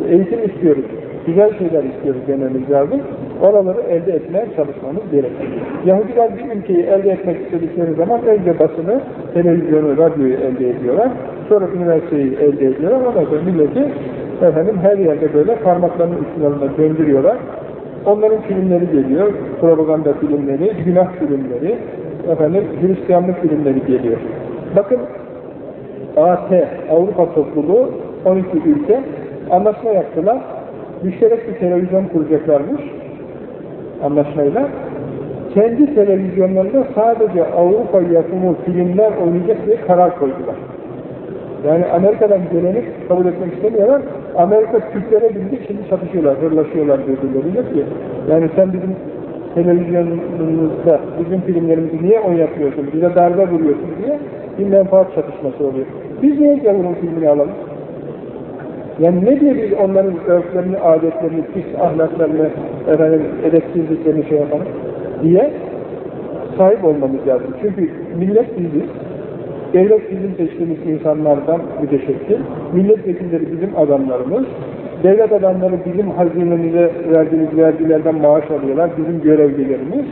Eğitim istiyoruz. Güzel şeyler istiyoruz dememiz lazım. Oraları elde etmeye çalışmamız gerekiyor. Yahudiler bir ülkeyi elde etmek istedikleri zaman önce basını, televizyonu, radyoyu elde ediyorlar. Sonra üniversiteyi elde ediyorlar. Ondan sonra milleti efendim her yerde böyle parmaklarının uçlarına döndürüyorlar. Onların filmleri geliyor. Propaganda filmleri, günah filmleri, efendim Hristiyanlık filmleri geliyor. Bakın AT, Avrupa Topluluğu 12 ülke anlaşma yaptılar. Müşterek bir televizyon kuracaklarmış anlaşmayla. Kendi televizyonlarında sadece Avrupa yapımı filmler oynayacak diye karar koydular. Yani Amerika'dan geleni kabul etmek istemiyorlar. Amerika Türklere bildi, şimdi çatışıyorlar, hırlaşıyorlar birbirleriyle ki. Yani sen bizim televizyonumuzda bizim filmlerimizi niye oynatmıyorsun, bize darbe vuruyorsun diye bir menfaat çatışması oluyor. Biz niye gavurun filmini alalım? Yani ne diye biz onların örflerini, adetlerini, pis ahlaklarını, efendim, edepsizliklerini şey yapalım diye sahip olmamız lazım. Çünkü millet biziz, devlet bizim seçtiğimiz insanlardan müteşekkil, milletvekilleri bizim adamlarımız, devlet adamları bizim hazinemize verdiğimiz vergilerden maaş alıyorlar, bizim görevlilerimiz.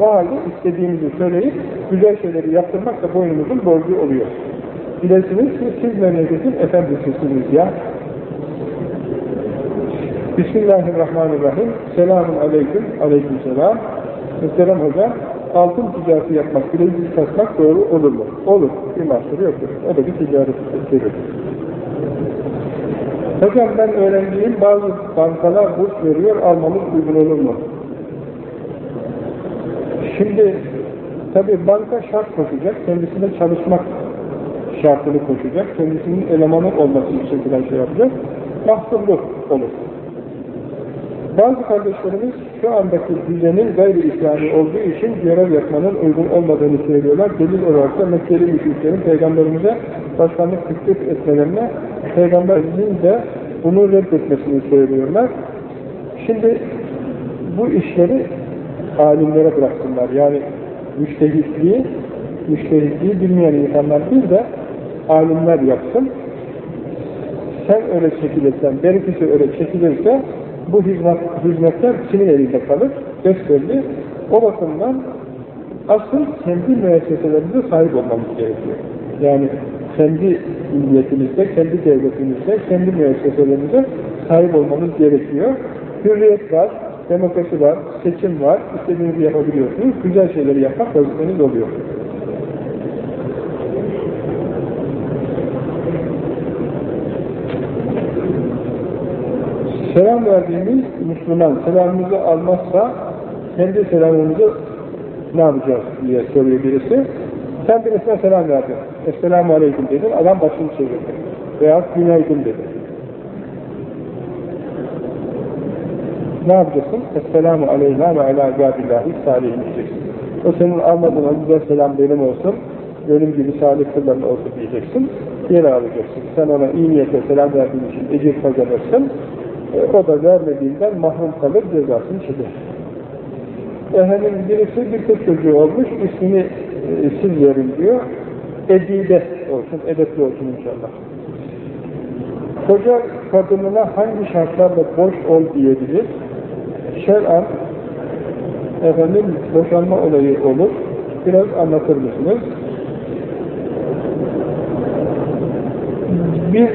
O halde istediğimizi söyleyip güzel şeyleri yaptırmak da boynumuzun borcu oluyor. Bilesiniz ki siz memleketin efendisisiniz ya. Bismillahirrahmanirrahim. Selamun aleyküm. Aleyküm selam. Muhterem hocam, altın ticareti yapmak, bilezik satmak doğru olur mu? Olur. Bir mahsuru yoktur. O da bir ticaret sektörü. Hocam ben öğrendiğim bazı bankalar burs veriyor, almamız uygun olur mu? Şimdi tabi banka şart koşacak, kendisine çalışmak şartını koşacak, kendisinin elemanı olması için şey yapacak, mahsurlu olur. Bazı kardeşlerimiz şu andaki düzenin gayri İslami olduğu için görev yapmanın uygun olmadığını söylüyorlar. Delil olarak da Mekkeli müşriklerin Peygamberimize başkanlık teklif etmelerine Peygamberimizin de bunu reddetmesini söylüyorlar. Şimdi bu işleri alimlere bıraksınlar. Yani müştehitliği, müştehitliği bilmeyen insanlar değil de alimler yapsın. Sen öyle çekilirsen, berikisi öyle çekilirse bu hizmet, hizmetler kimin elinde kalır? Gösterili. O bakımdan asıl kendi müesseselerimize sahip olmamız gerekiyor. Yani kendi milliyetimizde, kendi devletimizde, kendi müesseselerimize sahip olmamız gerekiyor. Hürriyet var, demokrasi var, seçim var, istediğinizi yapabiliyorsunuz. Güzel şeyleri yapmak vazifeniz oluyor. Selam verdiğimiz Müslüman selamımızı almazsa kendi selamımızı ne yapacağız diye soruyor birisi. Sen birisine selam verdin. Esselamu Aleyküm dedin. Adam başını çevirdi. Veya günaydın dedi. Ne yapacaksın? Esselamu Aleyna ve ala ibadillahi salihin diyeceksin. O senin almadığın güzel selam benim olsun. Benim gibi salih kulların olsun diyeceksin. Geri alacaksın. Sen ona iyi niyetle selam verdiğin için ecir kazanırsın. O da vermediğinden mahrum kalır, cezasını çeker. Efendim birisi bir kız çocuğu olmuş, ismini e, siz verin diyor. Edibe olsun, edepli olsun inşallah. Koca kadınına hangi şartlarla boş ol diyebilir? Şer'an efendim boşanma olayı olur. Biraz anlatır mısınız? Bir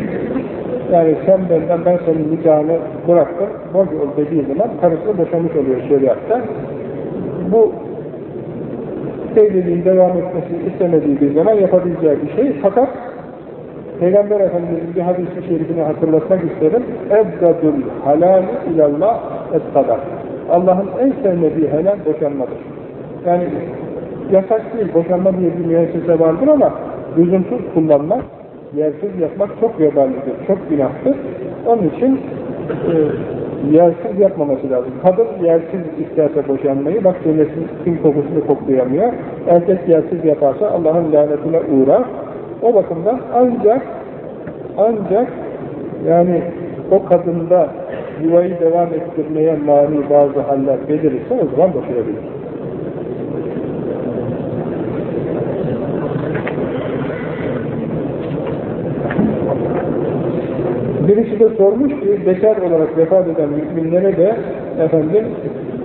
yani sen benden, ben senin nikahını bıraktım, boş ol dediği zaman karısı boşanmış oluyor şeriatta. Bu evliliğin devam etmesini istemediği bir zaman yapabileceği bir şey. Fakat Peygamber Efendimiz'in bir hadis-i şerifini hatırlatmak isterim. Ebdadul halal ilallah etkadak. Allah'ın en sevmediği helal boşanmadır. Yani yasak değil, boşanma diye bir müessese vardır ama lüzumsuz kullanmak, yersiz yapmak çok vebalidir, çok günahtır. Onun için e, yersiz yapmaması lazım. Kadın yersiz isterse boşanmayı, bak cennetin kim kokusunu koklayamıyor. Erkek yersiz yaparsa Allah'ın lanetine uğrar. O bakımdan ancak ancak yani o kadında yuvayı devam ettirmeye mani bazı haller belirirse o zaman boşayabilir. Birisi de sormuş ki bekar olarak vefat eden müminlere de efendim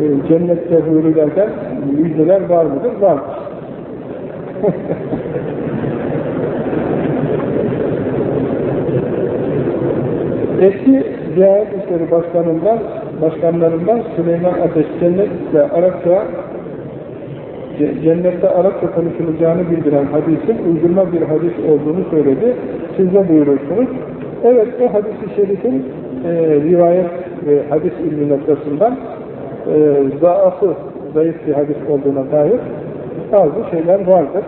e, cennette hurilerden müjdeler var mıdır? Var. [laughs] Eski Diyanet İşleri Başkanı'ndan, başkanlarından Süleyman Ateş cennetle Arapça cennette Arapça konuşulacağını bildiren hadisin uydurma bir hadis olduğunu söyledi. Siz de buyurursunuz. Evet, o hadis-i şerifin e, rivayet ve hadis ilmi noktasından e, zaafı, zayıf bir hadis olduğuna dair bazı şeyler vardır.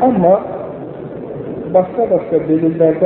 Ama başka başka delillerden